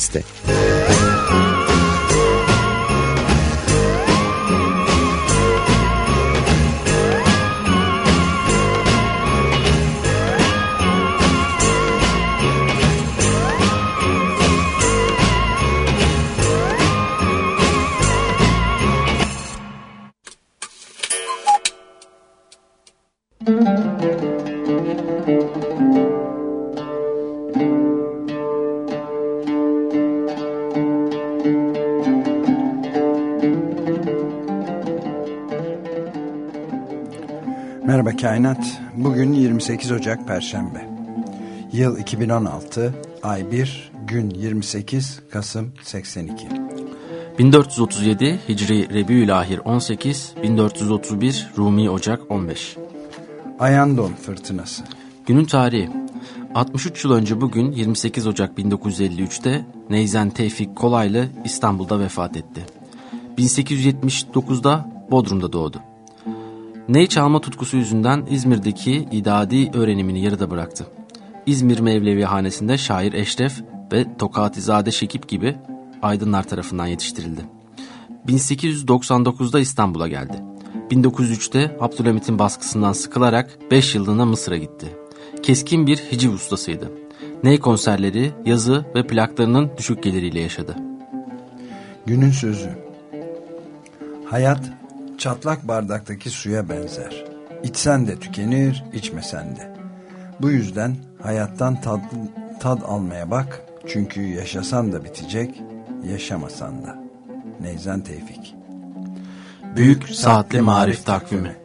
Açık Kainat. Bugün 28 Ocak Perşembe. Yıl 2016, ay 1, gün 28, Kasım 82. 1437 Hicri Rebiülahir 18, 1431 Rumi Ocak 15. Ayandon fırtınası. Günün tarihi 63 yıl önce bugün 28 Ocak 1953'te Neyzen Tevfik Kolaylı İstanbul'da vefat etti. 1879'da Bodrum'da doğdu. Ney çalma tutkusu yüzünden İzmir'deki idadi öğrenimini yarıda bıraktı. İzmir Mevlevi Hanesi'nde şair Eşref ve Tokatizade Şekip gibi aydınlar tarafından yetiştirildi. 1899'da İstanbul'a geldi. 1903'te Abdülhamit'in baskısından sıkılarak 5 yıllığına Mısır'a gitti. Keskin bir hiciv ustasıydı. Ney konserleri, yazı ve plaklarının düşük geliriyle yaşadı. Günün sözü. Hayat çatlak bardaktaki suya benzer. İçsen de tükenir, içmesen de. Bu yüzden hayattan tad, tad almaya bak. Çünkü yaşasan da bitecek, yaşamasan da. Neyzen Tevfik Büyük Saatli Marif Takvimi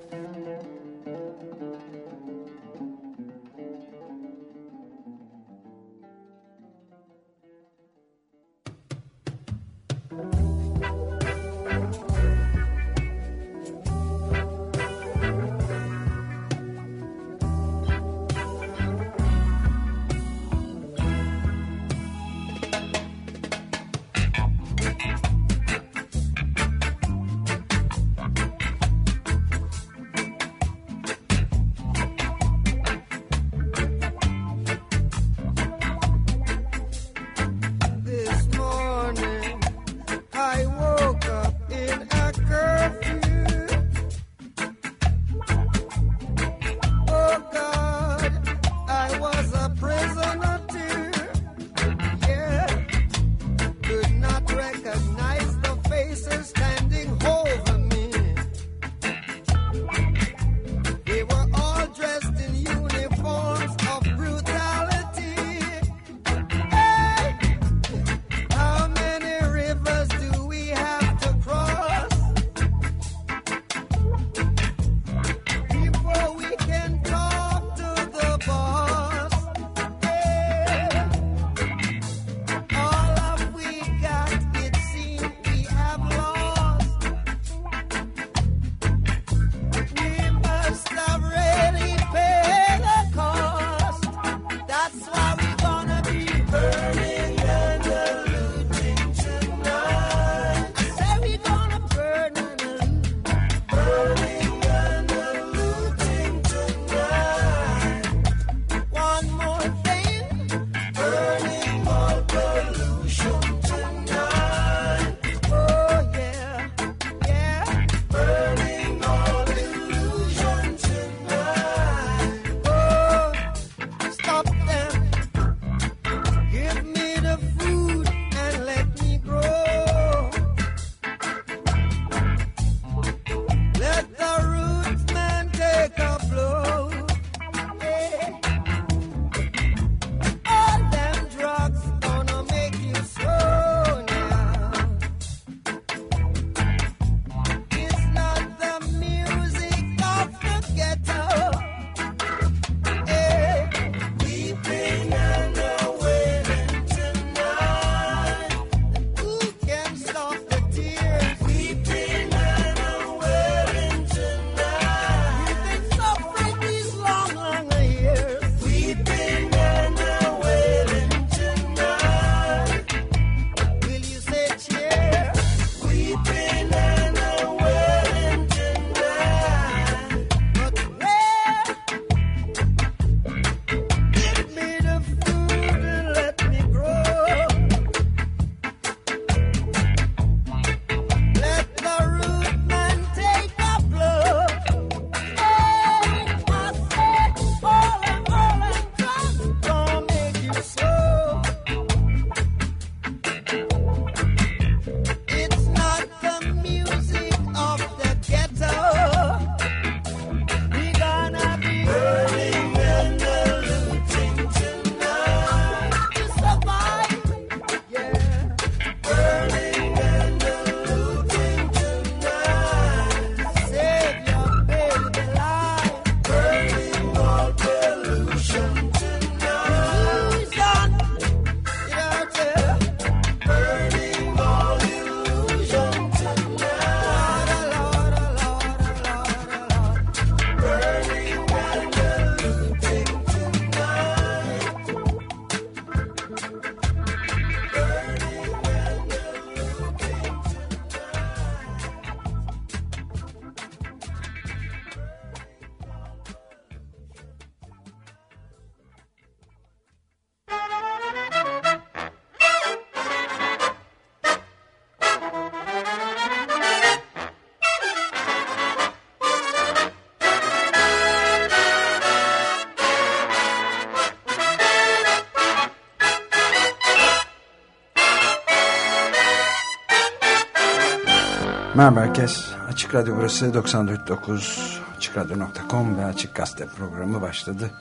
Merhaba herkes. Açık Radyo burası 94.9 AçıkRadyo.com ve Açık Gazete programı başladı.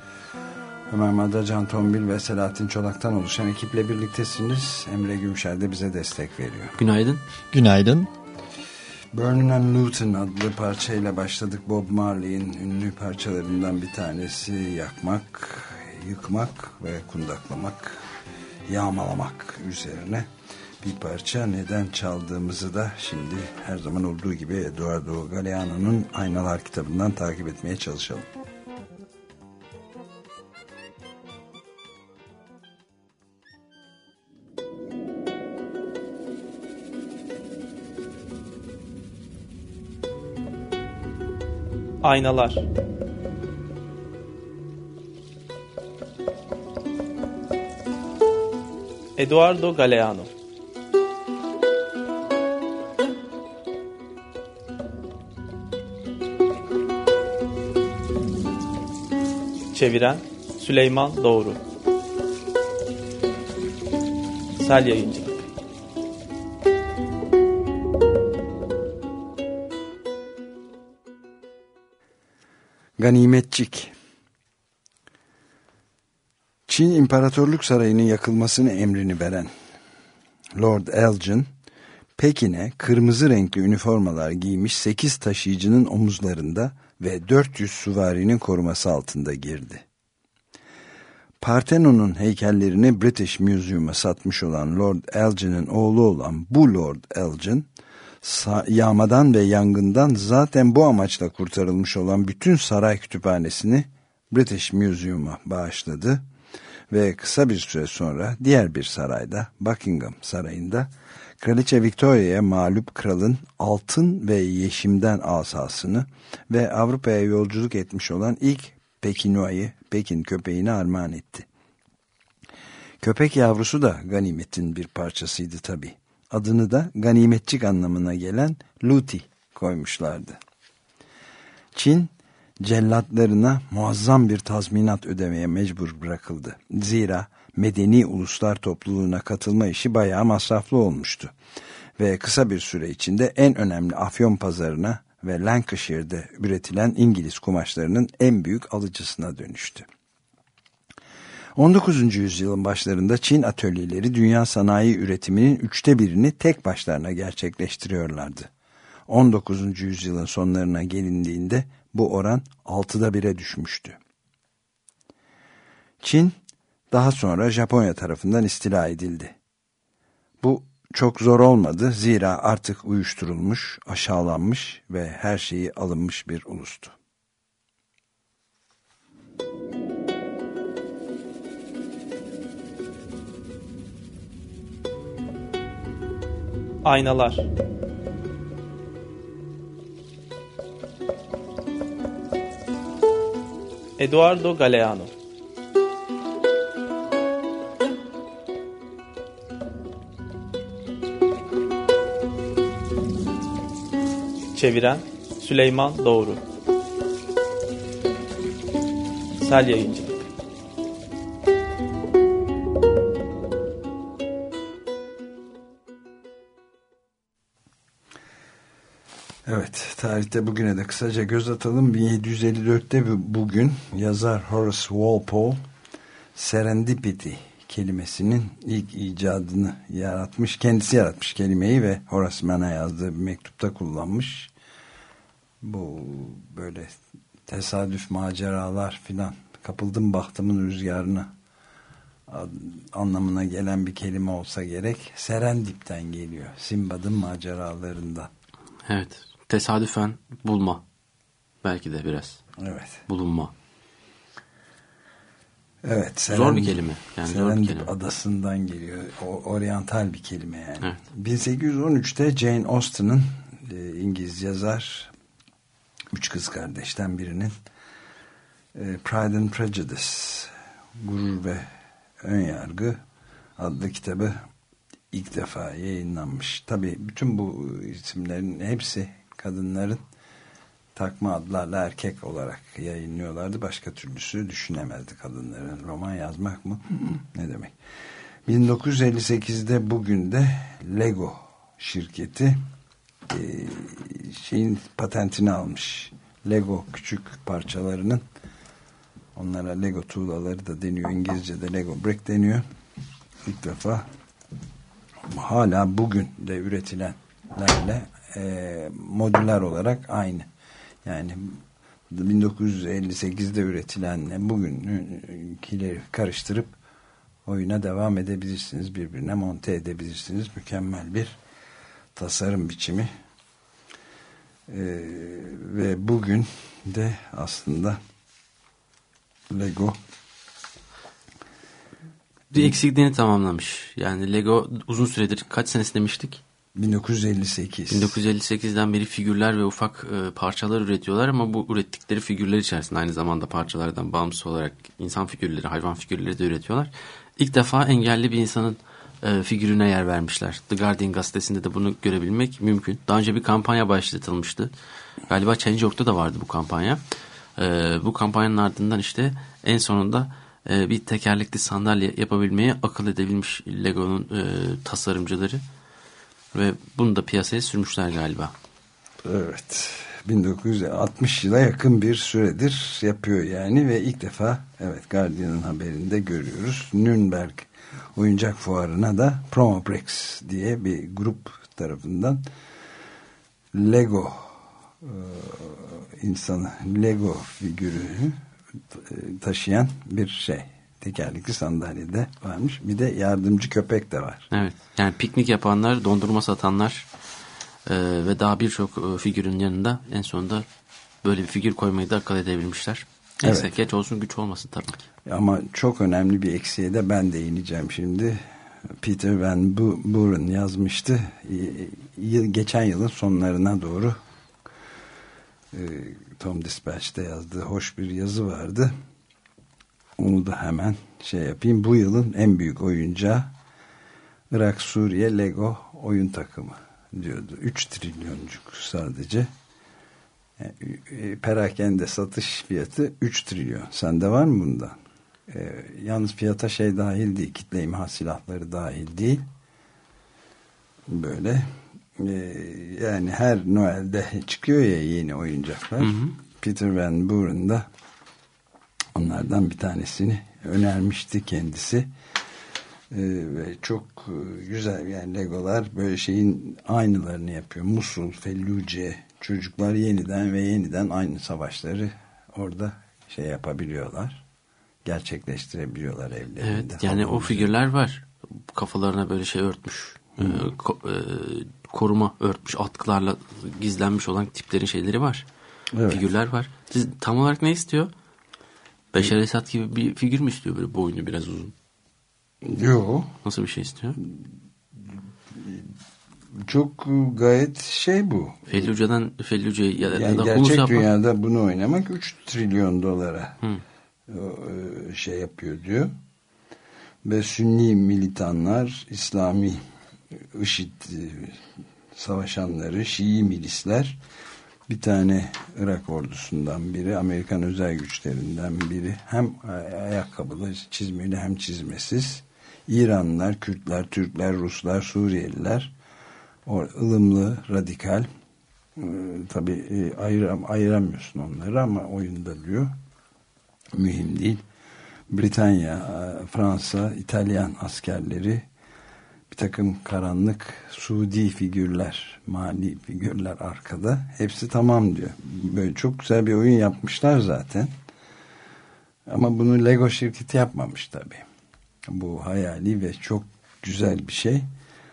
Ömer Madra, Can Tombil ve Selahattin Çolak'tan oluşan ekiple birliktesiniz. Emre Gümşer de bize destek veriyor. Günaydın. Günaydın. Burning and Luton adlı parçayla başladık. Bob Marley'in ünlü parçalarından bir tanesi yakmak, yıkmak ve kundaklamak, yağmalamak üzerine bir parça. Neden çaldığımızı da şimdi her zaman olduğu gibi Eduardo Galeano'nun Aynalar kitabından takip etmeye çalışalım. Aynalar Eduardo Galeano Çeviren Süleyman Doğru. Sel Yayıncı. Ganimetçik. Çin İmparatorluk Sarayı'nın yakılmasını emrini veren Lord Elgin, Pekin'e kırmızı renkli üniformalar giymiş 8 taşıyıcının omuzlarında ve 400 süvarinin koruması altında girdi. Parthenon'un heykellerini British Museum'a satmış olan Lord Elgin'in oğlu olan bu Lord Elgin, yağmadan ve yangından zaten bu amaçla kurtarılmış olan bütün saray kütüphanesini British Museum'a bağışladı ve kısa bir süre sonra diğer bir sarayda Buckingham Sarayı'nda Kraliçe Victoria'ya mağlup kralın altın ve yeşimden asasını ve Avrupa'ya yolculuk etmiş olan ilk Pekinoa'yı, Pekin köpeğini armağan etti. Köpek yavrusu da ganimetin bir parçasıydı tabi. Adını da ganimetçik anlamına gelen Luti koymuşlardı. Çin, cellatlarına muazzam bir tazminat ödemeye mecbur bırakıldı. Zira medeni uluslar topluluğuna katılma işi bayağı masraflı olmuştu. Ve kısa bir süre içinde en önemli afyon pazarına ve Lancashire'de üretilen İngiliz kumaşlarının en büyük alıcısına dönüştü. 19. yüzyılın başlarında Çin atölyeleri dünya sanayi üretiminin üçte birini tek başlarına gerçekleştiriyorlardı. 19. yüzyılın sonlarına gelindiğinde bu oran 6'da 1'e düşmüştü. Çin daha sonra Japonya tarafından istila edildi. Bu çok zor olmadı zira artık uyuşturulmuş, aşağılanmış ve her şeyi alınmış bir ulustu. Aynalar Eduardo Galeano Çeviren Süleyman Doğru Sel Yayıncı Evet, tarihte bugüne de kısaca göz atalım. 1754'te bugün yazar Horace Walpole serendipity kelimesinin ilk icadını yaratmış. Kendisi yaratmış kelimeyi ve Horace Mann'a yazdığı bir mektupta kullanmış. Bu böyle tesadüf maceralar filan kapıldım bahtımın rüzgarına anlamına gelen bir kelime olsa gerek. Serendip'ten geliyor. Simbad'ın maceralarından. Evet. Tesadüfen bulma. Belki de biraz. Evet. Bulunma. Evet. Serendip, zor bir kelime. Yani Serendip kelime. adasından geliyor. O, oryantal bir kelime yani. Evet. 1813'te Jane Austen'ın e, İngiliz yazar üç kız kardeşten birinin e, Pride and Prejudice Gurur ve Önyargı adlı kitabı ilk defa yayınlanmış. Tabi bütün bu isimlerin hepsi kadınların takma adlarla erkek olarak yayınlıyorlardı. Başka türlüsü düşünemezdi kadınların. Roman yazmak mı? ne demek? 1958'de bugün de Lego şirketi e, şeyin patentini almış. Lego küçük parçalarının onlara Lego tuğlaları da deniyor. İngilizce'de Lego brick deniyor. İlk defa hala bugün de üretilenlerle e, modüler olarak aynı. Yani 1958'de üretilenle bugünkileri karıştırıp oyuna devam edebilirsiniz. Birbirine monte edebilirsiniz. Mükemmel bir tasarım biçimi. Ee, ve bugün de aslında Lego bir eksikliğini tamamlamış. Yani Lego uzun süredir kaç senesi demiştik? 1958. 1958'den beri figürler ve ufak e, parçalar üretiyorlar ama bu ürettikleri figürler içerisinde aynı zamanda parçalardan bağımsız olarak insan figürleri, hayvan figürleri de üretiyorlar. İlk defa engelli bir insanın e, figürüne yer vermişler. The Guardian gazetesinde de bunu görebilmek mümkün. Daha önce bir kampanya başlatılmıştı. Galiba Change.org'da da vardı bu kampanya. E, bu kampanyanın ardından işte en sonunda e, bir tekerlekli sandalye yapabilmeyi akıl edebilmiş Lego'nun e, tasarımcıları. Ve bunu da piyasaya sürmüşler galiba. Evet. 1960 yıla yakın bir süredir yapıyor yani ve ilk defa evet Guardian'ın haberinde görüyoruz. Nürnberg oyuncak fuarına da Promoprex diye bir grup tarafından Lego e, insanı Lego figürü e, taşıyan bir şey tekerlekli sandalyede varmış. Bir de yardımcı köpek de var. Evet. Yani piknik yapanlar, dondurma satanlar e, ve daha birçok e, figürün yanında en sonunda böyle bir figür koymayı da akıl edebilmişler. Neyse evet. geç olsun güç olmasın tabii ki. Ama çok önemli bir eksiğe de ben değineceğim şimdi. Peter Van Buren yazmıştı. Geçen yılın sonlarına doğru e, Tom Dispatch'te yazdığı hoş bir yazı vardı. Onu da hemen şey yapayım. Bu yılın en büyük oyuncağı Irak Suriye Lego oyun takımı diyordu. 3 trilyoncuk sadece. Yani, e, perakende satış fiyatı 3 trilyon. Sende var mı bundan? Ee, yalnız fiyata şey dahil değil. Kitle imha silahları dahil değil. Böyle e, yani her Noel'de çıkıyor ya yeni oyuncaklar. Hı hı. Peter Van Buren da onlardan bir tanesini önermişti kendisi. Ee, ve çok e, güzel yani Legolar böyle şeyin aynılarını yapıyor. Musul, Felluce çocuklar yeniden ve yeniden aynı savaşları orada şey yapabiliyorlar. Gerçekleştirebiliyorlar evlerinde. Evet yani Havuzda. o figürler var. Kafalarına böyle şey örtmüş. Hmm. E, ko, e, koruma örtmüş atkılarla gizlenmiş olan tiplerin şeyleri var. Evet. Figürler var. Siz tam olarak ne istiyor? Beşer Esat gibi bir figür mü istiyor böyle boynu biraz uzun? Yok. Nasıl bir şey istiyor? Çok gayet şey bu. Felluca'dan Felluca ya, yani gerçek dünyada bunu oynamak 3 trilyon dolara Hı. E, şey yapıyor diyor. Ve Sünni militanlar, İslami IŞİD e, savaşanları, Şii milisler bir tane Irak ordusundan biri, Amerikan özel güçlerinden biri. Hem ayakkabılı, çizmeli hem çizmesiz. İranlılar, Kürtler, Türkler, Ruslar, Suriyeliler. O ılımlı, radikal. E, tabi ayıram, ayıramıyorsun onları ama oyunda diyor mühim değil Britanya, e, Fransa, İtalyan askerleri bir takım karanlık Suudi figürler, mali figürler arkada. Hepsi tamam diyor. Böyle çok güzel bir oyun yapmışlar zaten. Ama bunu Lego şirketi yapmamış tabii. Bu hayali ve çok güzel bir şey.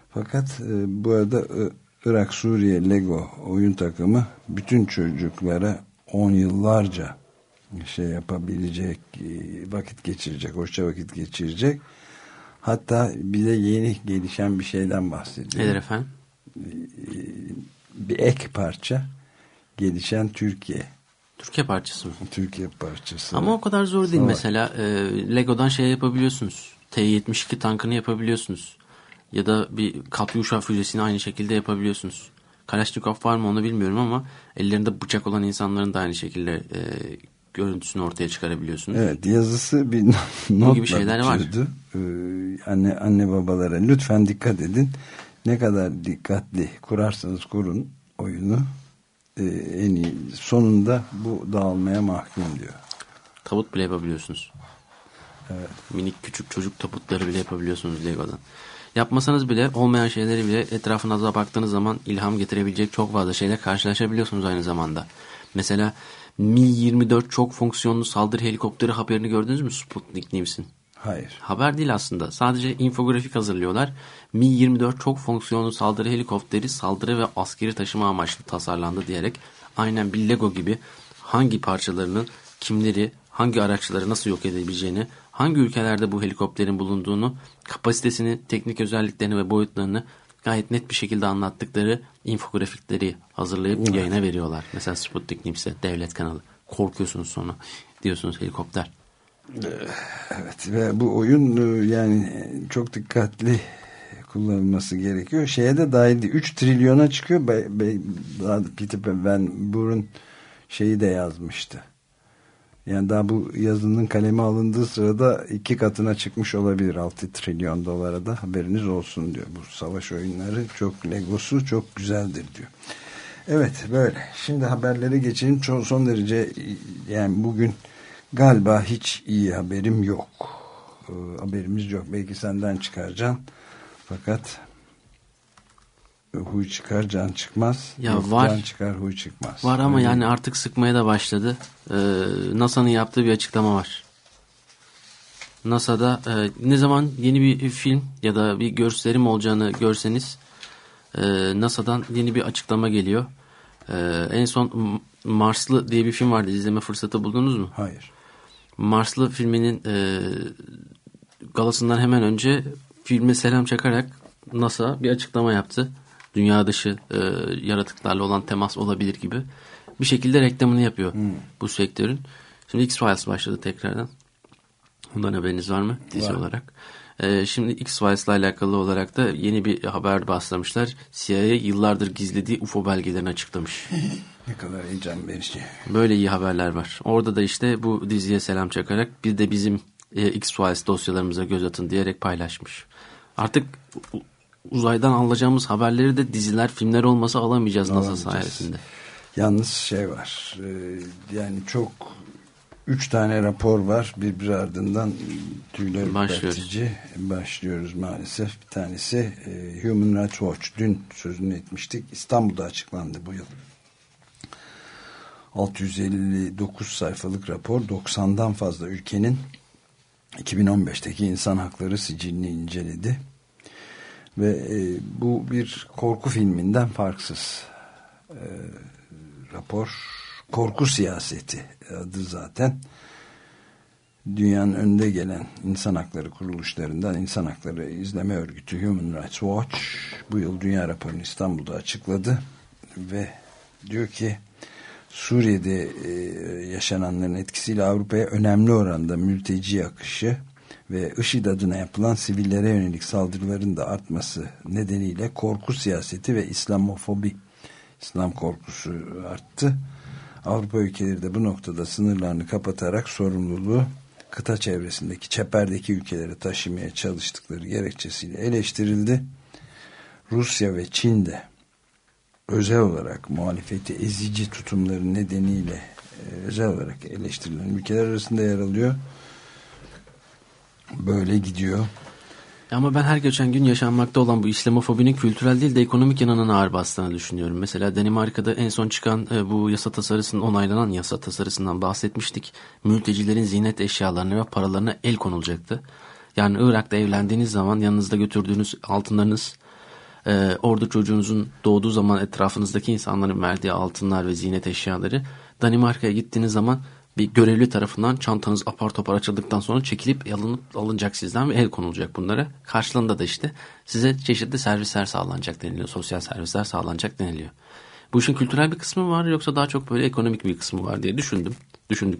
Fakat e, bu arada e, Irak Suriye Lego oyun takımı bütün çocuklara 10 yıllarca şey yapabilecek, e, vakit geçirecek, hoşça vakit geçirecek Hatta bir de yeni gelişen bir şeyden bahsediyor. Nedir efendim? Bir ek parça gelişen Türkiye. Türkiye parçası mı? Türkiye parçası. Ama o kadar zor değil. Savaş. Mesela e, Lego'dan şey yapabiliyorsunuz. T-72 tankını yapabiliyorsunuz. Ya da bir Katyusha füzesini aynı şekilde yapabiliyorsunuz. Kalashnikov var mı onu bilmiyorum ama ellerinde bıçak olan insanların da aynı şekilde e, görüntüsünü ortaya çıkarabiliyorsunuz. Evet yazısı bir not gibi şeyler var. Ee, anne, anne babalara lütfen dikkat edin. Ne kadar dikkatli kurarsanız kurun oyunu e, en iyi sonunda bu dağılmaya mahkum diyor. Tabut bile yapabiliyorsunuz. Evet. Minik küçük çocuk tabutları bile yapabiliyorsunuz Lego'dan. Yapmasanız bile olmayan şeyleri bile etrafınıza baktığınız zaman ilham getirebilecek çok fazla şeyle karşılaşabiliyorsunuz aynı zamanda. Mesela Mi-24 çok fonksiyonlu saldırı helikopteri haberini gördünüz mü Sputnik News'in? Hayır. Haber değil aslında. Sadece infografik hazırlıyorlar. Mi-24 çok fonksiyonlu saldırı helikopteri saldırı ve askeri taşıma amaçlı tasarlandı diyerek aynen bir Lego gibi hangi parçalarının kimleri, hangi araçları nasıl yok edebileceğini, hangi ülkelerde bu helikopterin bulunduğunu, kapasitesini, teknik özelliklerini ve boyutlarını gayet net bir şekilde anlattıkları infografikleri hazırlayıp evet. yayına veriyorlar. Mesela Sputnik News'e devlet kanalı. Korkuyorsunuz sonra diyorsunuz helikopter. Evet ve bu oyun e, yani çok dikkatli kullanılması gerekiyor. Şeye de dahil değil. 3 trilyona çıkıyor. Peter Van Buren şeyi de yazmıştı. Yani daha bu yazının kaleme alındığı sırada iki katına çıkmış olabilir 6 trilyon dolara da haberiniz olsun diyor. Bu savaş oyunları çok legosu çok güzeldir diyor. Evet böyle. Şimdi haberlere geçelim. Çok son derece yani bugün galiba hiç iyi haberim yok. Ee, haberimiz yok. Belki senden çıkaracaksın. Fakat huy çıkar can çıkmaz. Ya Yok, var. Can çıkar huy çıkmaz. Var ama Öyle yani artık sıkmaya da başladı. Ee, NASA'nın yaptığı bir açıklama var. NASA'da e, ne zaman yeni bir film ya da bir gösterim olacağını görseniz e, NASA'dan yeni bir açıklama geliyor. E, en son Marslı diye bir film vardı. İzleme fırsatı buldunuz mu? Hayır. Marslı filminin e, galasından hemen önce filme selam çakarak NASA bir açıklama yaptı dünya dışı e, yaratıklarla olan temas olabilir gibi bir şekilde reklamını yapıyor hmm. bu sektörün. Şimdi X-Files başladı tekrardan. Ondan haberiniz var mı dizi var. olarak? Ee, şimdi X-Files'la alakalı olarak da yeni bir haber bastırmışlar. CIA yıllardır gizlediği UFO belgelerini açıklamış. ne kadar heyecan verici. Böyle iyi haberler var. Orada da işte bu diziye selam çakarak bir de bizim e, X-Files dosyalarımıza göz atın diyerek paylaşmış. Artık uzaydan alacağımız haberleri de diziler, filmler olmasa alamayacağız, alamayacağız. NASA sayesinde. Yalnız şey var. E, yani çok üç tane rapor var. Bir ardından tüyler ürpertici. Başlıyoruz maalesef. Bir tanesi e, Human Rights Watch. Dün sözünü etmiştik. İstanbul'da açıklandı bu yıl. 659 sayfalık rapor 90'dan fazla ülkenin 2015'teki insan hakları sicilini inceledi ve e, bu bir korku filminden farksız. E, rapor korku siyaseti adı zaten. Dünyanın önde gelen insan hakları kuruluşlarından insan hakları izleme örgütü Human Rights Watch bu yıl dünya raporunu İstanbul'da açıkladı ve diyor ki Suriye'de e, yaşananların etkisiyle Avrupa'ya önemli oranda mülteci akışı ve IŞİD adına yapılan sivillere yönelik saldırıların da artması nedeniyle korku siyaseti ve İslamofobi, İslam korkusu arttı. Avrupa ülkeleri de bu noktada sınırlarını kapatarak sorumluluğu kıta çevresindeki çeperdeki ülkelere taşımaya çalıştıkları gerekçesiyle eleştirildi. Rusya ve Çin de özel olarak muhalefeti ezici tutumları nedeniyle e, özel olarak eleştirilen ülkeler arasında yer alıyor böyle gidiyor. Ama ben her geçen gün yaşanmakta olan bu İslamofobinin kültürel değil de ekonomik yanının ağır bastığını düşünüyorum. Mesela Danimarka'da en son çıkan e, bu yasa tasarısının onaylanan yasa tasarısından bahsetmiştik. Mültecilerin ziynet eşyalarına ve paralarına el konulacaktı. Yani Irak'ta evlendiğiniz zaman yanınızda götürdüğünüz altınlarınız, e, orada çocuğunuzun doğduğu zaman etrafınızdaki insanların verdiği altınlar ve ziynet eşyaları Danimarka'ya gittiğiniz zaman bir görevli tarafından çantanız apar topar açıldıktan sonra çekilip alınıp alınacak sizden ve el konulacak bunlara. Karşılığında da işte size çeşitli servisler sağlanacak deniliyor. Sosyal servisler sağlanacak deniliyor. Bu işin kültürel bir kısmı var yoksa daha çok böyle ekonomik bir kısmı var diye düşündüm. Düşündük.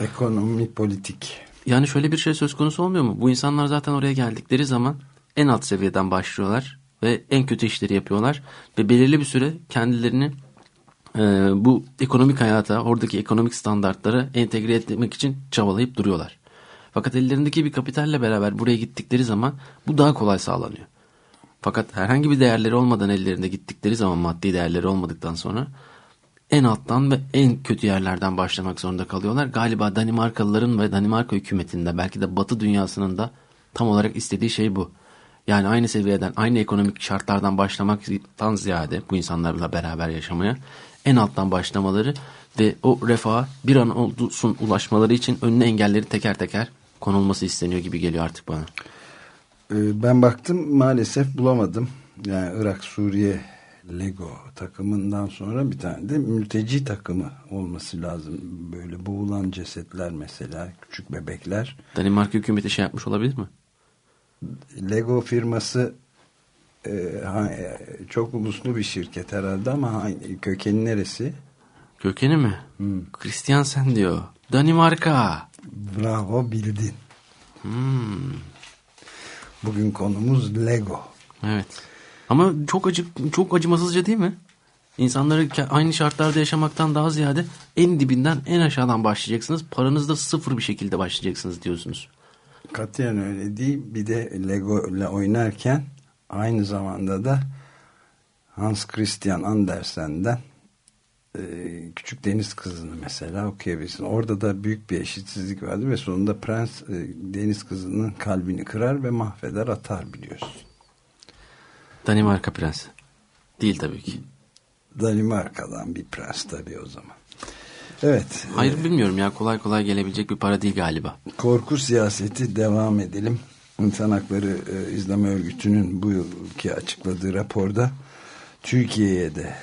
Ekonomi, politik. Yani şöyle bir şey söz konusu olmuyor mu? Bu insanlar zaten oraya geldikleri zaman en alt seviyeden başlıyorlar ve en kötü işleri yapıyorlar ve belirli bir süre kendilerini e, bu ekonomik hayata, oradaki ekonomik standartları entegre etmek için çabalayıp duruyorlar. Fakat ellerindeki bir kapitalle beraber buraya gittikleri zaman bu daha kolay sağlanıyor. Fakat herhangi bir değerleri olmadan ellerinde gittikleri zaman maddi değerleri olmadıktan sonra en alttan ve en kötü yerlerden başlamak zorunda kalıyorlar. Galiba Danimarkalıların ve Danimarka hükümetinde belki de Batı dünyasının da tam olarak istediği şey bu. Yani aynı seviyeden, aynı ekonomik şartlardan başlamaktan ziyade bu insanlarla beraber yaşamaya en alttan başlamaları ve o refaha bir an olsun ulaşmaları için önüne engelleri teker teker konulması isteniyor gibi geliyor artık bana. Ee, ben baktım maalesef bulamadım. Yani Irak, Suriye Lego takımından sonra bir tane de mülteci takımı olması lazım. Böyle boğulan cesetler mesela, küçük bebekler. Danimarka hükümeti şey yapmış olabilir mi? Lego firması çok uluslu bir şirket herhalde ama kökeni neresi? Kökeni mi? Hmm. Christiansen diyor. Danimarka. Bravo bildin. Hmm. Bugün konumuz Lego. Evet. Ama çok acı çok acımasızca değil mi? İnsanları aynı şartlarda yaşamaktan daha ziyade en dibinden en aşağıdan başlayacaksınız. Paranızda sıfır bir şekilde başlayacaksınız diyorsunuz. Katiyen öyle değil. Bir de Lego ile oynarken aynı zamanda da Hans Christian Andersen'den e, Küçük Deniz Kızı'nı mesela okuyabilirsin. Orada da büyük bir eşitsizlik vardır ve sonunda prens e, Deniz Kızı'nın kalbini kırar ve mahveder atar biliyorsun. Danimarka prensi. Değil tabii ki. Danimarka'dan bir prens tabii o zaman. Evet. Hayır e, bilmiyorum ya kolay kolay gelebilecek bir para değil galiba. Korku siyaseti devam edelim. İnsan Hakları e, İzleme Örgütü'nün bu yılki açıkladığı raporda Türkiye'ye de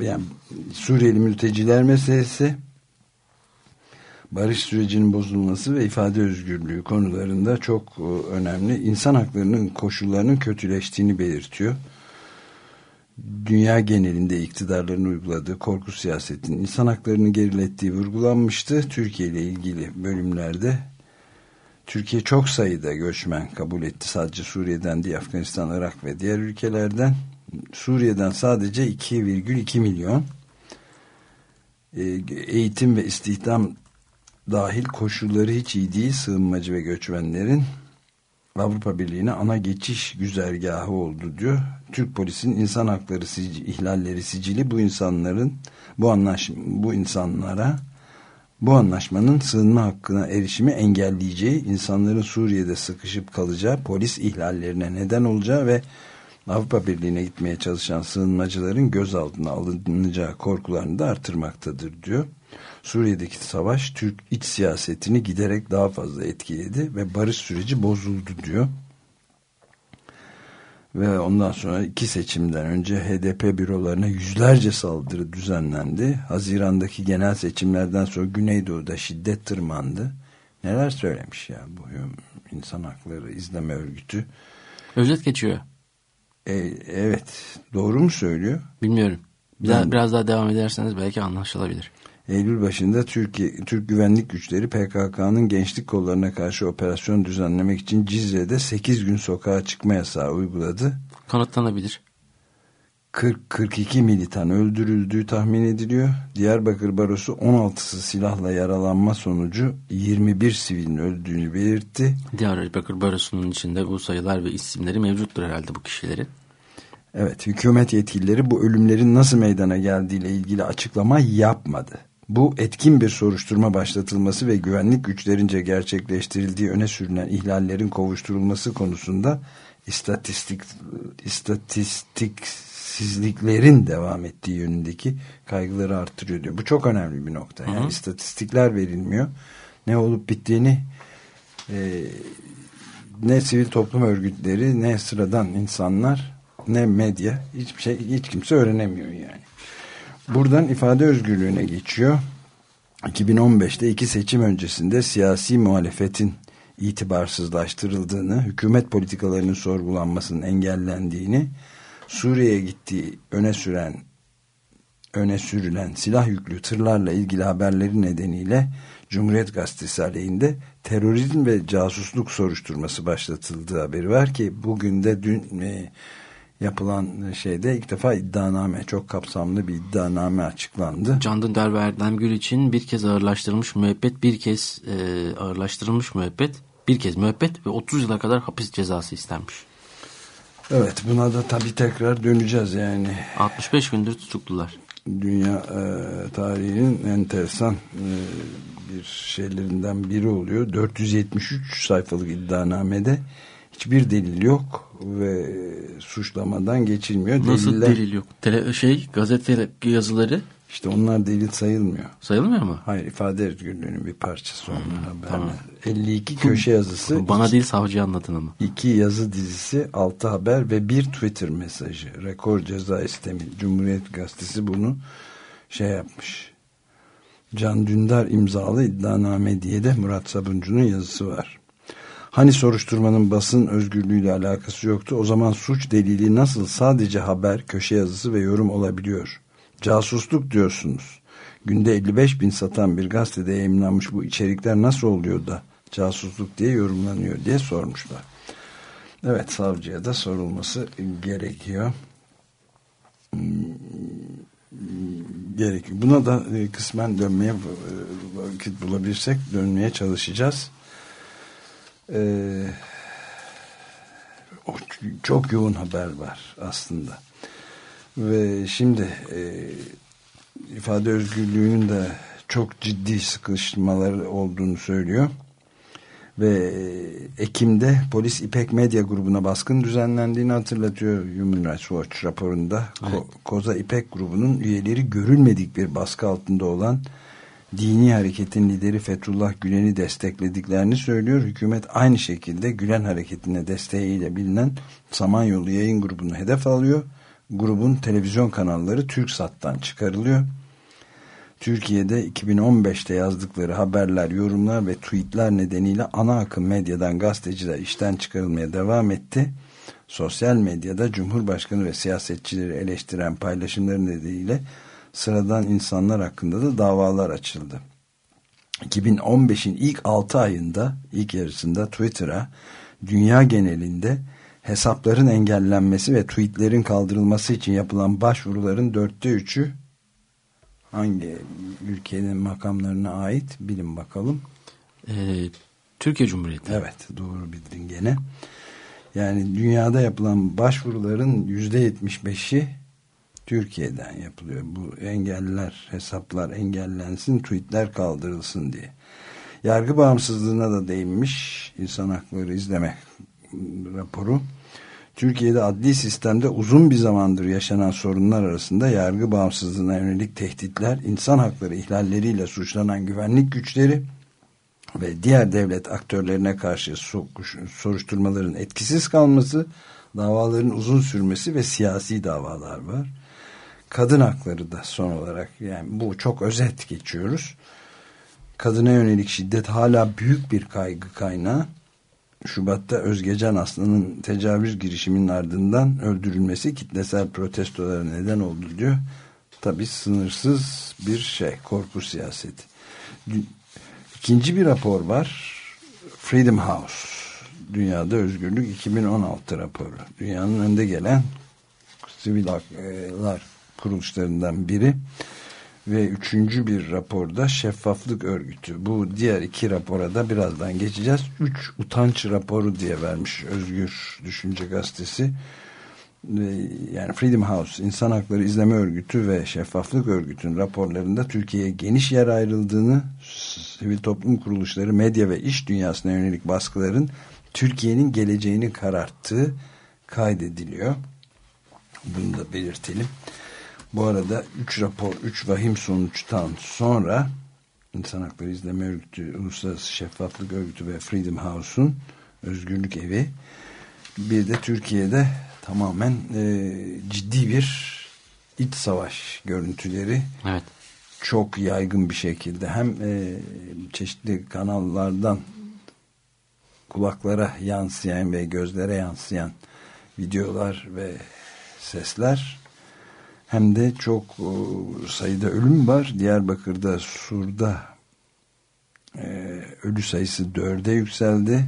e, yani Suriyeli mülteciler meselesi barış sürecinin bozulması ve ifade özgürlüğü konularında çok e, önemli. İnsan haklarının koşullarının kötüleştiğini belirtiyor. Dünya genelinde iktidarların uyguladığı korku siyasetinin insan haklarını gerilettiği vurgulanmıştı. Türkiye ile ilgili bölümlerde Türkiye çok sayıda göçmen kabul etti. Sadece Suriye'den değil Afganistan, Irak ve diğer ülkelerden. Suriye'den sadece 2,2 milyon e, eğitim ve istihdam dahil koşulları hiç iyi değil sığınmacı ve göçmenlerin Avrupa Birliği'ne ana geçiş güzergahı oldu diyor. Türk polisinin insan hakları ihlalleri sicili bu insanların bu anlaş bu insanlara bu anlaşmanın sığınma hakkına erişimi engelleyeceği, insanların Suriye'de sıkışıp kalacağı, polis ihlallerine neden olacağı ve Avrupa Birliği'ne gitmeye çalışan sığınmacıların gözaltına alınacağı korkularını da artırmaktadır diyor. Suriye'deki savaş Türk iç siyasetini giderek daha fazla etkiledi ve barış süreci bozuldu diyor. Ve ondan sonra iki seçimden önce HDP bürolarına yüzlerce saldırı düzenlendi. Hazirandaki genel seçimlerden sonra Güneydoğu'da şiddet tırmandı. Neler söylemiş ya bu insan hakları izleme örgütü. Özet geçiyor. E, evet. Doğru mu söylüyor? Bilmiyorum. Biraz, biraz daha devam ederseniz belki anlaşılabilir. Eylül başında Türkiye, Türk güvenlik güçleri PKK'nın gençlik kollarına karşı operasyon düzenlemek için Cizre'de 8 gün sokağa çıkma yasağı uyguladı. Kanıtlanabilir. 40-42 militan öldürüldüğü tahmin ediliyor. Diyarbakır Barosu 16'sı silahla yaralanma sonucu 21 sivilin öldüğünü belirtti. Diyarbakır Barosu'nun içinde bu sayılar ve isimleri mevcuttur herhalde bu kişilerin. Evet, hükümet yetkilileri bu ölümlerin nasıl meydana geldiğiyle ilgili açıklama yapmadı. Bu etkin bir soruşturma başlatılması ve güvenlik güçlerince gerçekleştirildiği öne sürülen ihlallerin kovuşturulması konusunda istatistik istatistiksizliklerin devam ettiği yönündeki kaygıları arttırıyor diyor. Bu çok önemli bir nokta. Yani hı hı. istatistikler verilmiyor. Ne olup bittiğini e, ne sivil toplum örgütleri ne sıradan insanlar ne medya hiçbir şey hiç kimse öğrenemiyor yani. Buradan ifade özgürlüğüne geçiyor. 2015'te iki seçim öncesinde siyasi muhalefetin itibarsızlaştırıldığını, hükümet politikalarının sorgulanmasının engellendiğini, Suriye'ye gittiği öne süren öne sürülen silah yüklü tırlarla ilgili haberleri nedeniyle Cumhuriyet Gazetesi aleyhinde terörizm ve casusluk soruşturması başlatıldığı haberi var ki bugün de dün e, yapılan şeyde ilk defa iddianame çok kapsamlı bir iddianame açıklandı. Can Dündar ve Erdem Gül için bir kez ağırlaştırılmış müebbet bir kez e, ağırlaştırılmış müebbet bir kez müebbet ve 30 yıla kadar hapis cezası istenmiş. Evet buna da tabii tekrar döneceğiz yani. 65 gündür tutuklular. Dünya e, tarihinin enteresan e, bir şeylerinden biri oluyor. 473 sayfalık iddianamede hiçbir delil yok ve suçlamadan geçilmiyor. Nasıl Deliller, delil yok? Tele, şey gazete yazıları İşte onlar delil sayılmıyor. sayılmıyor mu? Hayır ifade özgürlüğünün bir parçası onlar haberler. 52 köşe yazısı, Bana iki, değil savcıya anlatın ama. iki yazı dizisi, 6 haber ve bir Twitter mesajı. Rekor ceza istemi. Cumhuriyet Gazetesi bunu şey yapmış. Can Dündar imzalı iddianame diye de Murat Sabuncu'nun yazısı var. Hani soruşturmanın basın özgürlüğüyle alakası yoktu. O zaman suç delili nasıl sadece haber, köşe yazısı ve yorum olabiliyor? Casusluk diyorsunuz. Günde 55 bin satan bir gazetede yayınlanmış bu içerikler nasıl oluyor da casusluk diye yorumlanıyor diye sormuşlar. Evet savcıya da sorulması gerekiyor. Gerekiyor. Buna da e, kısmen dönmeye e, vakit bulabilirsek dönmeye çalışacağız. Ee, çok yoğun haber var aslında. Ve şimdi e, ifade özgürlüğünün de çok ciddi sıkışmaları olduğunu söylüyor. Ve e, Ekim'de polis İpek Medya grubuna baskın düzenlendiğini hatırlatıyor Human Rights Watch raporunda. Evet. Ko Koza İpek grubunun üyeleri görülmedik bir baskı altında olan dini hareketin lideri Fethullah Gülen'i desteklediklerini söylüyor. Hükümet aynı şekilde Gülen hareketine desteğiyle bilinen Samanyolu yayın grubunu hedef alıyor. Grubun televizyon kanalları TürkSat'tan çıkarılıyor. Türkiye'de 2015'te yazdıkları haberler, yorumlar ve tweetler nedeniyle ana akım medyadan gazeteciler işten çıkarılmaya devam etti. Sosyal medyada Cumhurbaşkanı ve siyasetçileri eleştiren paylaşımları nedeniyle sıradan insanlar hakkında da davalar açıldı. 2015'in ilk 6 ayında, ilk yarısında Twitter'a dünya genelinde hesapların engellenmesi ve tweetlerin kaldırılması için yapılan başvuruların dörtte üçü hangi ülkenin makamlarına ait bilin bakalım. Ee, Türkiye Cumhuriyeti. Evet doğru bildin gene. Yani dünyada yapılan başvuruların yüzde yetmiş beşi Türkiye'den yapılıyor. Bu engeller, hesaplar engellensin, tweetler kaldırılsın diye. Yargı bağımsızlığına da değinmiş insan hakları izleme raporu. Türkiye'de adli sistemde uzun bir zamandır yaşanan sorunlar arasında yargı bağımsızlığına yönelik tehditler, insan hakları ihlalleriyle suçlanan güvenlik güçleri ve diğer devlet aktörlerine karşı soruşturmaların etkisiz kalması, davaların uzun sürmesi ve siyasi davalar var. Kadın hakları da son olarak yani bu çok özet geçiyoruz. Kadına yönelik şiddet hala büyük bir kaygı kaynağı. Şubat'ta Özgecan Aslan'ın tecavüz girişiminin ardından öldürülmesi kitlesel protestolara neden oldu diyor. Tabi sınırsız bir şey, korku siyaseti. İkinci bir rapor var. Freedom House. Dünyada Özgürlük 2016 raporu. Dünyanın önde gelen sivil haklar kuruluşlarından biri ve üçüncü bir raporda şeffaflık örgütü. Bu diğer iki rapora da birazdan geçeceğiz. Üç utanç raporu diye vermiş Özgür Düşünce Gazetesi. Yani Freedom House, İnsan Hakları İzleme Örgütü ve Şeffaflık Örgütü'nün raporlarında Türkiye'ye geniş yer ayrıldığını, sivil toplum kuruluşları, medya ve iş dünyasına yönelik baskıların Türkiye'nin geleceğini kararttığı kaydediliyor. Bunu da belirtelim. Bu arada 3 rapor, 3 vahim sonuçtan sonra İnsan Hakları İzleme Örgütü, Uluslararası Şeffaflık Örgütü ve Freedom House'un Özgürlük Evi bir de Türkiye'de tamamen e, ciddi bir iç savaş görüntüleri evet. çok yaygın bir şekilde hem e, çeşitli kanallardan kulaklara yansıyan ve gözlere yansıyan videolar ve sesler hem de çok sayıda ölüm var. Diyarbakır'da Sur'da e, ölü sayısı dörde yükseldi.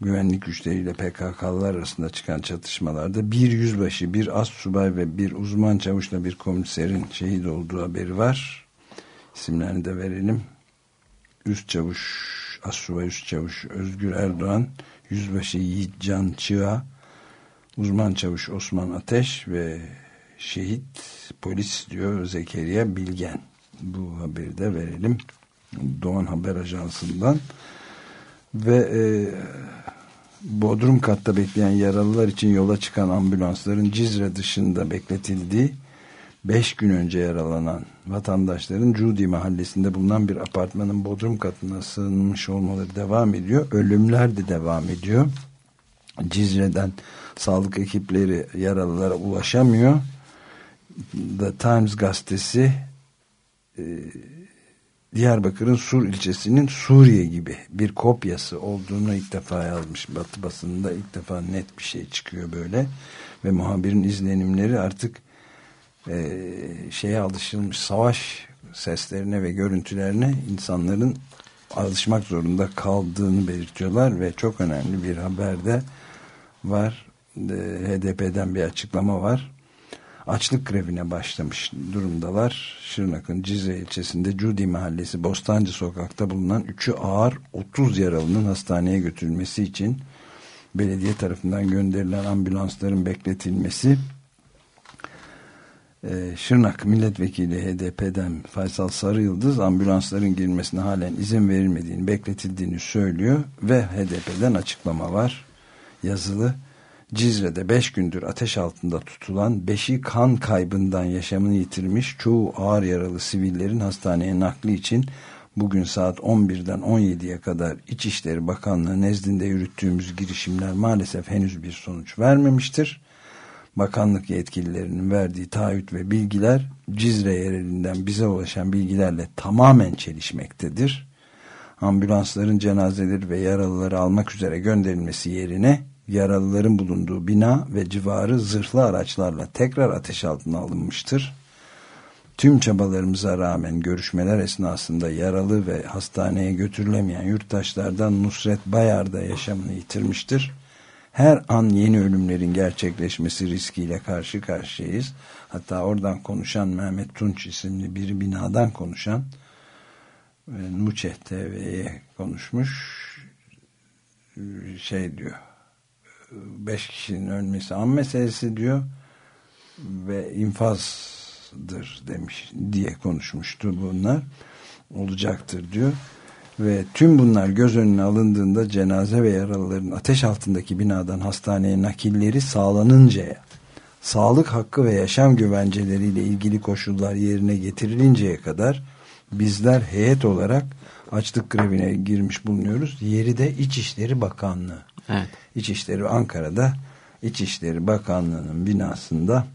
Güvenlik güçleriyle PKK'lar arasında çıkan çatışmalarda bir yüzbaşı, bir as subay ve bir uzman çavuşla bir komiserin şehit olduğu haberi var. İsimlerini de verelim. Üst çavuş, as subay üst çavuş Özgür Erdoğan, yüzbaşı Yiğit Can Çığa, Uzman çavuş Osman Ateş ve şehit polis diyor Zekeriya Bilgen. Bu haberi de verelim. Doğan Haber Ajansı'ndan. Ve e, Bodrum katta bekleyen yaralılar için yola çıkan ambulansların Cizre dışında bekletildiği 5 gün önce yaralanan vatandaşların Cudi mahallesinde bulunan bir apartmanın bodrum katına sığınmış olmaları devam ediyor. Ölümler de devam ediyor. Cizre'den sağlık ekipleri yaralılara ulaşamıyor. The Times gazetesi e, Diyarbakır'ın Sur ilçesinin Suriye gibi bir kopyası olduğunu ilk defa yazmış. Batı basınında ilk defa net bir şey çıkıyor böyle. Ve muhabirin izlenimleri artık e, şeye alışılmış savaş seslerine ve görüntülerine insanların alışmak zorunda kaldığını belirtiyorlar ve çok önemli bir haberde var. E, HDP'den bir açıklama var açlık grevine başlamış durumdalar. Şırnak'ın Cizre ilçesinde Cudi Mahallesi Bostancı Sokak'ta bulunan üçü ağır 30 yaralının hastaneye götürülmesi için belediye tarafından gönderilen ambulansların bekletilmesi ee, Şırnak Milletvekili HDP'den Faysal Sarıyıldız ambulansların girmesine halen izin verilmediğini bekletildiğini söylüyor ve HDP'den açıklama var yazılı Cizre'de 5 gündür ateş altında tutulan, beşi kan kaybından yaşamını yitirmiş çoğu ağır yaralı sivillerin hastaneye nakli için bugün saat 11'den 17'ye kadar İçişleri Bakanlığı nezdinde yürüttüğümüz girişimler maalesef henüz bir sonuç vermemiştir. Bakanlık yetkililerinin verdiği taahhüt ve bilgiler Cizre yerelinden bize ulaşan bilgilerle tamamen çelişmektedir. Ambulansların cenazeleri ve yaralıları almak üzere gönderilmesi yerine yaralıların bulunduğu bina ve civarı zırhlı araçlarla tekrar ateş altına alınmıştır. Tüm çabalarımıza rağmen görüşmeler esnasında yaralı ve hastaneye götürülemeyen yurttaşlardan Nusret Bayar da yaşamını yitirmiştir. Her an yeni ölümlerin gerçekleşmesi riskiyle karşı karşıyayız. Hatta oradan konuşan Mehmet Tunç isimli bir binadan konuşan Nuçeh TV'ye konuşmuş şey diyor beş kişinin ölmesi an meselesi diyor ve infazdır demiş diye konuşmuştu bunlar olacaktır diyor ve tüm bunlar göz önüne alındığında cenaze ve yaralıların ateş altındaki binadan hastaneye nakilleri sağlanıncaya sağlık hakkı ve yaşam güvenceleriyle ilgili koşullar yerine getirilinceye kadar bizler heyet olarak açlık grevine girmiş bulunuyoruz. Yeri de İçişleri Bakanlığı. Evet. İçişleri Ankara'da İçişleri Bakanlığı'nın binasında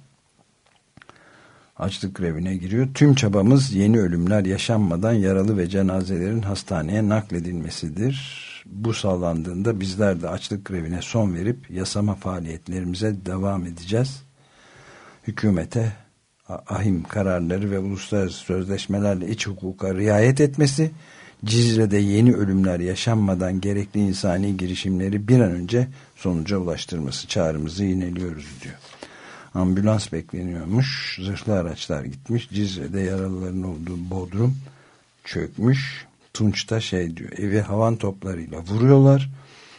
açlık grevine giriyor. Tüm çabamız yeni ölümler yaşanmadan yaralı ve cenazelerin hastaneye nakledilmesidir. Bu sağlandığında bizler de açlık grevine son verip yasama faaliyetlerimize devam edeceğiz. Hükümete ahim kararları ve uluslararası sözleşmelerle iç hukuka riayet etmesi Cizre'de yeni ölümler yaşanmadan gerekli insani girişimleri bir an önce sonuca ulaştırması çağrımızı yineliyoruz diyor. Ambulans bekleniyormuş. Zırhlı araçlar gitmiş. Cizre'de yaralıların olduğu Bodrum çökmüş. Tunç'ta şey diyor. Evi havan toplarıyla vuruyorlar.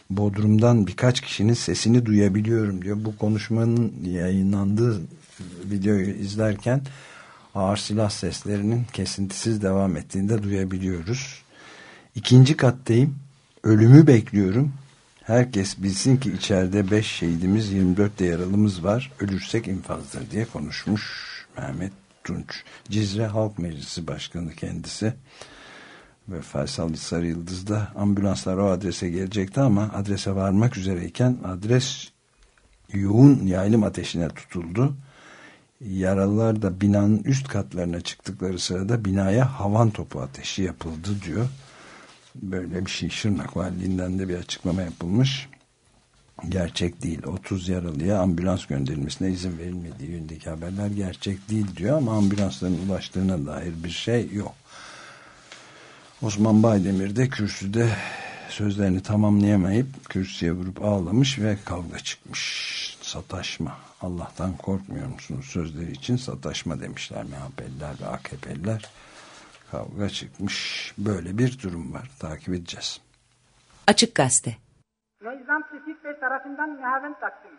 Bodrum'dan birkaç kişinin sesini duyabiliyorum diyor. Bu konuşmanın yayınlandığı videoyu izlerken ağır silah seslerinin kesintisiz devam ettiğinde duyabiliyoruz. İkinci kattayım. Ölümü bekliyorum. Herkes bilsin ki içeride 5 şehidimiz 24 de yaralımız var. Ölürsek infazdır diye konuşmuş Mehmet Tunç. Cizre Halk Meclisi Başkanı kendisi. Ve Faysal Sarı Yıldız'da ambulanslar o adrese gelecekti ama adrese varmak üzereyken adres yoğun yaylım ateşine tutuldu. Yaralılar da binanın üst katlarına çıktıkları sırada binaya havan topu ateşi yapıldı diyor. Böyle bir şey Şırnak Valiliğinden de bir açıklama yapılmış. Gerçek değil. 30 yaralıya ambulans gönderilmesine izin verilmediği yönündeki haberler gerçek değil diyor ama ambulansların ulaştığına dair bir şey yok. Osman Baydemir de kürsüde sözlerini tamamlayamayıp kürsüye vurup ağlamış ve kavga çıkmış. Sataşma. Allah'tan korkmuyor musunuz sözleri için sataşma demişler MHP'liler ve AKP'liler kavga çıkmış. Böyle bir durum var. Takip edeceğiz. Açık Gazete Tevfik Bey tarafından mehaven takdim.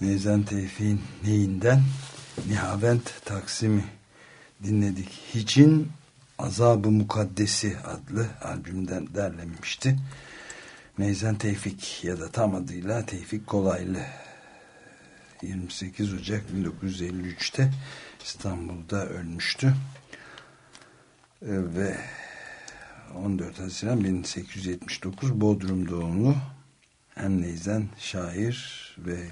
Neyzen Tevfik'in neyinden Nihavent Taksim'i dinledik. Hiç'in Azabı Mukaddesi adlı albümden derlenmişti. Neyzen Tevfik ya da tam adıyla Tevfik Kolaylı 28 Ocak 1953'te İstanbul'da ölmüştü. Ee, ve 14 Haziran 1879 Bodrum doğumlu hem Neyzen şair ve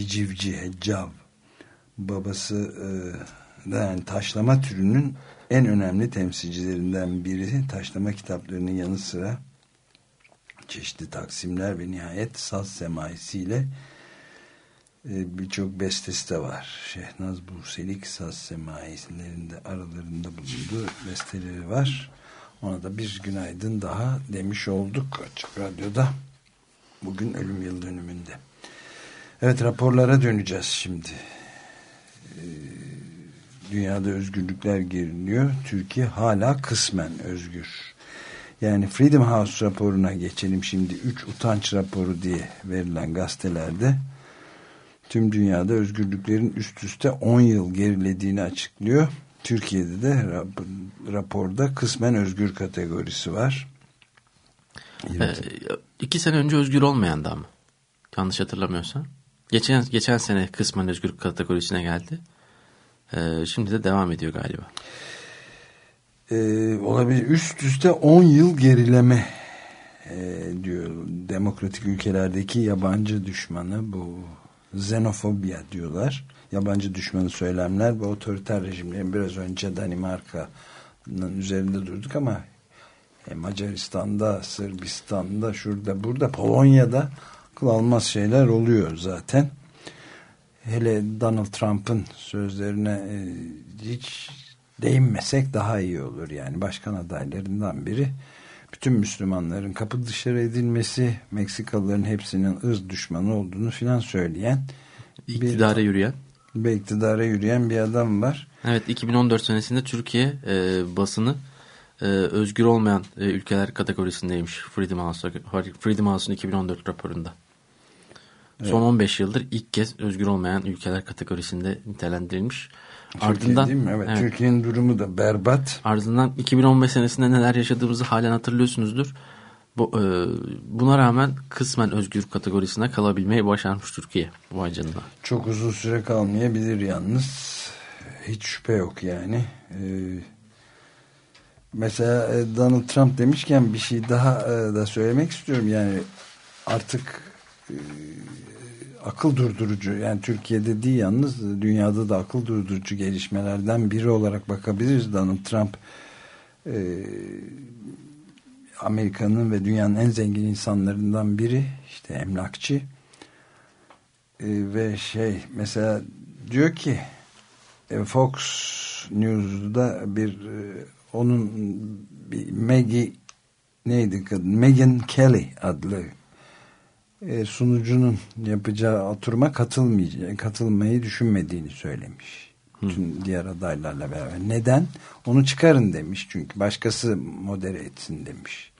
hicivci, heccav babası e, yani taşlama türünün en önemli temsilcilerinden biri taşlama kitaplarının yanı sıra çeşitli taksimler ve nihayet saz semaisiyle e, birçok bestesi de var. Şehnaz Burselik saz semailerinde aralarında bulunduğu besteleri var. Ona da bir günaydın daha demiş olduk Açık Radyo'da. Bugün ölüm yıl dönümünde. Evet raporlara döneceğiz şimdi. Ee, dünyada özgürlükler geriliyor. Türkiye hala kısmen özgür. Yani Freedom House raporuna geçelim şimdi. Üç utanç raporu diye verilen gazetelerde tüm dünyada özgürlüklerin üst üste 10 yıl gerilediğini açıklıyor. Türkiye'de de raporda kısmen özgür kategorisi var. Ee, iki sene önce özgür olmayan da mı? Yanlış hatırlamıyorsam. Geçen geçen sene kısmen özgür kategorisine geldi. Ee, şimdi de devam ediyor galiba. Ee, olabilir. Üst üste 10 yıl gerileme e, diyor demokratik ülkelerdeki yabancı düşmanı bu xenofobia diyorlar. Yabancı düşmanı söylemler ve otoriter rejimlerin biraz önce Danimarka'nın üzerinde durduk ama e, Macaristan'da, Sırbistan'da, şurada, burada, Polonya'da akıl almaz şeyler oluyor zaten. Hele Donald Trump'ın sözlerine e, hiç değinmesek daha iyi olur. Yani başkan adaylarından biri bütün Müslümanların kapı dışarı edilmesi, Meksikalıların hepsinin ırz düşmanı olduğunu filan söyleyen iktidara bir, yürüyen bir iktidara yürüyen bir adam var. Evet 2014 senesinde Türkiye e, basını e, özgür olmayan e, ülkeler kategorisindeymiş Freedom House'un Freedom House'un 2014 raporunda. Evet. Son 15 yıldır ilk kez özgür olmayan ülkeler kategorisinde nitelendirilmiş. Türkiye ardından, değil mi? Evet, evet. Türkiye'nin durumu da berbat. Ardından 2015 senesinde neler yaşadığımızı halen hatırlıyorsunuzdur. Bu, e, buna rağmen kısmen özgür kategorisine kalabilmeyi başarmış Türkiye bu canına. Çok uzun süre kalmayabilir yalnız. Hiç şüphe yok yani. E, mesela e, Donald Trump demişken bir şey daha e, da söylemek istiyorum. Yani artık e, akıl durdurucu yani Türkiye'de değil yalnız dünyada da akıl durdurucu gelişmelerden biri olarak bakabiliriz. Donald Trump e, Amerika'nın ve dünyanın en zengin insanlarından biri işte emlakçı e, ve şey mesela diyor ki e, Fox News'da bir e, onun bir Maggie neydi kadın Megan Kelly adlı sunucunun yapacağı oturuma katılmayacak, katılmayı düşünmediğini söylemiş. Hı. Bütün diğer adaylarla beraber. Neden? Onu çıkarın demiş çünkü. Başkası modere etsin demiş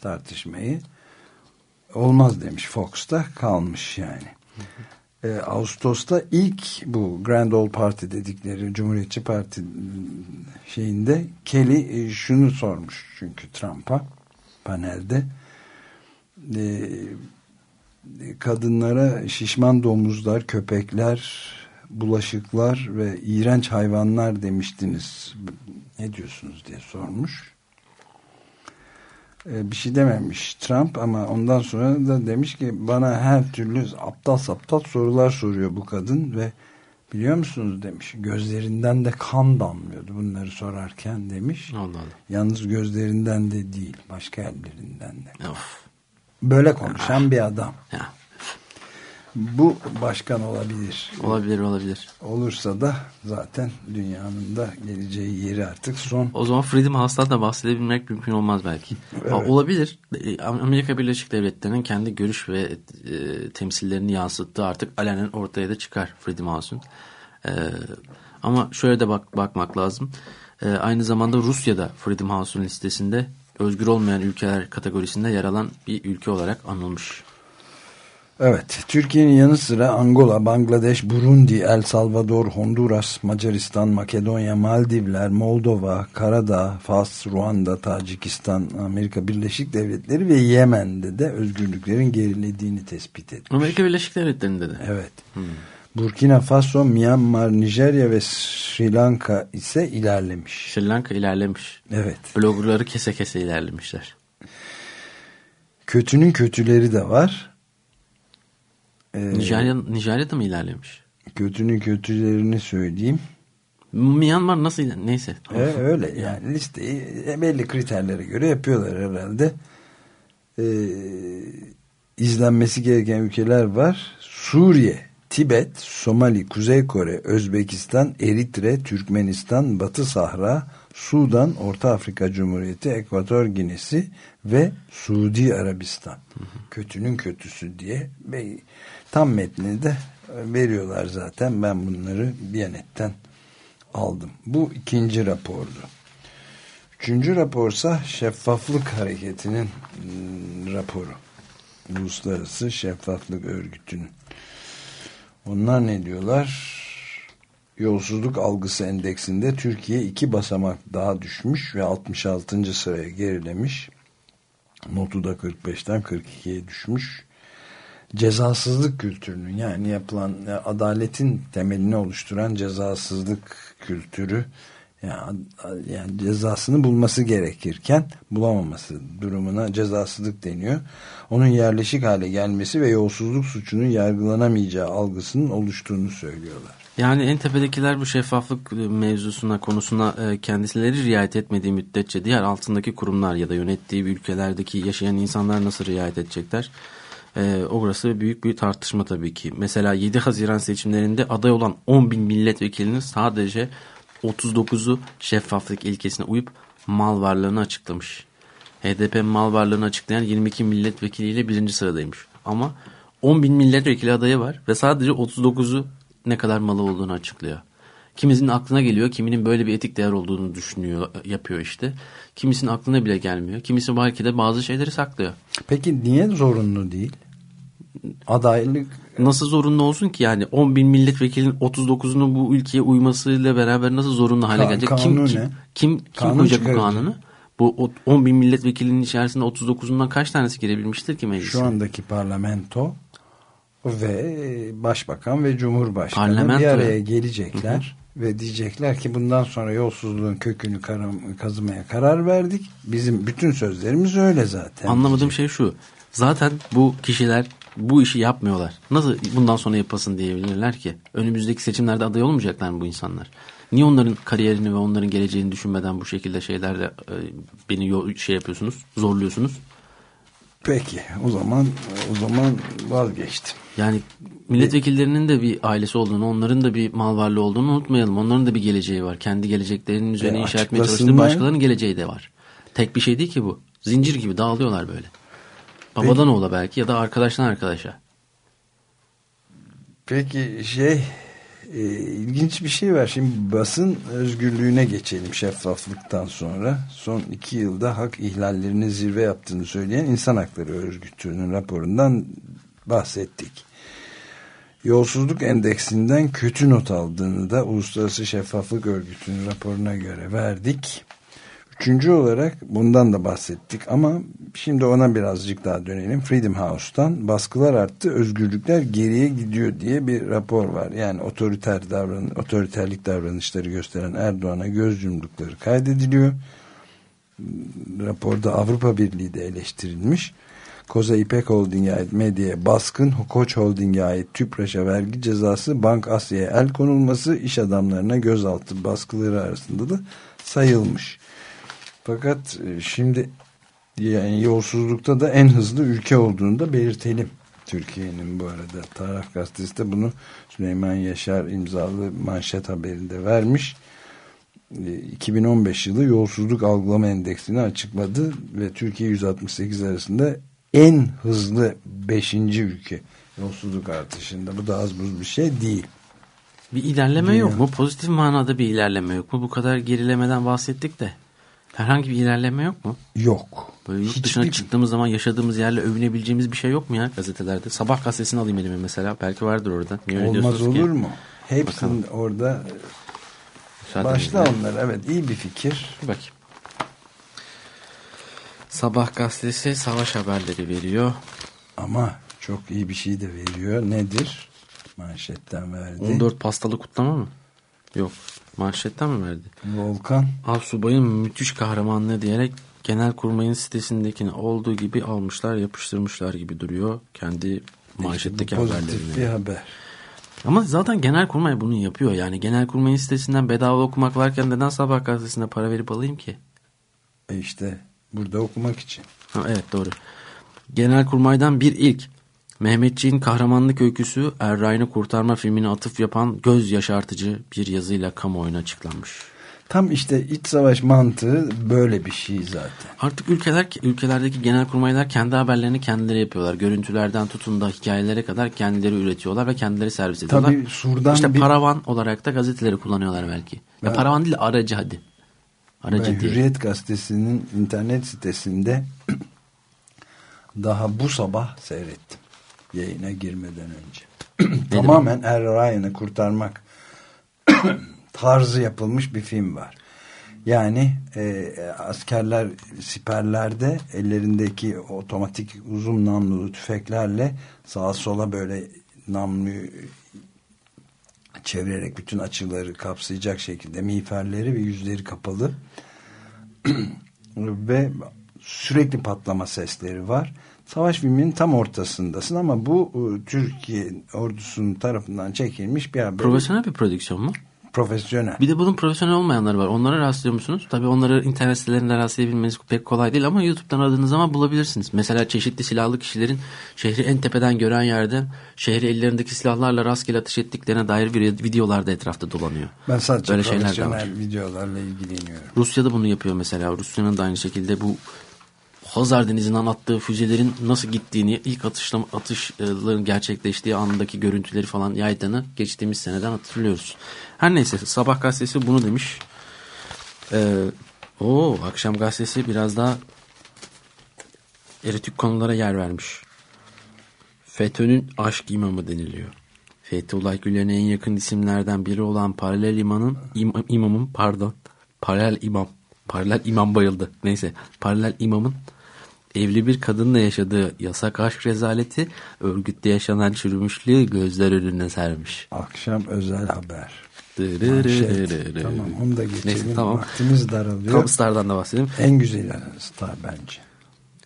tartışmayı. Olmaz demiş Fox'ta kalmış yani. Hı. E, Ağustos'ta ilk bu Grand Old Party dedikleri Cumhuriyetçi Parti şeyinde Kelly e, şunu sormuş çünkü Trump'a panelde e, kadınlara şişman domuzlar, köpekler, bulaşıklar ve iğrenç hayvanlar demiştiniz. Ne diyorsunuz diye sormuş. Ee, bir şey dememiş Trump ama ondan sonra da demiş ki bana her türlü aptal saptal sorular soruyor bu kadın ve biliyor musunuz demiş gözlerinden de kan damlıyordu bunları sorarken demiş. Allah Allah. Yalnız gözlerinden de değil başka yerlerinden de. Of. Böyle konuşan bir adam. Ya. Bu başkan olabilir. Olabilir olabilir. Olursa da zaten dünyanın da geleceği yeri artık son. O zaman Freedom House'dan da bahsedebilmek mümkün olmaz belki. Evet. Olabilir. E, Amerika Birleşik Devletleri'nin kendi görüş ve e, temsillerini yansıttığı artık alenen ortaya da çıkar Freedom House'un. E, ama şöyle de bak, bakmak lazım. E, aynı zamanda Rusya'da Freedom House'un listesinde özgür olmayan ülkeler kategorisinde yer alan bir ülke olarak anılmış. Evet, Türkiye'nin yanı sıra Angola, Bangladeş, Burundi, El Salvador, Honduras, Macaristan, Makedonya, Maldivler, Moldova, Karadağ, Fas, Ruanda, Tacikistan, Amerika Birleşik Devletleri ve Yemen'de de özgürlüklerin gerilediğini tespit etmiş. Amerika Birleşik Devletleri'nde de. Evet. Hmm. Burkina Faso, Myanmar, Nijerya ve Sri Lanka ise ilerlemiş. Sri Lanka ilerlemiş. Evet. Bloggerları kese kese ilerlemişler. Kötünün kötüleri de var. Ee, Nijerya, Nijerya'da mı ilerlemiş? Kötünün kötülerini söyleyeyim. Myanmar nasıl iler neyse. E, öyle yani listeyi e, belli kriterlere göre yapıyorlar herhalde. Ee, izlenmesi gereken ülkeler var. Suriye, Tibet, Somali, Kuzey Kore, Özbekistan, Eritre, Türkmenistan, Batı Sahra, Sudan, Orta Afrika Cumhuriyeti, Ekvator Ginesi ve Suudi Arabistan. Hı hı. Kötünün kötüsü diye tam metnini de veriyorlar zaten. Ben bunları Biyanet'ten aldım. Bu ikinci rapordu. Üçüncü raporsa Şeffaflık Hareketi'nin ıı, raporu. Uluslararası Şeffaflık Örgütü'nün. Onlar ne diyorlar? Yolsuzluk algısı endeksinde Türkiye iki basamak daha düşmüş ve 66. sıraya gerilemiş. Notu da 45'ten 42'ye düşmüş. Cezasızlık kültürünün yani yapılan adaletin temelini oluşturan cezasızlık kültürü yani, yani cezasını bulması gerekirken bulamaması durumuna cezasızlık deniyor. Onun yerleşik hale gelmesi ve yolsuzluk suçunun yargılanamayacağı algısının oluştuğunu söylüyorlar. Yani en tepedekiler bu şeffaflık mevzusuna konusuna e, kendileri riayet etmediği müddetçe diğer altındaki kurumlar ya da yönettiği ülkelerdeki yaşayan insanlar nasıl riayet edecekler? E, orası büyük bir tartışma tabii ki. Mesela 7 Haziran seçimlerinde aday olan 10 bin milletvekilinin sadece 39'u şeffaflık ilkesine uyup mal varlığını açıklamış. HDP mal varlığını açıklayan 22 milletvekiliyle birinci sıradaymış. Ama 10 bin milletvekili adayı var ve sadece 39'u ne kadar malı olduğunu açıklıyor. Kimisinin aklına geliyor, kiminin böyle bir etik değer olduğunu düşünüyor, yapıyor işte. Kimisinin aklına bile gelmiyor. Kimisi belki de bazı şeyleri saklıyor. Peki niye zorunlu değil? Adaylık nasıl zorunlu olsun ki yani 10 bin milletvekilinin 39'unun bu ülkeye uymasıyla beraber nasıl zorunlu hale gelecek? Kim, kim, kim, kim kanun koyacak bu kanunu? Bu 10 bin milletvekilinin içerisinde 39'undan kaç tanesi girebilmiştir ki meclise? Şu andaki parlamento ve başbakan ve cumhurbaşkanı parlamento. bir araya gelecekler. Hı hı. Ve diyecekler ki bundan sonra yolsuzluğun kökünü kazımaya karar verdik. Bizim bütün sözlerimiz öyle zaten. Anlamadığım diyecek. şey şu. Zaten bu kişiler bu işi yapmıyorlar. Nasıl bundan sonra yapasın diyebilirler ki? Önümüzdeki seçimlerde aday olmayacaklar mı bu insanlar? Niye onların kariyerini ve onların geleceğini düşünmeden bu şekilde şeylerle e, beni şey yapıyorsunuz, zorluyorsunuz? Peki o zaman o zaman vazgeçtim. Yani milletvekillerinin de bir ailesi olduğunu, onların da bir mal varlığı olduğunu unutmayalım. Onların da bir geleceği var. Kendi geleceklerinin üzerine e, inşa etmeye çalıştığı başkalarının geleceği de var. Tek bir şey değil ki bu. Zincir gibi dağılıyorlar böyle. Babadan Peki, oğla belki ya da arkadaştan arkadaşa. Peki şey e, ilginç bir şey var. Şimdi basın özgürlüğüne geçelim şeffaflıktan sonra. Son iki yılda hak ihlallerini zirve yaptığını söyleyen insan Hakları Örgütü'nün raporundan bahsettik. Yolsuzluk endeksinden kötü not aldığını da Uluslararası Şeffaflık Örgütü'nün raporuna göre verdik. Üçüncü olarak bundan da bahsettik ama şimdi ona birazcık daha dönelim. Freedom House'tan baskılar arttı, özgürlükler geriye gidiyor diye bir rapor var. Yani otoriter davran otoriterlik davranışları gösteren Erdoğan'a göz yumdukları kaydediliyor. Raporda Avrupa Birliği de eleştirilmiş. Koza İpek Holding'e ait medyaya baskın, Koç Holding'e ait TÜPRAŞ'a vergi cezası, Bank Asya'ya el konulması, iş adamlarına gözaltı baskıları arasında da sayılmış. Fakat e, şimdi yani yolsuzlukta da en hızlı ülke olduğunu da belirtelim. Türkiye'nin bu arada Taraf Gazetesi de bunu Süleyman Yaşar imzalı manşet haberinde vermiş. 2015 e, yılı yolsuzluk algılama endeksini açıkladı ve Türkiye 168 arasında en hızlı 5. ülke yolsuzluk artışında. Bu da az buz bir şey değil. Bir ilerleme Dünya. yok mu? Pozitif manada bir ilerleme yok mu? Bu kadar gerilemeden bahsettik de. Herhangi bir ilerleme yok mu? Yok. Böyle yurt Hiçbir- dışına çıktığımız zaman yaşadığımız yerle övünebileceğimiz bir şey yok mu ya gazetelerde? Sabah gazetesini alayım elime mesela. Belki vardır orada. Niye Olmaz diyorsunuz ki? olur mu? Hepsinin Bakalım. orada Müsaadenizle. başla onlar. Evet iyi bir fikir. Bir bakayım. Sabah gazetesi savaş haberleri veriyor. Ama çok iyi bir şey de veriyor. Nedir? Manşetten verdi. 14 pastalı kutlama mı? Yok. Manşetten mi verdi? Volkan. Alsubay'ın müthiş kahramanlığı diyerek Genelkurmay'ın sitesindekini olduğu gibi almışlar yapıştırmışlar gibi duruyor. Kendi manşetteki pozitif haberlerini. bir haber. Ama zaten Genelkurmay bunu yapıyor. Yani Genelkurmay'ın sitesinden bedava okumak varken neden Sabah gazetesine para verip alayım ki? E işte burada okumak için. Ha, evet doğru. Genelkurmay'dan bir ilk. Mehmetçiğin kahramanlık öyküsü Erray'ını kurtarma filmine atıf yapan göz yaşartıcı bir yazıyla kamuoyuna açıklanmış. Tam işte iç savaş mantığı böyle bir şey zaten. Artık ülkeler ülkelerdeki genelkurmaylar kendi haberlerini kendileri yapıyorlar. Görüntülerden tutun da hikayelere kadar kendileri üretiyorlar ve kendileri servis ediyorlar. Tabii Sur'dan işte bir paravan olarak da gazeteleri kullanıyorlar belki. Ya Ben- paravan değil aracı hadi. Aracı ve diye. Hürriyet gazetesinin internet sitesinde daha bu sabah seyrettim. Yayına girmeden önce. Tamamen Er Ryan'ı kurtarmak tarzı yapılmış bir film var. Yani e, askerler siperlerde ellerindeki otomatik uzun namlulu tüfeklerle sağa sola böyle namluyu çevirerek bütün açıları kapsayacak şekilde miğferleri ve yüzleri kapalı ve sürekli patlama sesleri var. Savaş filminin tam ortasındasın ama bu e, Türkiye ordusunun tarafından çekilmiş bir haber. Profesyonel bir prodüksiyon mu? Profesyonel. Bir de bunun profesyonel olmayanları var. Onlara rastlıyor musunuz? Tabii onları internet sitelerinde rastlayabilmeniz pek kolay değil ama YouTube'dan aradığınız zaman bulabilirsiniz. Mesela çeşitli silahlı kişilerin şehri en tepeden gören yerden şehri ellerindeki silahlarla rastgele ateş ettiklerine dair bir videolar da etrafta dolanıyor. Ben sadece Böyle şeyler de var. profesyonel videolarla ilgileniyorum. Rusya'da bunu yapıyor mesela. Rusya'nın da aynı şekilde bu Hazar Denizi'nden attığı füzelerin nasıl gittiğini, ilk atışlam atışların gerçekleştiği andaki görüntüleri falan yaydığını geçtiğimiz seneden hatırlıyoruz. Her neyse Sabah gazetesi bunu demiş. Ee, o akşam gazetesi biraz daha erotik konulara yer vermiş. FETÖ'nün aşk imamı deniliyor. Fethullah Gülen'e en yakın isimlerden biri olan paralel imanın im- imamın pardon paralel imam paralel imam bayıldı. Neyse paralel imamın evli bir kadınla yaşadığı yasak aşk rezaleti örgütte yaşanan çürümüşlüğü gözler önüne sermiş. Akşam özel haber. Manşet. Tamam onu da geçelim. Neyse tamam. Vaktimiz daralıyor. Topstar'dan da bahsedelim. En güzeli Star bence.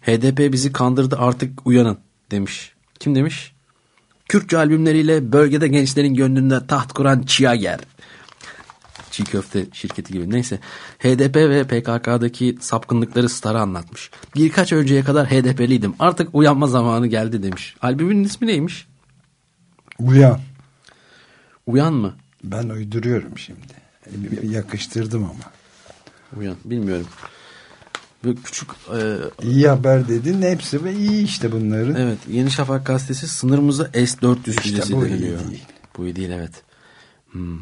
HDP bizi kandırdı artık uyanın demiş. Kim demiş? Kürtçe albümleriyle bölgede gençlerin gönlünde taht kuran Çiyager. Çiğ köfte şirketi gibi. Neyse. HDP ve PKK'daki sapkınlıkları Star'a anlatmış. Birkaç önceye kadar HDP'liydim. Artık uyanma zamanı geldi demiş. Albümün ismi neymiş? Uyan. Uyan mı? Ben uyduruyorum şimdi. Yakıştırdım ama. Uyan. Bilmiyorum. Böyle küçük e, İyi haber dedin hepsi ve iyi işte bunların. Evet Yeni Şafak gazetesi sınırımıza S-400 İşte füzesi bu iyi deniliyor. değil. Bu iyi değil evet. Hmm.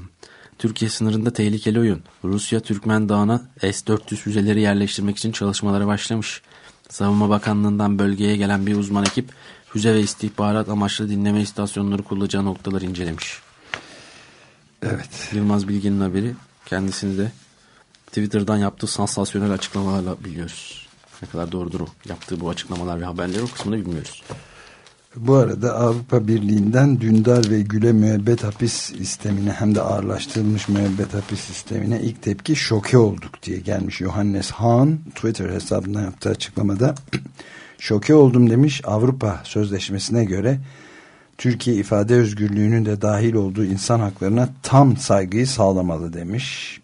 Türkiye sınırında tehlikeli oyun. Rusya Türkmen Dağı'na S-400 füzeleri yerleştirmek için çalışmalara başlamış. Savunma Bakanlığı'ndan bölgeye gelen bir uzman ekip füze ve istihbarat amaçlı dinleme istasyonları kullanacağı noktaları incelemiş. Evet. Yılmaz Bilgin'in haberi kendisini de Twitter'dan yaptığı sansasyonel açıklamalarla biliyoruz. Ne kadar doğrudur o. Yaptığı bu açıklamalar ve haberleri o kısmını bilmiyoruz. Bu arada Avrupa Birliği'nden Dündar ve Gül'e müebbet hapis sistemine hem de ağırlaştırılmış müebbet hapis sistemine ilk tepki şoke olduk diye gelmiş. Johannes Hahn Twitter hesabından yaptığı açıklamada şoke oldum demiş Avrupa Sözleşmesi'ne göre Türkiye ifade özgürlüğünün de dahil olduğu insan haklarına tam saygıyı sağlamalı demiş.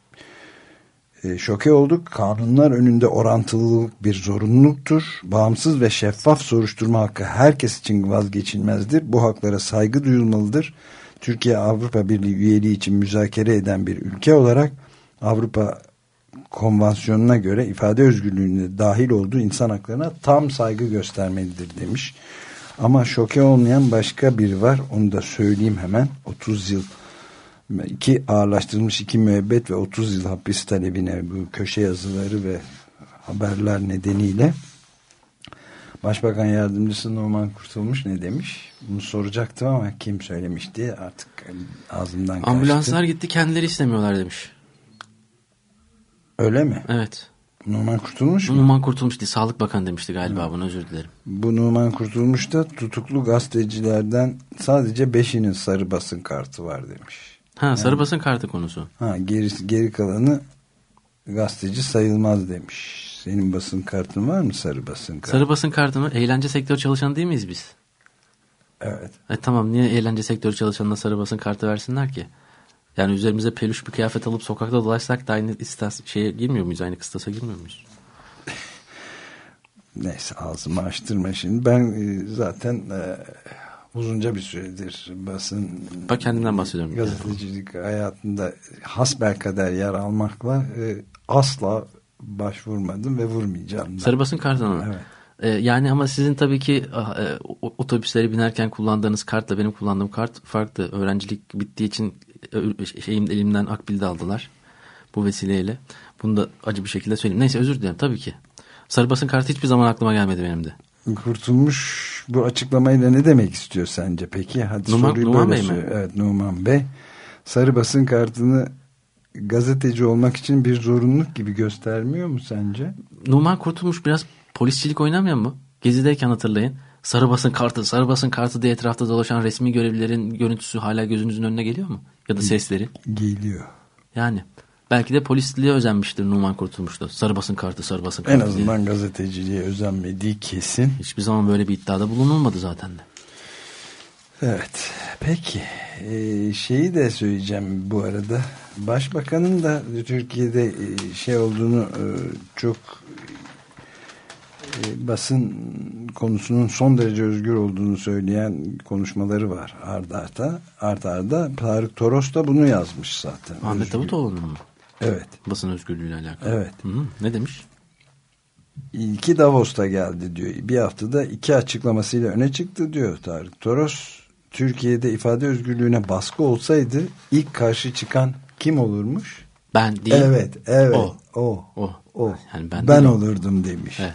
E, şoke olduk. Kanunlar önünde orantılılık bir zorunluluktur. Bağımsız ve şeffaf soruşturma hakkı herkes için vazgeçilmezdir. Bu haklara saygı duyulmalıdır. Türkiye Avrupa Birliği üyeliği için müzakere eden bir ülke olarak Avrupa Konvansiyonu'na göre ifade özgürlüğüne dahil olduğu insan haklarına tam saygı göstermelidir demiş. Ama şoke olmayan başka biri var. Onu da söyleyeyim hemen. 30 yıl iki ağırlaştırılmış iki müebbet ve 30 yıl hapis talebine bu köşe yazıları ve haberler nedeniyle Başbakan Yardımcısı Numan Kurtulmuş ne demiş? Bunu soracaktım ama kim söylemiş diye artık ağzımdan kaçtı. Ambulanslar gitti kendileri istemiyorlar demiş. Öyle mi? Evet. Numan Kurtulmuş mu? Numan Kurtulmuş değil Sağlık Bakanı demişti galiba bunu özür dilerim. Bu Numan Kurtulmuş da tutuklu gazetecilerden sadece beşinin sarı basın kartı var demiş. Ha sarı basın kartı konusu. Ha gerisi geri kalanı gazeteci sayılmaz demiş. Senin basın kartın var mı sarı basın kartı? Sarı basın kartı mı? Eğlence sektörü çalışanı değil miyiz biz? Evet. E tamam niye eğlence sektörü çalışanına sarı basın kartı versinler ki? Yani üzerimize peluş bir kıyafet alıp sokakta dolaşsak da aynı istas şeye girmiyor muyuz? Aynı kıstasa girmiyor muyuz? Neyse ağzımı açtırma şimdi. Ben e, zaten e, uzunca bir süredir basın Bak kendimden bahsediyorum. gazetecilik hayatında hasbelkader yer almakla e, asla başvurmadım ve vurmayacağım. da. Sarı basın kartı mı? Evet. E, yani ama sizin tabii ki e, otobüslere binerken kullandığınız kartla benim kullandığım kart farklı. Öğrencilik bittiği için e, şeyim elimden akbil de aldılar bu vesileyle. Bunu da acı bir şekilde söyleyeyim. Neyse özür dilerim tabii ki. Sarı basın kartı hiçbir zaman aklıma gelmedi benim de. Kurtulmuş bu açıklamayla ne demek istiyor sence peki? Hadi Numan- soruyu Numan böyle Bey mi? Evet Numan Bey. Sarı basın kartını gazeteci olmak için bir zorunluluk gibi göstermiyor mu sence? Numan Kurtulmuş biraz polisçilik oynamıyor mu? Gezideyken hatırlayın. Sarı basın kartı, sarı basın kartı diye etrafta dolaşan resmi görevlilerin görüntüsü hala gözünüzün önüne geliyor mu? Ya da sesleri. Geliyor. Yani belki de polisliğe özenmiştir Numan Kurtulmuş da. Sarı basın kartı, sarı basın kartı En diye. azından gazeteciliğe özenmediği kesin. Hiçbir zaman böyle bir iddiada bulunulmadı zaten de. Evet. Peki. Ee, şeyi de söyleyeceğim bu arada. Başbakanın da Türkiye'de e, şey olduğunu e, çok e, basın konusunun son derece özgür olduğunu söyleyen konuşmaları var arda arda. Arda arda. Tarık Toros da bunu yazmış zaten. Ahmet Davutoğlu'nun mu? Evet. Basın özgürlüğüyle alakalı. Evet. Hı hı. Ne demiş? İlki Davos'ta geldi diyor. Bir haftada iki açıklamasıyla öne çıktı diyor Tarık Toros. Türkiye'de ifade özgürlüğüne baskı olsaydı ilk karşı çıkan kim olurmuş? Ben değil. Evet, evet. O. O. O. o. Yani ben ben olurdum demiş. Evet.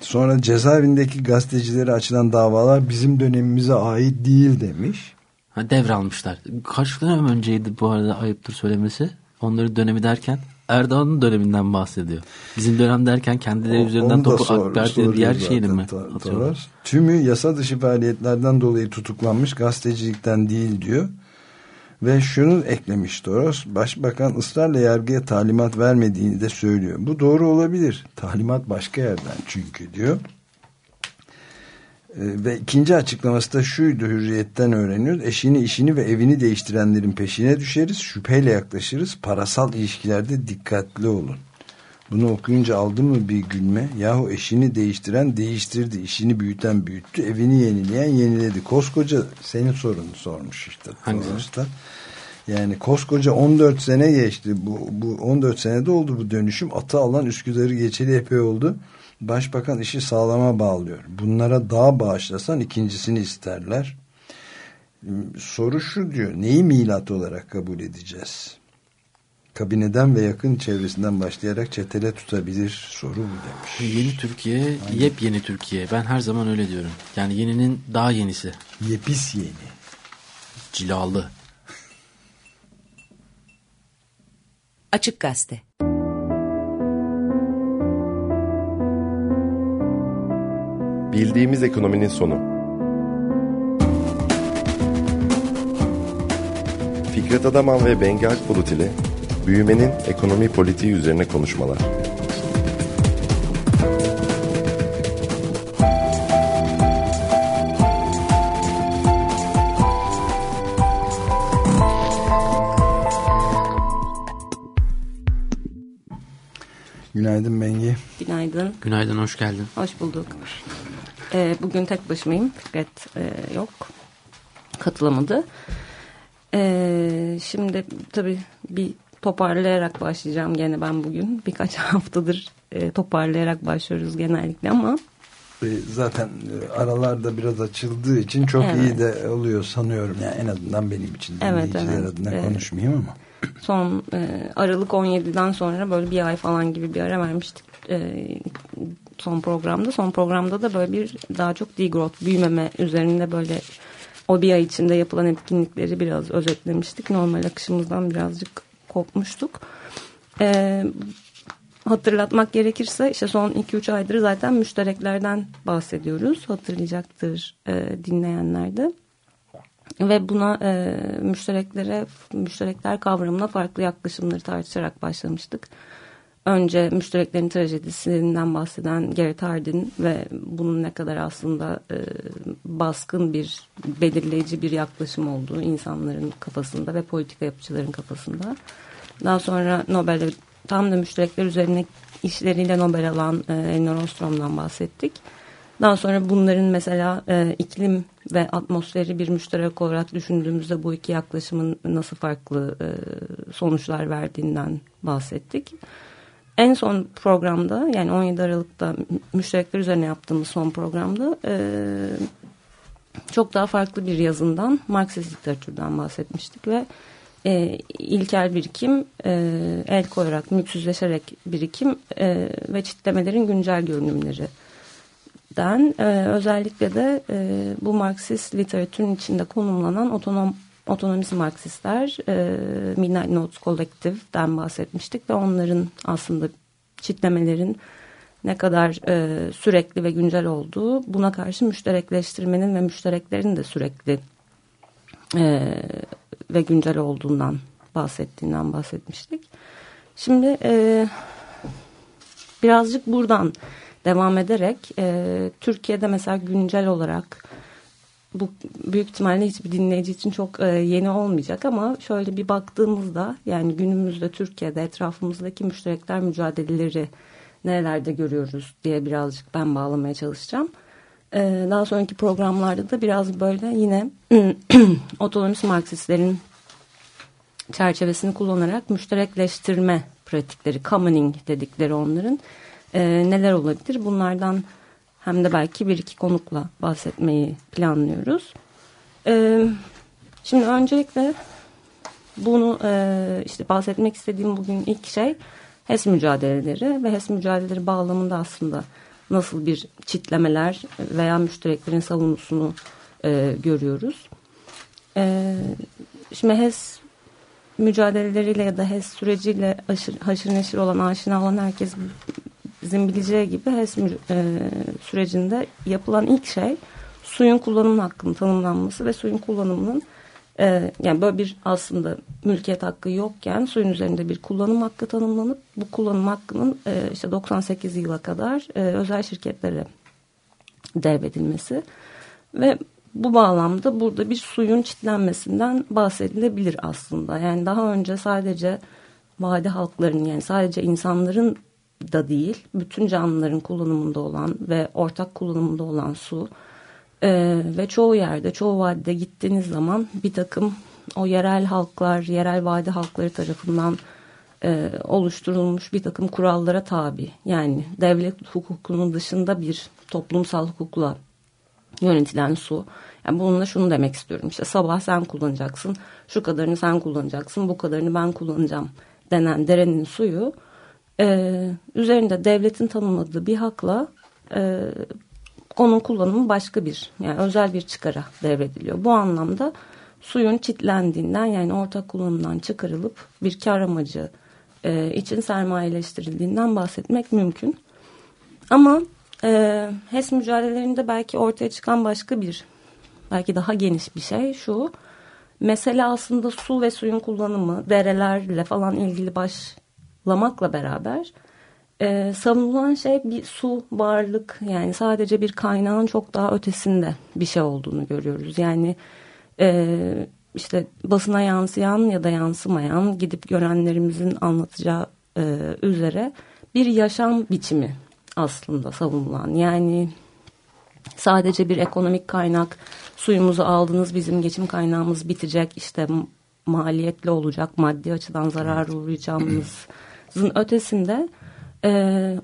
Sonra cezaevindeki gazetecilere açılan davalar bizim dönemimize ait değil demiş. Ha, devralmışlar. Kaç dönem önceydi bu arada ayıptır söylemesi? Onların dönemi derken Erdoğan'ın döneminden bahsediyor. Bizim dönem derken kendileri O- üzerinden topu sor- AK Parti'ye diğer şeyini mi Ta- atıyorlar? Tümü yasa dışı faaliyetlerden dolayı tutuklanmış gazetecilikten değil diyor. Ve şunu eklemiş Toros. Başbakan ısrarla yargıya talimat vermediğini de söylüyor. Bu doğru olabilir. Talimat başka yerden çünkü diyor. Ee, Ve ikinci açıklaması da şuydu hürriyetten öğreniyoruz. Eşini, işini ve evini değiştirenlerin peşine düşeriz. Şüpheyle yaklaşırız. Parasal ilişkilerde dikkatli olun. Bunu okuyunca aldı mı bir gülme? Yahu eşini değiştiren değiştirdi. işini büyüten büyüttü. Evini yenileyen yeniledi. Koskoca senin sorunu sormuş işte. Toros'ta. Yani koskoca 14 sene geçti. Bu, bu 14 senede oldu bu dönüşüm. Atı alan Üsküdar'ı geçeli epey oldu. Başbakan işi sağlama bağlıyor. Bunlara daha bağışlasan ikincisini isterler. Soru şu diyor. Neyi milat olarak kabul edeceğiz? Kabineden ve yakın çevresinden başlayarak çetele tutabilir soru bu demiş. Yeni Türkiye, yepyeni Türkiye. Ben her zaman öyle diyorum. Yani yeninin daha yenisi. Yepis yeni. Cilalı. Açık Gazete. Bildiğimiz ekonominin sonu. Fikret Adaman ve Bengi Akbulut ile büyümenin ekonomi politiği üzerine konuşmalar. Günaydın Bengi. Günaydın, Günaydın, hoş geldin. hoş bulduk. Ee, bugün tek başımayım. Fikret e, yok. Katılamadı. Ee, şimdi tabii bir toparlayarak başlayacağım gene ben bugün. Birkaç haftadır e, toparlayarak başlıyoruz genellikle ama E, zaten e, aralarda biraz açıldığı için çok Evet. iyi de oluyor sanıyorum. Yani en azından benim için Evet, evet. adına Evet. konuşmayayım ama. Son e, Aralık 17'den sonra böyle bir ay falan gibi bir ara vermiştik e, son programda. Son programda da böyle bir daha çok degrowth, büyümeme üzerinde böyle o bir ay içinde yapılan etkinlikleri biraz özetlemiştik. Normal akışımızdan birazcık kopmuştuk. E, hatırlatmak gerekirse işte son 2-3 aydır zaten müştereklerden bahsediyoruz. Hatırlayacaktır e, dinleyenler de. Ve buna e, müştereklere, müşterekler kavramına farklı yaklaşımları tartışarak başlamıştık. Önce müştereklerin trajedisinden bahseden Garrett Hardin ve bunun ne kadar aslında e, baskın bir, belirleyici bir yaklaşım olduğu insanların kafasında ve politika yapıcıların kafasında. Daha sonra Nobel tam da müşterekler üzerine işleriyle Nobel alan e, Elinor Ostrom'dan bahsettik. Daha sonra bunların mesela e, iklim ve atmosferi bir müşterek olarak düşündüğümüzde bu iki yaklaşımın nasıl farklı e, sonuçlar verdiğinden bahsettik. En son programda yani 17 Aralık'ta müşterekler üzerine yaptığımız son programda e, çok daha farklı bir yazından Marksist literatürden bahsetmiştik ve e, ilkel birikim, e, el koyarak, mülksüzleşerek birikim e, ve çitlemelerin güncel görünümleri den e, özellikle de e, bu Marksist literatürün içinde konumlanan otonom otonomist Marksistler e, Midnight Notes Collective'den bahsetmiştik ve onların aslında çitlemelerin ne kadar e, sürekli ve güncel olduğu buna karşı müşterekleştirmenin ve müştereklerin de sürekli e, ve güncel olduğundan bahsettiğinden bahsetmiştik. Şimdi e, birazcık buradan devam ederek e, Türkiye'de mesela güncel olarak bu büyük ihtimalle hiçbir dinleyici için çok e, yeni olmayacak ama şöyle bir baktığımızda yani günümüzde Türkiye'de etrafımızdaki müşterekler mücadeleleri nerelerde görüyoruz diye birazcık ben bağlamaya çalışacağım. E, daha sonraki programlarda da biraz böyle yine otonomist Marksistlerin çerçevesini kullanarak müşterekleştirme pratikleri, commoning dedikleri onların e, neler olabilir? Bunlardan hem de belki bir iki konukla bahsetmeyi planlıyoruz. E, şimdi öncelikle bunu e, işte bahsetmek istediğim bugün ilk şey HES mücadeleleri ve HES mücadeleleri bağlamında aslında nasıl bir çitlemeler veya müştereklerin savunusunu e, görüyoruz. E, şimdi HES mücadeleleriyle ya da HES süreciyle aşır, haşır neşir olan, aşina olan herkes bizim bileceği gibi HES e, sürecinde yapılan ilk şey suyun kullanım hakkının tanımlanması ve suyun kullanımının e, yani böyle bir aslında mülkiyet hakkı yokken suyun üzerinde bir kullanım hakkı tanımlanıp bu kullanım hakkının e, işte 98 yıla kadar e, özel şirketlere devredilmesi ve bu bağlamda burada bir suyun çitlenmesinden bahsedilebilir aslında. Yani daha önce sadece vadi halklarının yani sadece insanların da değil bütün canlıların kullanımında olan ve ortak kullanımında olan su e, ve çoğu yerde çoğu vadide gittiğiniz zaman bir takım o yerel halklar yerel vadi halkları tarafından e, oluşturulmuş bir takım kurallara tabi yani devlet hukukunun dışında bir toplumsal hukukla yönetilen su. Yani bununla şunu demek istiyorum. İşte sabah sen kullanacaksın, şu kadarını sen kullanacaksın, bu kadarını ben kullanacağım denen derenin suyu e, üzerinde devletin tanımladığı bir hakla e, onun kullanımı başka bir yani özel bir çıkara devrediliyor. Bu anlamda suyun çitlendiğinden yani ortak kullanımdan çıkarılıp bir kar amacı e, için sermayeleştirildiğinden bahsetmek mümkün. Ama e, HES mücadelelerinde belki ortaya çıkan başka bir belki daha geniş bir şey şu. Mesele aslında su ve suyun kullanımı derelerle falan ilgili başlamakla beraber e, savunulan şey bir su varlık yani sadece bir kaynağın çok daha ötesinde bir şey olduğunu görüyoruz. Yani e, işte basına yansıyan ya da yansımayan gidip görenlerimizin anlatacağı e, üzere bir yaşam biçimi aslında savunulan. Yani sadece bir ekonomik kaynak suyumuzu aldınız bizim geçim kaynağımız bitecek işte maliyetli olacak maddi açıdan zarar uğrayacağımızın ötesinde e,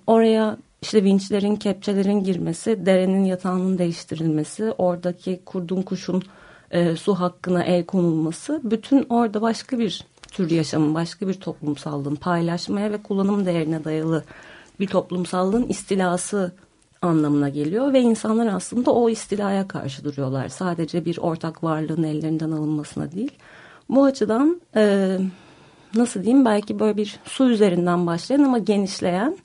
oraya işte vinçlerin, kepçelerin girmesi, derenin yatağının değiştirilmesi, oradaki kurdun kuşun e, su hakkına el konulması, bütün orada başka bir tür yaşamın, başka bir toplumsallığın paylaşmaya ve kullanım değerine dayalı bir toplumsallığın istilası anlamına geliyor ve insanlar aslında o istilaya karşı duruyorlar. Sadece bir ortak varlığın ellerinden alınmasına değil. Bu açıdan e, nasıl diyeyim belki böyle bir su üzerinden başlayan ama genişleyen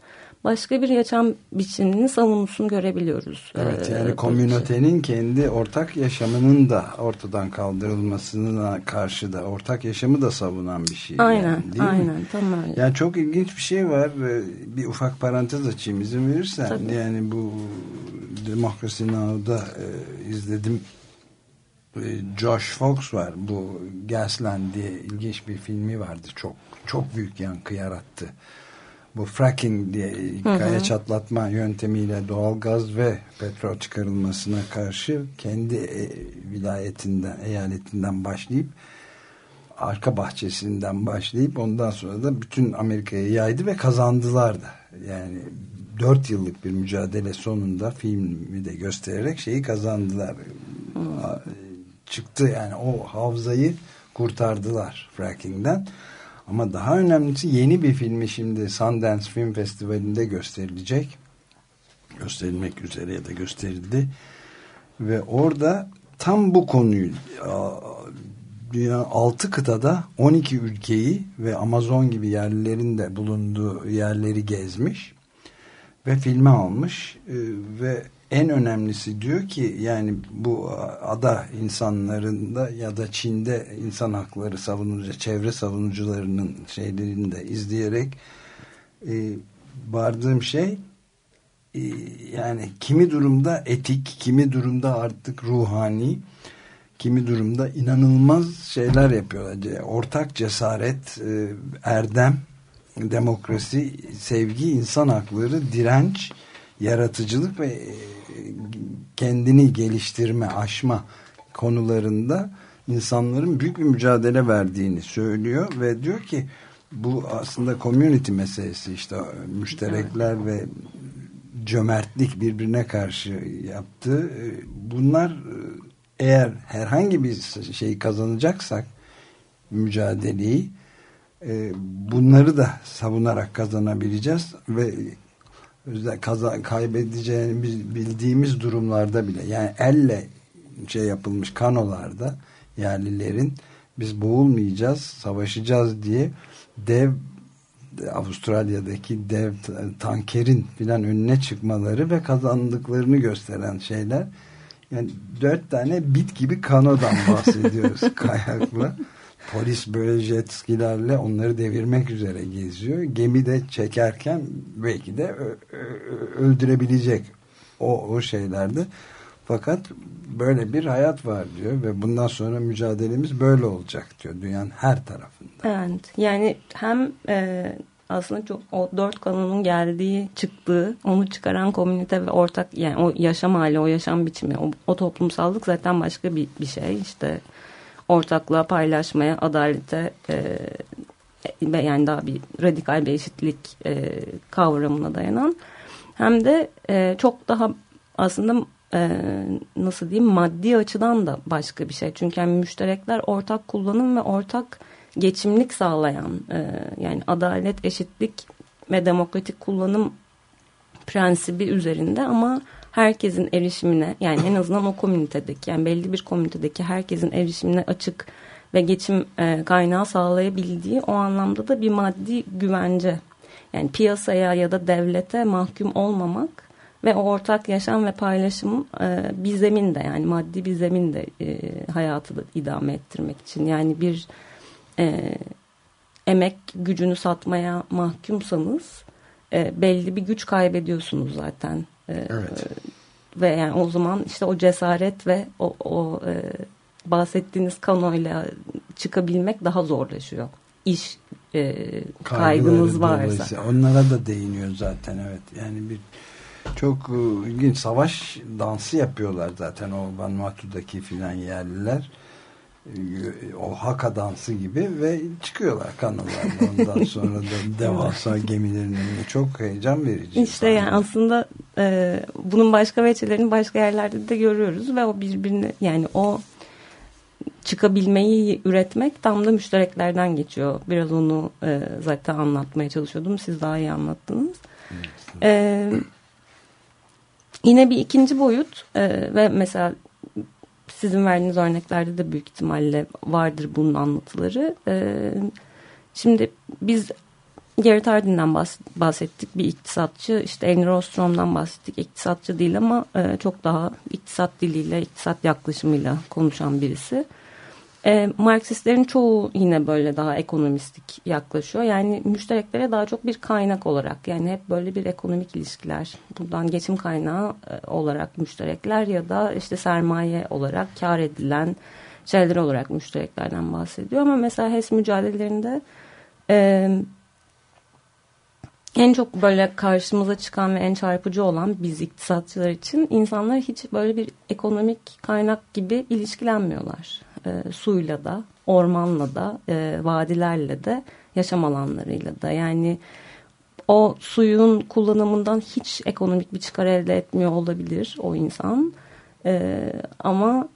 başka bir yaşam biçiminin savunusunu görebiliyoruz. Evet Ee, yani komünotenin kendi ortak yaşamının da ortadan kaldırılmasına karşı da ortak yaşamı da savunan bir şey. Aynen, yani, değil aynen mi? tam öyle. Yani çok ilginç bir şey var. Ee, Bir ufak parantez açayım izin verirsen. Tabii. Yani bu Democracy Now'da e, izledim. E, Josh Fox var. Bu Gasland diye ilginç bir filmi vardı. Çok çok büyük yankı yarattı. Bu fracking diye kaya çatlatma yöntemiyle doğal gaz ve petrol çıkarılmasına karşı kendi e, vilayetinden, eyaletinden başlayıp arka bahçesinden başlayıp ondan sonra da bütün Amerika'ya yaydı ve kazandılar da. Yani dört yıllık bir mücadele sonunda filmi de göstererek şeyi kazandılar. A- Çıktı yani o havzayı kurtardılar frackingden. Ama daha önemlisi yeni bir filmi şimdi Sundance Film Festivali'nde gösterilecek. Gösterilmek üzere ya da gösterildi. Ve orada tam bu konuyu dünya 6 kıtada 12 ülkeyi ve Amazon gibi yerlerin de bulunduğu yerleri gezmiş ve filme almış Ee, ve en önemlisi diyor ki yani bu ada insanlarında ya da Çin'de insan hakları savunucu, çevre savunucularının şeylerini de izleyerek e, vardığım şey e, yani kimi durumda etik, kimi durumda artık ruhani, kimi durumda inanılmaz şeyler yapıyorlar. Ortak cesaret, e, erdem, demokrasi, sevgi, insan hakları, direnç, yaratıcılık ve e, kendini geliştirme, aşma konularında insanların büyük bir mücadele verdiğini söylüyor ve diyor ki bu aslında community meselesi işte müşterekler ve cömertlik birbirine karşı yaptığı bunlar eğer herhangi bir şey kazanacaksak mücadeleyi e, bunları da savunarak kazanabileceğiz ve özel kaza, kaybedeceğini bildiğimiz durumlarda bile yani elle şey yapılmış kanolarda yerlilerin biz boğulmayacağız savaşacağız diye dev Avustralya'daki dev tankerin filan önüne çıkmaları ve kazandıklarını gösteren şeyler. Yani dört tane bit gibi kanodan bahsediyoruz kayakla polis böyle jet skilerle onları devirmek üzere geziyor. Gemi de çekerken belki de öldürebilecek o, o şeylerde fakat böyle bir hayat var diyor ve bundan sonra mücadelemiz böyle olacak diyor dünyanın her tarafında. Evet yani hem e, aslında çok o dört kanunun geldiği çıktığı onu çıkaran komünite ve ortak yani o yaşam hali o yaşam biçimi o, o toplumsallık zaten başka bir, bir şey. İşte ortaklığa paylaşmaya adalete e, yani daha bir radikal bir eşitlik e, kavramına dayanan hem de e, çok daha aslında e, nasıl diyeyim maddi açıdan da başka bir şey. Çünkü yani müşterekler ortak kullanım ve ortak geçimlik sağlayan e, yani adalet, eşitlik ve demokratik kullanım prensibi üzerinde ama herkesin erişimine yani en azından o komünitedeki yani belli bir komünitedeki herkesin erişimine açık ve geçim e, kaynağı sağlayabildiği o anlamda da bir maddi güvence yani piyasaya ya da devlete mahkum olmamak ve o ortak yaşam ve paylaşım e, bir zemin de yani maddi bir zemin de e, hayatı da idame ettirmek için yani bir e, emek gücünü satmaya mahkumsanız e, belli bir güç kaybediyorsunuz zaten. E, Evet. Ve yani o zaman işte o cesaret ve o, o e, bahsettiğiniz kanoyla çıkabilmek daha zorlaşıyor. İş e, kaygınız varsa. Onlara da değiniyor zaten evet. Yani bir çok e, ilginç savaş dansı yapıyorlar zaten o Vanuatu'daki filan yerliler. O haka dansı gibi ve çıkıyorlar kanallarda ondan sonra da devasa gemilerin önüne çok heyecan verici. İşte yani aslında e, bunun başka veçelerini başka yerlerde de görüyoruz ve o birbirine yani o çıkabilmeyi üretmek tam da müştereklerden geçiyor. Biraz onu e, zaten anlatmaya çalışıyordum. Siz daha iyi anlattınız. E, yine bir ikinci boyut e, ve mesela sizin verdiğiniz örneklerde de büyük ihtimalle vardır bunun anlatıları. E, şimdi biz Gerrit Hardin'den bahsettik bir iktisatçı. İşte Enver Ostrom'dan bahsettik. İktisatçı değil ama e, çok daha iktisat diliyle, iktisat yaklaşımıyla konuşan birisi. E, Marksistlerin çoğu yine böyle daha ekonomistik yaklaşıyor. Yani müştereklere daha çok bir kaynak olarak yani hep böyle bir ekonomik ilişkiler. Buradan geçim kaynağı e, olarak müşterekler ya da işte sermaye olarak kar edilen şeyler olarak müştereklerden bahsediyor. Ama mesela HES mücadelelerinde e, en çok böyle karşımıza çıkan ve en çarpıcı olan biz iktisatçılar için insanlar hiç böyle bir ekonomik kaynak gibi ilişkilenmiyorlar e, suyla da, ormanla da, e, vadilerle de, yaşam alanlarıyla da. Yani o suyun kullanımından hiç ekonomik bir çıkar elde etmiyor olabilir o insan. E, ama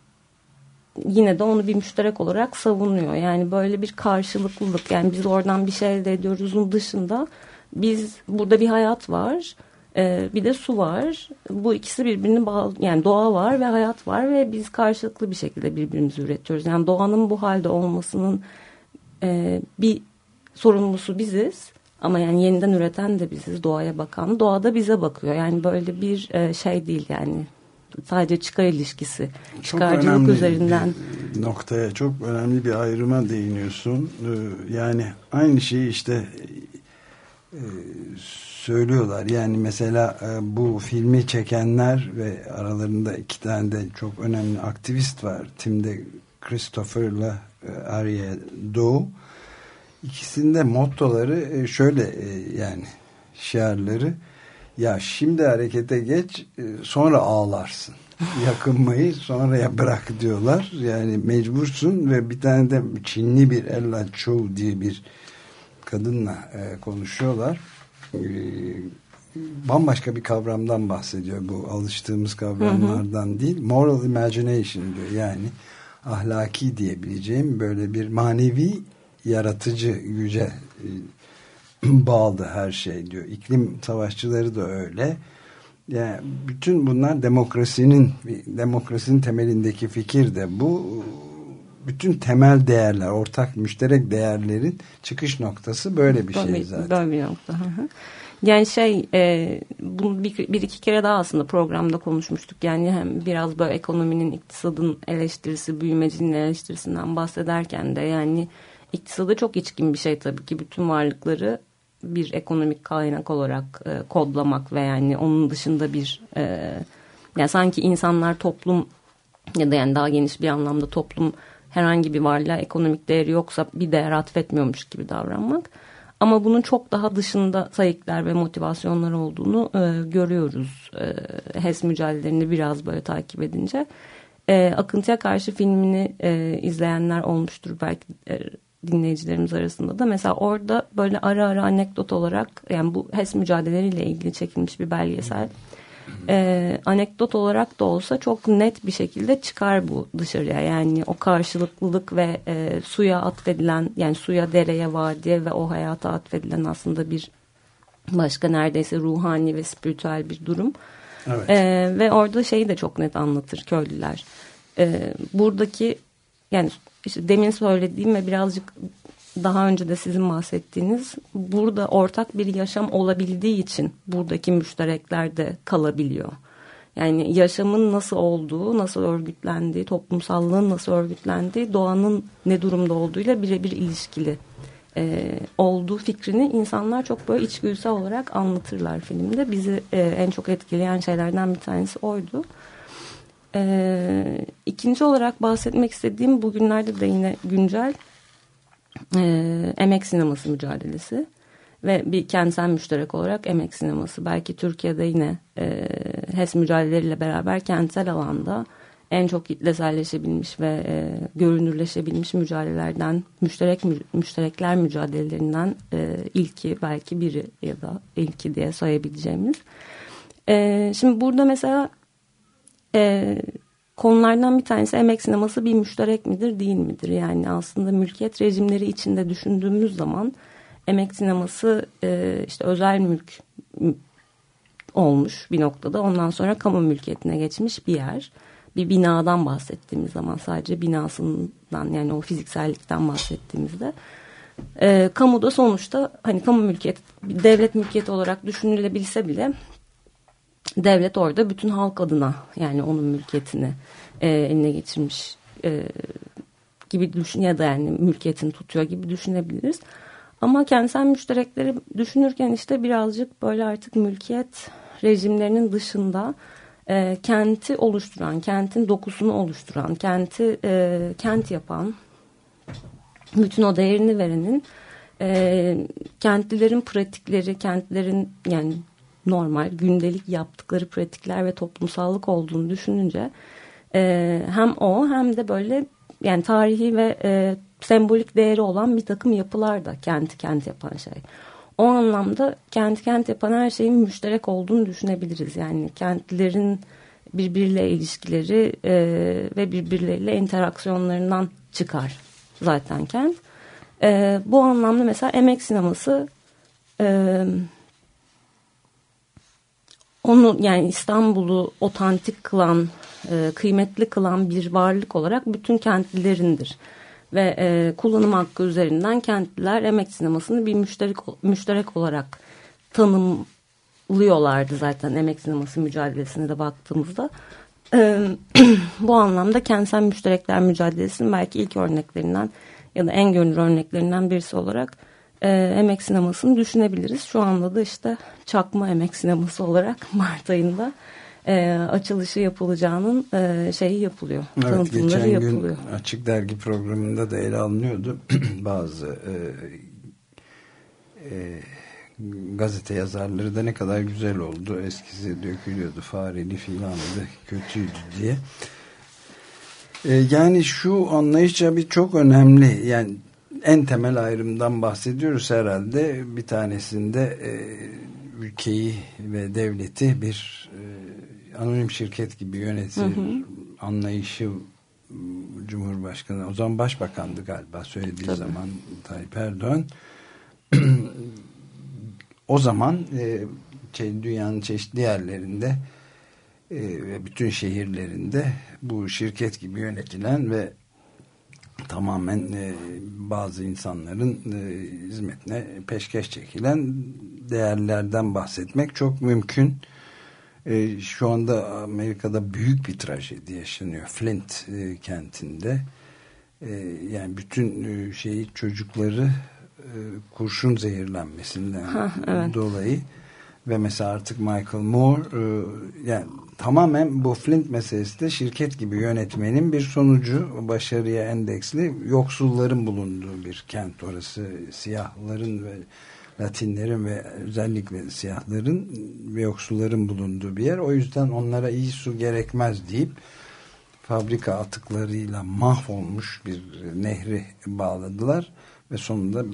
yine de onu bir müşterek olarak savunuyor. Yani böyle bir karşılıklılık. Yani biz oradan bir şey elde ediyoruzun dışında biz burada bir hayat var ee, bir de su var. Bu ikisi birbirini bağlı. Yani doğa var ve hayat var ve biz karşılıklı bir şekilde birbirimizi üretiyoruz. Yani doğanın bu halde olmasının e, bir sorumlusu biziz. Ama yani yeniden üreten de biziz. Doğaya bakan. Doğa da bize bakıyor. Yani böyle bir e, şey değil yani. Sadece çıkar ilişkisi. Çok Çıkarcılık üzerinden. Noktaya çok önemli bir ayrıma değiniyorsun. Ee, yani aynı şeyi işte e, söylüyorlar. Yani mesela e, bu filmi çekenler ve aralarında iki tane de çok önemli aktivist var. Tim'de Christopher'la e, Arya Doe. İkisinde mottoları e, şöyle e, yani şiarları ya şimdi harekete geç sonra ağlarsın. Yakınmayı sonraya bırak diyorlar. Yani mecbursun ve bir tane de Çinli bir Ella Chou diye bir kadınla e, konuşuyorlar e, bambaşka bir kavramdan bahsediyor. Bu alıştığımız kavramlardan hı hı. değil. Moral imagination diyor. Yani ahlaki diyebileceğim böyle bir manevi yaratıcı güce e, bağlı her şey diyor. İklim savaşçıları da öyle. Yani bütün bunlar demokrasinin demokrasinin temelindeki fikir de bu bütün temel değerler, ortak müşterek değerlerin çıkış noktası böyle bir şey zaten. Böyle bir nokta. Yani şey e, bunu bir, bir iki kere daha aslında programda konuşmuştuk. Yani hem biraz böyle ekonominin iktisadın eleştirisi, büyümecinin eleştirisinden bahsederken de yani iktisada çok içkin bir şey tabii ki bütün varlıkları bir ekonomik kaynak olarak e, kodlamak ve yani onun dışında bir e, yani sanki insanlar toplum ya da yani daha geniş bir anlamda toplum herhangi bir varlığa ekonomik değeri yoksa bir değer atfetmiyormuş gibi davranmak. Ama bunun çok daha dışında sayıklar ve motivasyonlar olduğunu e, görüyoruz. E, HES mücadelelerini biraz böyle takip edince. E, Akıntıya Karşı filmini e, izleyenler olmuştur belki e, dinleyicilerimiz arasında da. Mesela orada böyle ara ara anekdot olarak yani bu HES mücadeleleriyle ilgili çekilmiş bir belgesel. Hmm e, anekdot olarak da olsa çok net bir şekilde çıkar bu dışarıya. Yani o karşılıklılık ve e, suya atfedilen yani suya, dereye, vadiye ve o hayata atfedilen aslında bir başka neredeyse ruhani ve spiritüel bir durum. Evet. E, ve orada şeyi de çok net anlatır köylüler. E, buradaki yani işte demin söylediğim ve birazcık daha önce de sizin bahsettiğiniz burada ortak bir yaşam olabildiği için buradaki müşterekler de kalabiliyor. Yani yaşamın nasıl olduğu, nasıl örgütlendiği, toplumsallığın nasıl örgütlendiği, doğanın ne durumda olduğuyla birebir ilişkili e, olduğu fikrini insanlar çok böyle içgüdüsel olarak anlatırlar filmde. Bizi e, en çok etkileyen şeylerden bir tanesi oydu. E, ikinci olarak bahsetmek istediğim bugünlerde de yine güncel e, emek sineması mücadelesi ve bir kentsel müşterek olarak emek sineması. Belki Türkiye'de yine e, HES mücadeleleriyle beraber kentsel alanda en çok kitleselleşebilmiş ve e, görünürleşebilmiş mücadelelerden, müşterek müşterekler mücadelelerinden e, ilki belki biri ya da ilki diye sayabileceğimiz. E, şimdi burada mesela e, konulardan bir tanesi emek sineması bir müşterek midir değil midir? Yani aslında mülkiyet rejimleri içinde düşündüğümüz zaman emek sineması e, işte özel mülk olmuş bir noktada. Ondan sonra kamu mülkiyetine geçmiş bir yer. Bir binadan bahsettiğimiz zaman sadece binasından yani o fiziksellikten bahsettiğimizde e, kamuda sonuçta hani kamu mülkiyet devlet mülkiyeti olarak düşünülebilse bile devlet orada bütün halk adına yani onun mülkiyetini e, eline geçirmiş e, gibi düşün ya da yani mülkiyetini tutuyor gibi düşünebiliriz. Ama kentsel müşterekleri düşünürken işte birazcık böyle artık mülkiyet rejimlerinin dışında e, kenti oluşturan, kentin dokusunu oluşturan, kenti e, kent yapan, bütün o değerini verenin e, kentlilerin pratikleri, kentlerin yani normal gündelik yaptıkları pratikler ve toplumsallık olduğunu düşününce e, hem o hem de böyle yani tarihi ve e, sembolik değeri olan bir takım yapılar da kenti kent yapan şey. O anlamda kenti kent yapan her şeyin müşterek olduğunu düşünebiliriz. Yani kentlerin birbiriyle ilişkileri e, ve birbirleriyle interaksiyonlarından çıkar zaten kent. E, bu anlamda mesela emek sineması e, onu yani İstanbul'u otantik kılan, e, kıymetli kılan bir varlık olarak bütün kentlilerindir. Ve e, kullanım hakkı üzerinden kentliler emek sinemasını bir müşterek, müşterek olarak tanımlıyorlardı zaten emek sineması mücadelesine de baktığımızda. E, bu anlamda kentsel müşterekler mücadelesinin belki ilk örneklerinden ya da en görünür örneklerinden birisi olarak e, emek sinemasını düşünebiliriz. Şu anda da işte çakma emek sineması olarak Mart ayında e, açılışı yapılacağının e, şeyi yapılıyor. Evet geçen yapılıyor. gün Açık Dergi programında da ele alınıyordu. Bazı e, e, gazete yazarları da ne kadar güzel oldu. Eskisi dökülüyordu fareli filandı kötüydü diye. E, yani şu anlayışça bir çok önemli yani en temel ayrımdan bahsediyoruz herhalde. Bir tanesinde e, ülkeyi ve devleti bir e, anonim şirket gibi yönetir hı hı. anlayışı Cumhurbaşkanı o zaman başbakandı galiba söylediği Tabii. zaman Tayyip Erdoğan o zaman e, şey, dünyanın çeşitli yerlerinde e, ve bütün şehirlerinde bu şirket gibi yönetilen ve tamamen e, bazı insanların e, hizmetine peşkeş çekilen değerlerden bahsetmek çok mümkün. E, şu anda Amerika'da büyük bir trajedi yaşanıyor. Flint e, kentinde. E, yani bütün e, şeyi çocukları e, kurşun zehirlenmesinden ha, evet. dolayı ve mesela artık Michael Moore e, yani tamamen bu Flint meselesi de şirket gibi yönetmenin bir sonucu başarıya endeksli yoksulların bulunduğu bir kent orası. Siyahların ve Latinlerin ve özellikle siyahların ve yoksulların bulunduğu bir yer. O yüzden onlara iyi su gerekmez deyip fabrika atıklarıyla mahvolmuş bir nehri bağladılar ve sonunda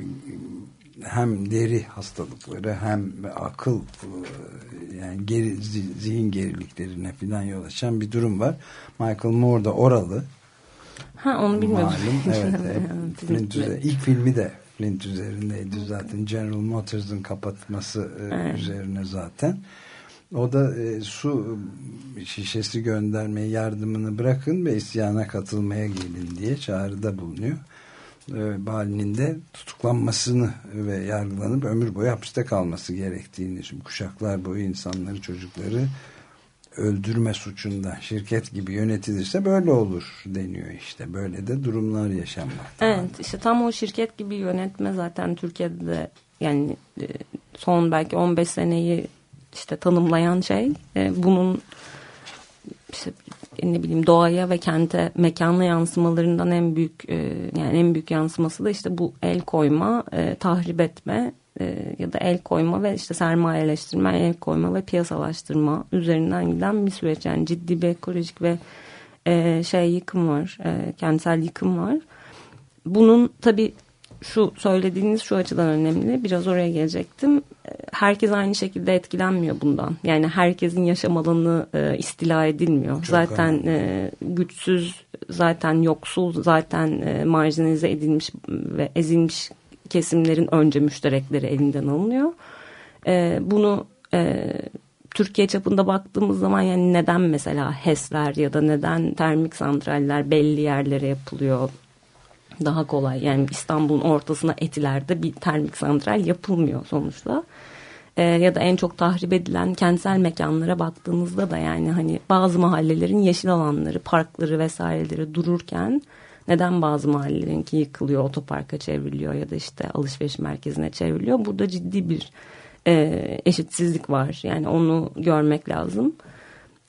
hem deri hastalıkları hem akıl e, yani geri, zihin geriliklerine filan yol açan bir durum var. Michael Moore da oralı. Ha onu bilmiyorum. Malum, evet, Flint üzerine, ilk filmi de Flint üzerindeydi zaten. General Motors'ın kapatması e, evet. üzerine zaten. O da e, su şişesi göndermeyi yardımını bırakın ve isyana katılmaya gelin diye çağrıda bulunuyor e, Bali'nin tutuklanmasını ve yargılanıp ömür boyu hapiste kalması gerektiğini şimdi kuşaklar boyu insanları çocukları öldürme suçunda şirket gibi yönetilirse böyle olur deniyor işte. Böyle de durumlar yaşanmakta. Evet işte tam o şirket gibi yönetme zaten Türkiye'de de yani e, son belki 15 seneyi işte tanımlayan şey. E, bunun işte ne bileyim doğaya ve kente mekanla yansımalarından en büyük e, yani en büyük yansıması da işte bu el koyma, e, tahrip etme e, ya da el koyma ve işte sermayeleştirme, el koyma ve piyasalaştırma üzerinden giden bir süreç. Yani ciddi bir ekolojik ve e, şey yıkım var, e, kentsel yıkım var. Bunun tabii şu söylediğiniz şu açıdan önemli. Biraz oraya gelecektim. Herkes aynı şekilde etkilenmiyor bundan. Yani herkesin yaşam alanı e, istila edilmiyor. Çok zaten e, güçsüz, zaten yoksul, zaten e, marjinalize edilmiş ve ezilmiş kesimlerin önce müşterekleri elinden alınıyor. E, bunu e, Türkiye çapında baktığımız zaman yani neden mesela HES'ler ya da neden termik santraller belli yerlere yapılıyor daha kolay. Yani İstanbul'un ortasına etilerde bir termik santral yapılmıyor sonuçta. Ee, ya da en çok tahrip edilen kentsel mekanlara baktığımızda da yani hani bazı mahallelerin yeşil alanları, parkları vesaireleri dururken neden bazı mahallelerinki yıkılıyor, otoparka çevriliyor ya da işte alışveriş merkezine çevriliyor. Burada ciddi bir e, eşitsizlik var. Yani onu görmek lazım.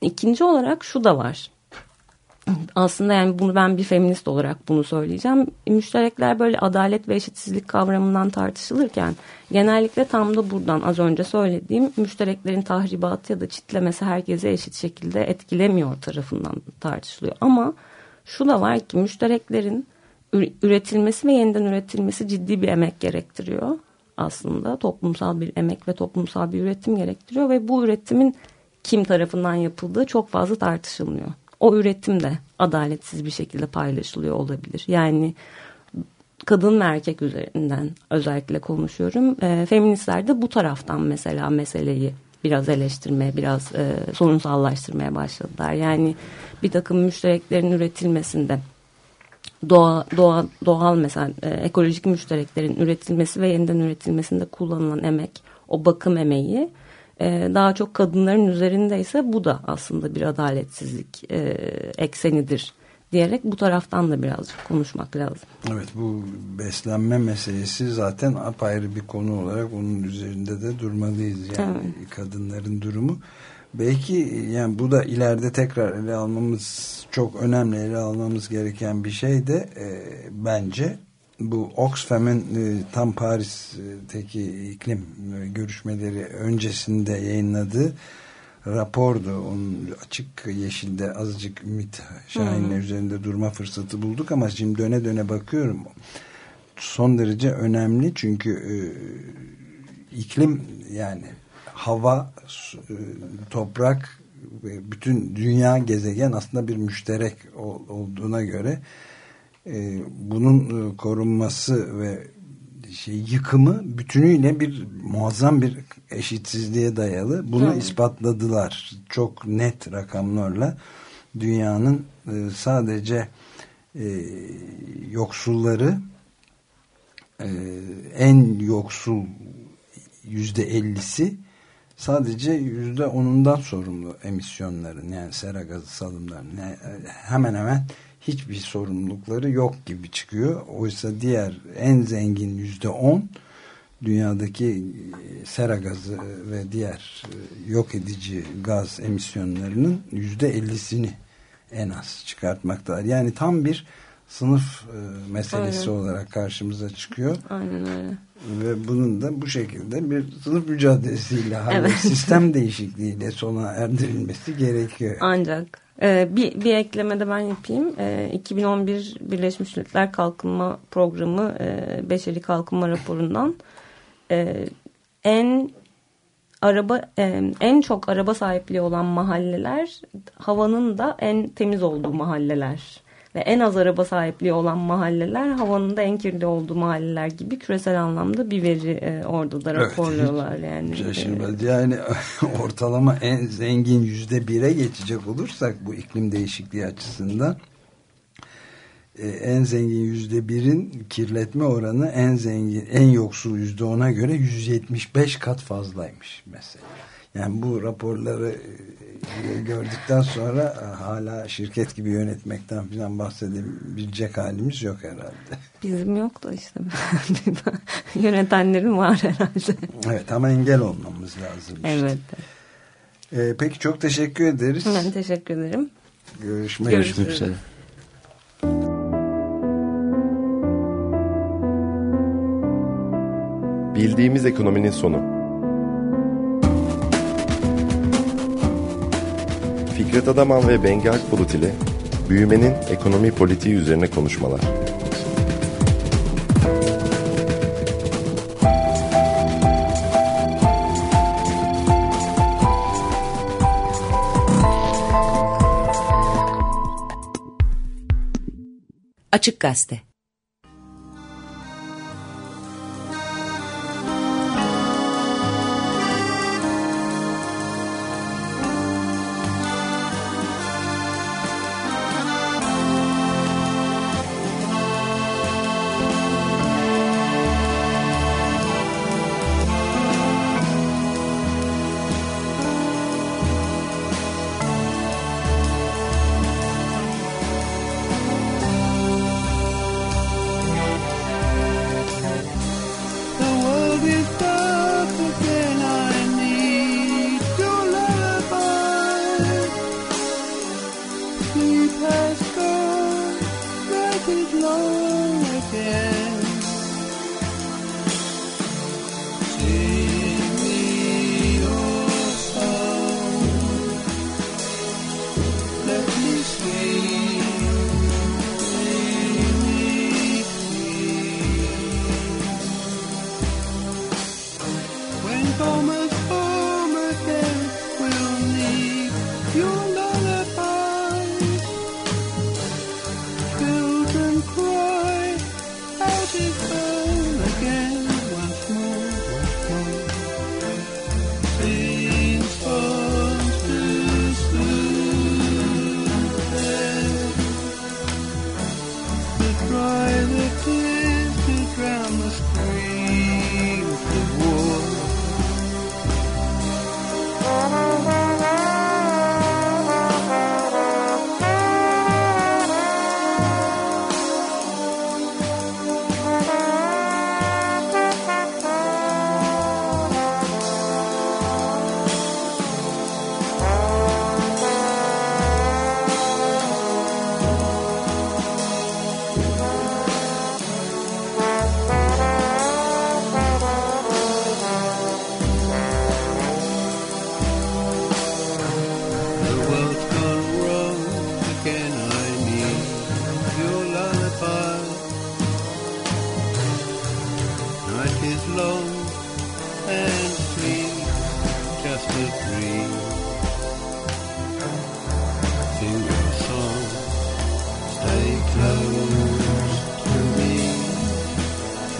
İkinci olarak şu da var aslında yani bunu ben bir feminist olarak bunu söyleyeceğim. Müşterekler böyle adalet ve eşitsizlik kavramından tartışılırken genellikle tam da buradan az önce söylediğim müştereklerin tahribatı ya da çitlemesi herkese eşit şekilde etkilemiyor tarafından tartışılıyor. Ama şu da var ki müştereklerin üretilmesi ve yeniden üretilmesi ciddi bir emek gerektiriyor aslında. Toplumsal bir emek ve toplumsal bir üretim gerektiriyor ve bu üretimin kim tarafından yapıldığı çok fazla tartışılmıyor o üretim de adaletsiz bir şekilde paylaşılıyor olabilir. Yani kadın ve erkek üzerinden özellikle konuşuyorum. E, feministler de bu taraftan mesela meseleyi biraz eleştirmeye, biraz e, sorunsallaştırmaya başladılar. Yani bir takım müştereklerin üretilmesinde doğa, doğa, doğal mesela e, ekolojik müştereklerin üretilmesi ve yeniden üretilmesinde kullanılan emek, o bakım emeği e, daha çok kadınların üzerindeyse bu da aslında bir adaletsizlik e, eksenidir diyerek bu taraftan da birazcık konuşmak lazım. Evet bu beslenme meselesi zaten apayrı bir konu olarak onun üzerinde de durmalıyız. Yani evet. kadınların durumu. Belki yani bu da ileride tekrar ele almamız çok önemli ele almamız gereken bir şey de e, bence bu Oxfam'ın e, tam Paris'teki iklim e, görüşmeleri öncesinde yayınladığı rapordu. Onun açık yeşilde azıcık Ümit Şahin'le üzerinde durma fırsatı bulduk ama şimdi döne döne bakıyorum. Son derece önemli çünkü e, iklim yani hava, su, e, toprak ve bütün dünya gezegen aslında bir müşterek ol, olduğuna göre e, bunun e, korunması ve şey yıkımı bütünüyle bir muazzam bir eşitsizliğe dayalı. Bunu evet. ispatladılar. Çok net rakamlarla dünyanın e, sadece e, yoksulları e, en yoksul yüzde ellisi sadece yüzde onundan sorumlu emisyonların yani sera gazı salımlarının yani hemen hemen hiçbir sorumlulukları yok gibi çıkıyor. Oysa diğer en zengin yüzde on dünyadaki e, sera gazı ve diğer e, yok edici gaz emisyonlarının yüzde ellisini en az çıkartmaktalar. Yani tam bir sınıf e, meselesi Aynen. olarak karşımıza çıkıyor. Aynen öyle. Ve bunun da bu şekilde bir sınıf mücadelesiyle, evet. sistem değişikliğiyle sona erdirilmesi gerekiyor. Ancak ee, bir, bir ekleme de ben yapayım. Ee, 2011 Birleşmiş Milletler Kalkınma Programı e, Beşeri Kalkınma Raporu'ndan e, en araba e, en çok araba sahipliği olan mahalleler havanın da en temiz olduğu mahalleler ve en az araba sahipliği olan mahalleler havanın da en kirli olduğu mahalleler gibi küresel anlamda bir veri e, orada da raporluyorlar evet, yani. Şaşırmadı. Yani ortalama en zengin yüzde bire geçecek olursak bu iklim değişikliği açısından e, en zengin yüzde birin kirletme oranı en zengin en yoksul yüzde ona göre 175 kat fazlaymış mesela. Yani bu raporları e, gördükten sonra e, hala şirket gibi yönetmekten falan bahsedebilecek halimiz yok herhalde. Bizim yok da işte. Yönetenlerin var herhalde. Evet ama engel olmamız lazım işte. Evet. Ee, peki çok teşekkür ederiz. Ben teşekkür ederim. Görüşmek, Görüşmek üzere. Bildiğimiz ekonominin sonu. Fikret Adaman ve Bengi Akbulut ile büyümenin ekonomi politiği üzerine konuşmalar. Açık Gazete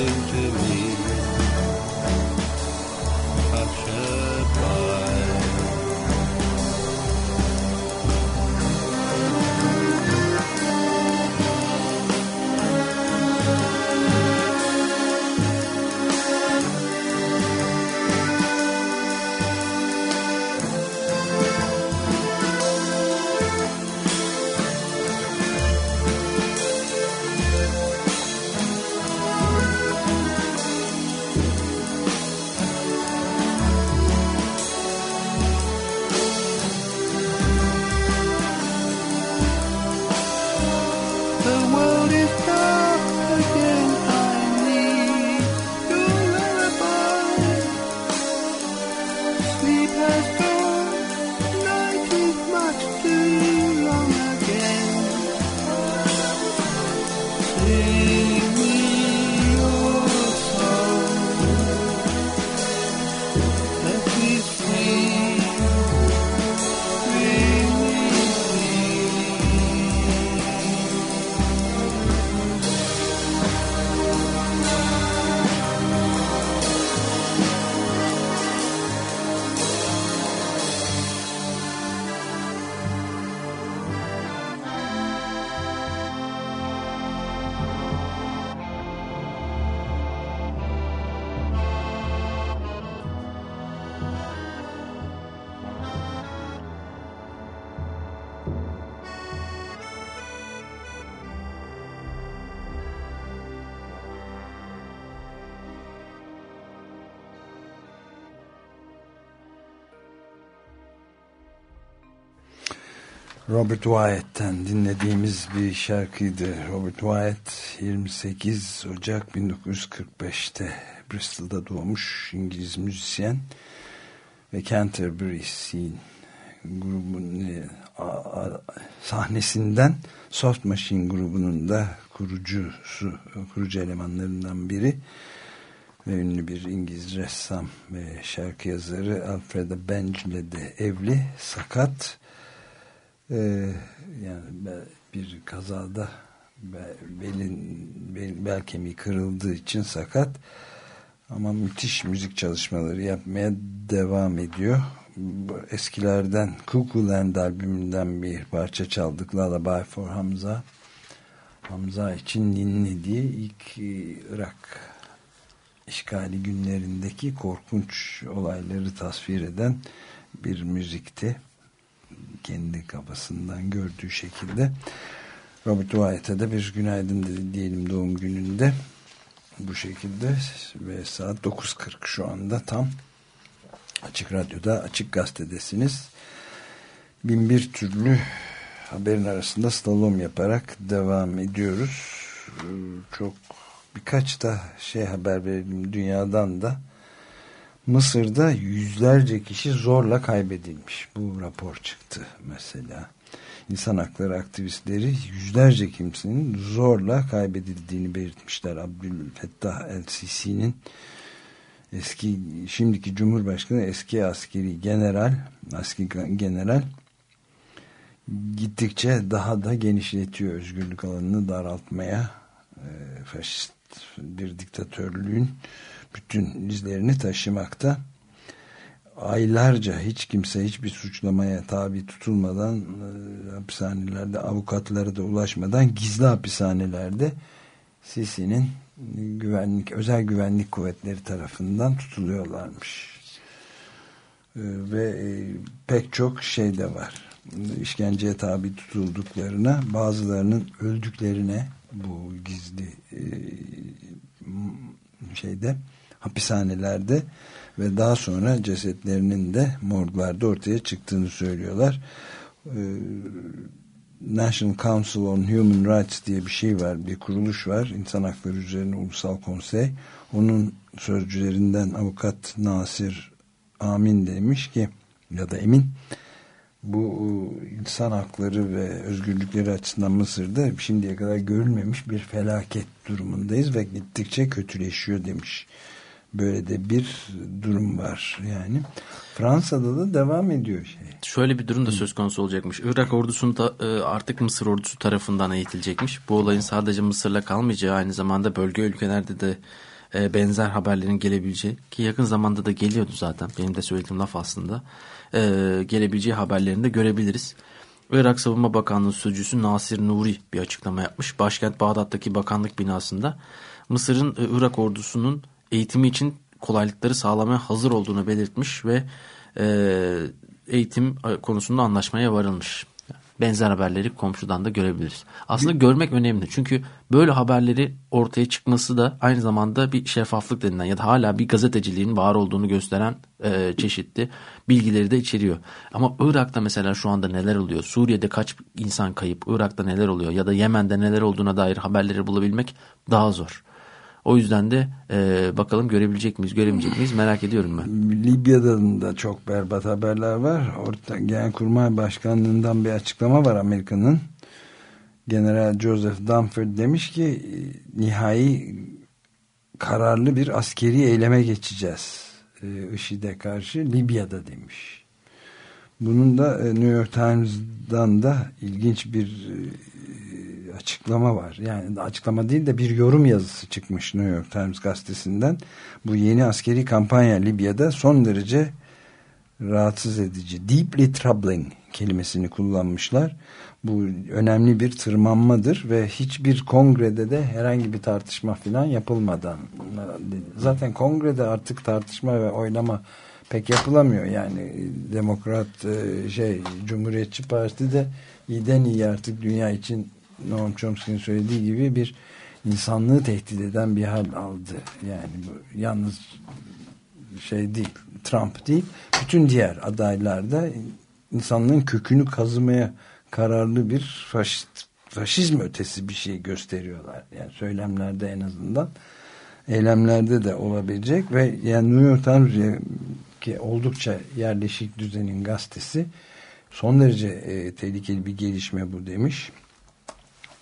to me. Robert Wyatt'ten dinlediğimiz bir şarkıydı. Robert Wyatt 28 Ocak 1945'te Bristol'da doğmuş İngiliz müzisyen ve Canterbury Scene grubunun e, a, a, sahnesinden Soft Machine grubunun da kurucusu, kurucu elemanlarından biri ve ünlü bir İngiliz ressam ve şarkı yazarı Alfreda Bench ile de evli, sakat ee, yani bir kazada be- belin bel, bel kemiği kırıldığı için sakat ama müthiş müzik çalışmaları yapmaya devam ediyor. Eskilerden Cuckoo Land albümünden bir parça çaldık Lullaby for Hamza. Hamza için diye ilk e, Irak işgali günlerindeki korkunç olayları tasvir eden bir müzikti. Kendi kafasından gördüğü şekilde. Robert Wyatt'a da bir günaydın dedi diyelim doğum gününde. Bu şekilde ve saat 9.40 şu anda tam Açık Radyo'da Açık Gazete'desiniz. Bin bir türlü haberin arasında slalom yaparak devam ediyoruz. Ee, Çok birkaç da şey haber verelim dünyadan da. Mısır'da yüzlerce kişi zorla kaybedilmiş. Bu rapor çıktı mesela. İnsan hakları aktivistleri yüzlerce kimsenin zorla kaybedildiğini belirtmişler. Abdülfettah El-Sisi'nin eski şimdiki Cumhurbaşkanı eski askeri general askeri general gittikçe daha da genişletiyor özgürlük alanını daraltmaya e, faşist bir diktatörlüğün bütün izlerini taşımakta aylarca hiç kimse hiçbir suçlamaya tabi tutulmadan e, hapishanelerde avukatlara da ulaşmadan gizli hapishanelerde Sisi'nin güvenlik özel güvenlik kuvvetleri tarafından tutuluyorlarmış. E, ve e, pek çok şey de var. İşkenceye tabi tutulduklarına bazılarının öldüklerine bu gizli e, şeyde hapishanelerde ve daha sonra cesetlerinin de morglarda ortaya çıktığını söylüyorlar. Ee, National Council on Human Rights diye bir şey var, bir kuruluş var. İnsan Hakları Üzerine Ulusal Konsey. Onun sözcülerinden avukat Nasir Amin demiş ki ya da Emin bu insan hakları ve özgürlükleri açısından Mısır'da şimdiye kadar görülmemiş bir felaket durumundayız ve gittikçe kötüleşiyor demiş. Böyle de bir durum var yani. Fransa'da da devam ediyor şey. Şöyle bir durum da söz konusu olacakmış. Irak ordusu da e, artık Mısır ordusu tarafından eğitilecekmiş. Bu olayın sadece Mısır'la kalmayacağı aynı zamanda bölge ülkelerde de e, benzer haberlerin gelebileceği ki yakın zamanda da geliyordu zaten. Benim de söylediğim laf aslında. E, gelebileceği haberlerini de görebiliriz. Irak Savunma Bakanlığı Sözcüsü Nasir Nuri bir açıklama yapmış. Başkent Bağdat'taki bakanlık binasında Mısır'ın e, Irak ordusunun eğitimi için kolaylıkları sağlamaya hazır olduğunu belirtmiş ve e, eğitim konusunda anlaşmaya varılmış. Benzer haberleri komşudan da görebiliriz. Aslında bir, görmek önemli. Çünkü böyle haberleri ortaya çıkması da aynı zamanda bir şeffaflık denilen ya da hala bir gazeteciliğin var olduğunu gösteren e, çeşitli bilgileri de içeriyor. Ama Irak'ta mesela şu anda neler oluyor? Suriye'de kaç insan kayıp? Irak'ta neler oluyor? Ya da Yemen'de neler olduğuna dair haberleri bulabilmek daha zor. O yüzden de e, bakalım görebilecek miyiz, göremeyecek miyiz merak ediyorum ben. Libya'da da çok berbat haberler var. Orta Genelkurmay Başkanlığından bir açıklama var Amerika'nın. General Joseph Dunford demiş ki nihai kararlı bir askeri eyleme geçeceğiz. E, IŞİD'e karşı Libya'da demiş. Bunun da e, New York Times'dan da ilginç bir e, açıklama var. Yani açıklama değil de bir yorum yazısı çıkmış New York Times gazetesinden. Bu yeni askeri kampanya Libya'da son derece rahatsız edici. Deeply troubling kelimesini kullanmışlar. Bu önemli bir tırmanmadır ve hiçbir kongrede de herhangi bir tartışma falan yapılmadan zaten kongrede artık tartışma ve oylama pek yapılamıyor. Yani demokrat şey Cumhuriyetçi Parti de iyiden iyi artık dünya için Noam Chomsky'nin söylediği gibi bir insanlığı tehdit eden bir hal aldı. Yani bu yalnız şey değil, Trump değil, bütün diğer adaylarda insanlığın kökünü kazımaya kararlı bir faşist, faşizm ötesi bir şey gösteriyorlar. Yani söylemlerde en azından eylemlerde de olabilecek ve yani New York Times ki oldukça yerleşik düzenin gazetesi Son derece e, tehlikeli bir gelişme bu demiş.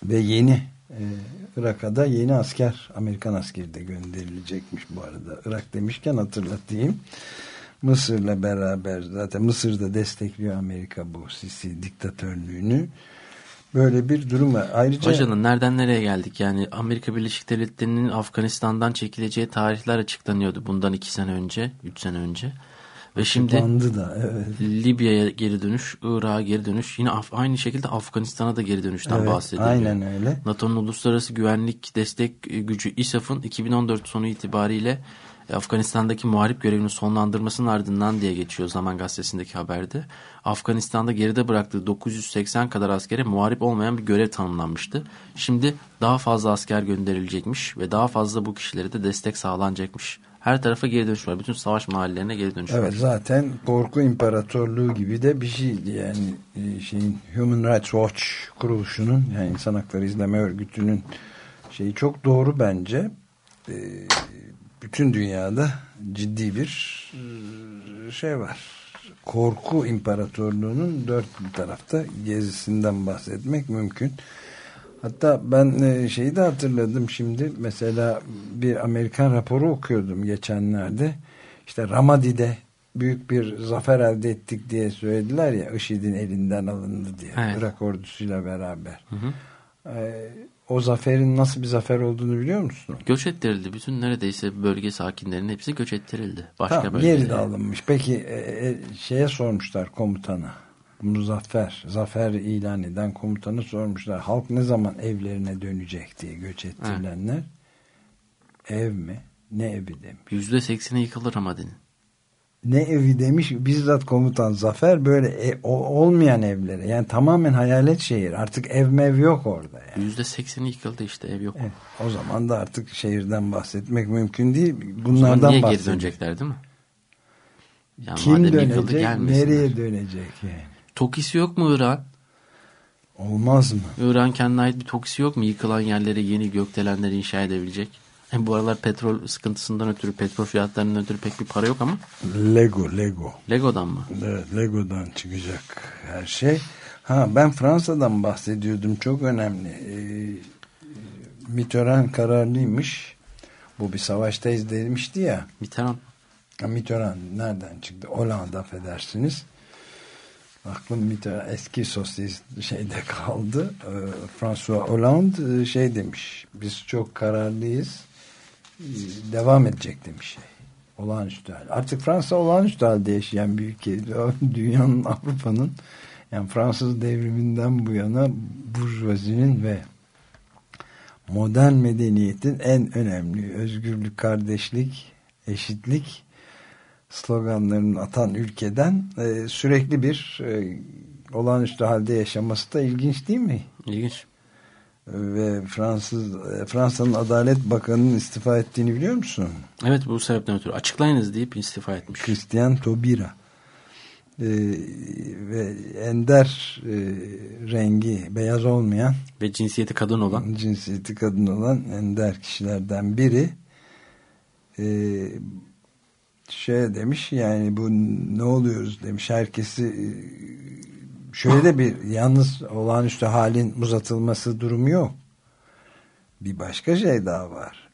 Ve yeni e, Irak'a da yeni asker, Amerikan askeri de gönderilecekmiş bu arada. Irak demişken hatırlatayım. Mısır'la beraber zaten Mısır'da destekliyor Amerika bu Sisi diktatörlüğünü. Böyle bir durum var. Ayrıca Hocanın nereden nereye geldik? Yani Amerika Birleşik Devletleri'nin Afganistan'dan çekileceği tarihler açıklanıyordu bundan iki sene önce, üç sene önce. Ve şimdi da evet. Libya'ya geri dönüş, Irak'a geri dönüş, yine Af- aynı şekilde Afganistan'a da geri dönüşten Evet, bahsediliyor. aynen öyle. NATO'nun Uluslararası Güvenlik Destek Gücü ISAF'ın 2014 sonu itibariyle e, Afganistan'daki muharip görevini sonlandırmasının ardından diye geçiyor Zaman Gazetesi'ndeki haberde. Afganistan'da geride bıraktığı 980 kadar askere muharip olmayan bir görev tanımlanmıştı. Şimdi daha fazla asker gönderilecekmiş ve daha fazla bu kişilere de destek sağlanacakmış. Her tarafa geri dönüş var. Bütün savaş mahallelerine geri dönüş Evet var. zaten korku imparatorluğu gibi de bir şey yani e, şeyin Human Rights Watch kuruluşunun yani insan hakları izleme örgütünün şeyi çok doğru bence. E, bütün dünyada ciddi bir e, şey var. Korku imparatorluğunun dört tarafta gezisinden bahsetmek mümkün. Hatta ben e, şeyi de hatırladım şimdi. Mesela bir Amerikan raporu okuyordum geçenlerde. İşte Ramadi'de büyük bir zafer elde ettik diye söylediler ya IŞİD'in elinden alındı diye. Evet. Irak ordusuyla beraber. E, o zaferin nasıl bir zafer olduğunu biliyor musun? Göç ettirildi. Bütün neredeyse bölge sakinlerinin hepsi göç ettirildi. Başka Tamam, bölgelere. geri de alınmış. Peki e, e, şeye sormuşlar komutana. Muzaffer, zafer ilan eden komutanı sormuşlar. Halk ne zaman evlerine dönecek diye göç ettirilenler. Ev mi? Ne evi demiş. Yüzde sekseni yıkılır Ramadi'nin. Ne evi demiş bizzat komutan Zafer böyle e- o- olmayan evlere. Yani tamamen hayalet şehir. Artık ev mev yok orada. Yani. Yüzde sekseni yıkıldı işte ev yok. Evet, o zaman da artık şehirden bahsetmek mümkün değil. O zaman Bunlardan niye geri bahsediyor. dönecekler değil mi? Yani Kim yıkıldı dönecek? Nereye dönecek yani? Tokisi yok mu İran? Olmaz mı? İran kendine ait bir tokisi yok mu? Yıkılan yerlere yeni gökdelenler inşa edebilecek. E, bu aralar petrol sıkıntısından ötürü, petrol fiyatlarından ötürü pek bir para yok ama Lego, Lego. Lego'dan mı? Evet, Lego'dan çıkacak her şey. Ha ben Fransa'dan bahsediyordum. Çok önemli. Ee, Mitterrand kararlıymış. Bu bir savaştayız demişti ya. Mitterrand. Mitterrand nereden çıktı? Hollanda affedersiniz. Aklım Mitterrand eski sosyalist şeyde kaldı. Ee, François Hollande e, şey demiş. Biz çok kararlıyız. Devam edecek demiş şey. Olağanüstü hal. Artık Fransa olağanüstü halde yaşayan bir ülke. Dünyanın, Avrupa'nın yani Fransız devriminden bu yana burjuvazinin ve modern medeniyetin en önemli özgürlük, kardeşlik, eşitlik sloganlarını atan ülkeden e, sürekli bir e, olağanüstü halde yaşaması da ilginç değil mi? İlginç. Ve Fransız e, Fransa'nın Adalet Bakanı'nın istifa ettiğini biliyor musun? Evet bu sebepten ötürü açıklayınız deyip istifa etmiş. Christian Taubira. E, ve ender e, rengi beyaz olmayan Ve cinsiyeti kadın olan. cinsiyeti kadın olan ender kişilerden biri e, şey demiş yani bu ne oluyoruz demiş herkesi e, şöyle de bir yalnız olağanüstü halin uzatılması durumu yok bir başka şey daha var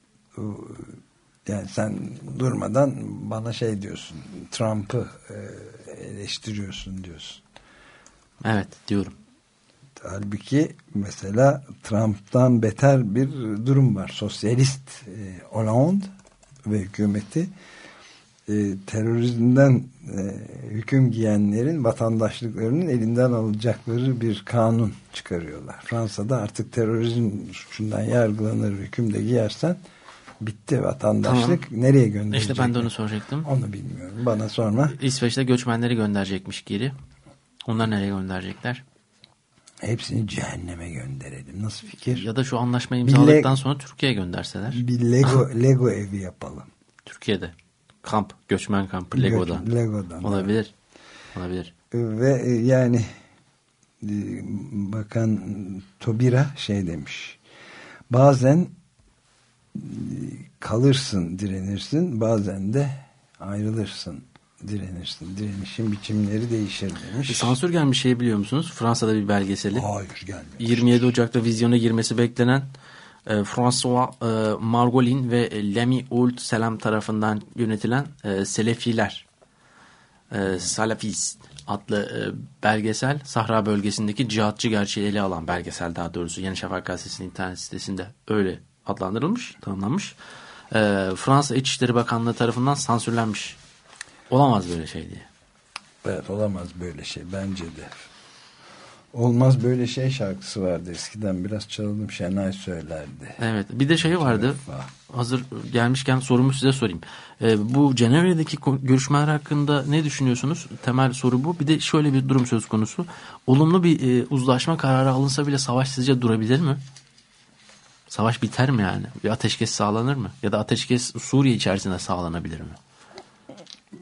yani sen durmadan bana şey diyorsun Trump'ı e, eleştiriyorsun diyorsun Evet diyorum. Halbuki mesela Trump'tan beter bir durum var. Sosyalist e, Hollande ve hükümeti e, terörizmden e, hüküm giyenlerin vatandaşlıklarının elinden alacakları bir kanun çıkarıyorlar. Fransa'da artık terörizm suçundan yargılanır hüküm de giyersen bitti vatandaşlık. Nereye gönderecek? İşte ben de onu soracaktım. Onu bilmiyorum. Bana sorma. İsveç'te göçmenleri gönderecekmiş geri. Onlar nereye gönderecekler? Hepsini cehenneme gönderelim. Nasıl fikir? Ya da şu anlaşma imzaladıktan sonra Türkiye'ye gönderseler. Bir Lego Lego evi yapalım. Türkiye'de. Kamp, göçmen kampı Lego'dan. Göç- Lego'dan. Olabilir. Olabilir. Ve e, yani e, bakan Tobira şey demiş. Bazen e, kalırsın, direnirsin, bazen de ayrılırsın direnirsin. Direnişin biçimleri değişir demiş. Sansür gelmiş şey biliyor musunuz? Fransa'da bir belgeseli. Hayır gelmiyor. 27 Ocak'ta vizyona girmesi beklenen e, François e, Margolin ve Lemi Ould Selam tarafından yönetilen e, Selefiler e, Salafist adlı e, belgesel Sahra bölgesindeki cihatçı gerçeği ele alan belgesel daha doğrusu Yeni Şafak Gazetesi'nin internet sitesinde öyle adlandırılmış, tanımlanmış. E, Fransa İçişleri Bakanlığı tarafından sansürlenmiş. Olamaz böyle şey diye. Evet olamaz böyle şey bence de. Olmaz böyle şey şarkısı vardı eskiden biraz çalalım Şenay söylerdi. Evet bir de şey vardı hazır gelmişken sorumu size sorayım. Ee, bu Cenevre'deki görüşmeler hakkında ne düşünüyorsunuz? Temel soru bu. Bir de şöyle bir durum söz konusu. Olumlu bir e, uzlaşma kararı alınsa bile savaş sizce durabilir mi? Savaş biter mi yani? Bir ateşkes sağlanır mı? Ya da ateşkes Suriye içerisinde sağlanabilir mi?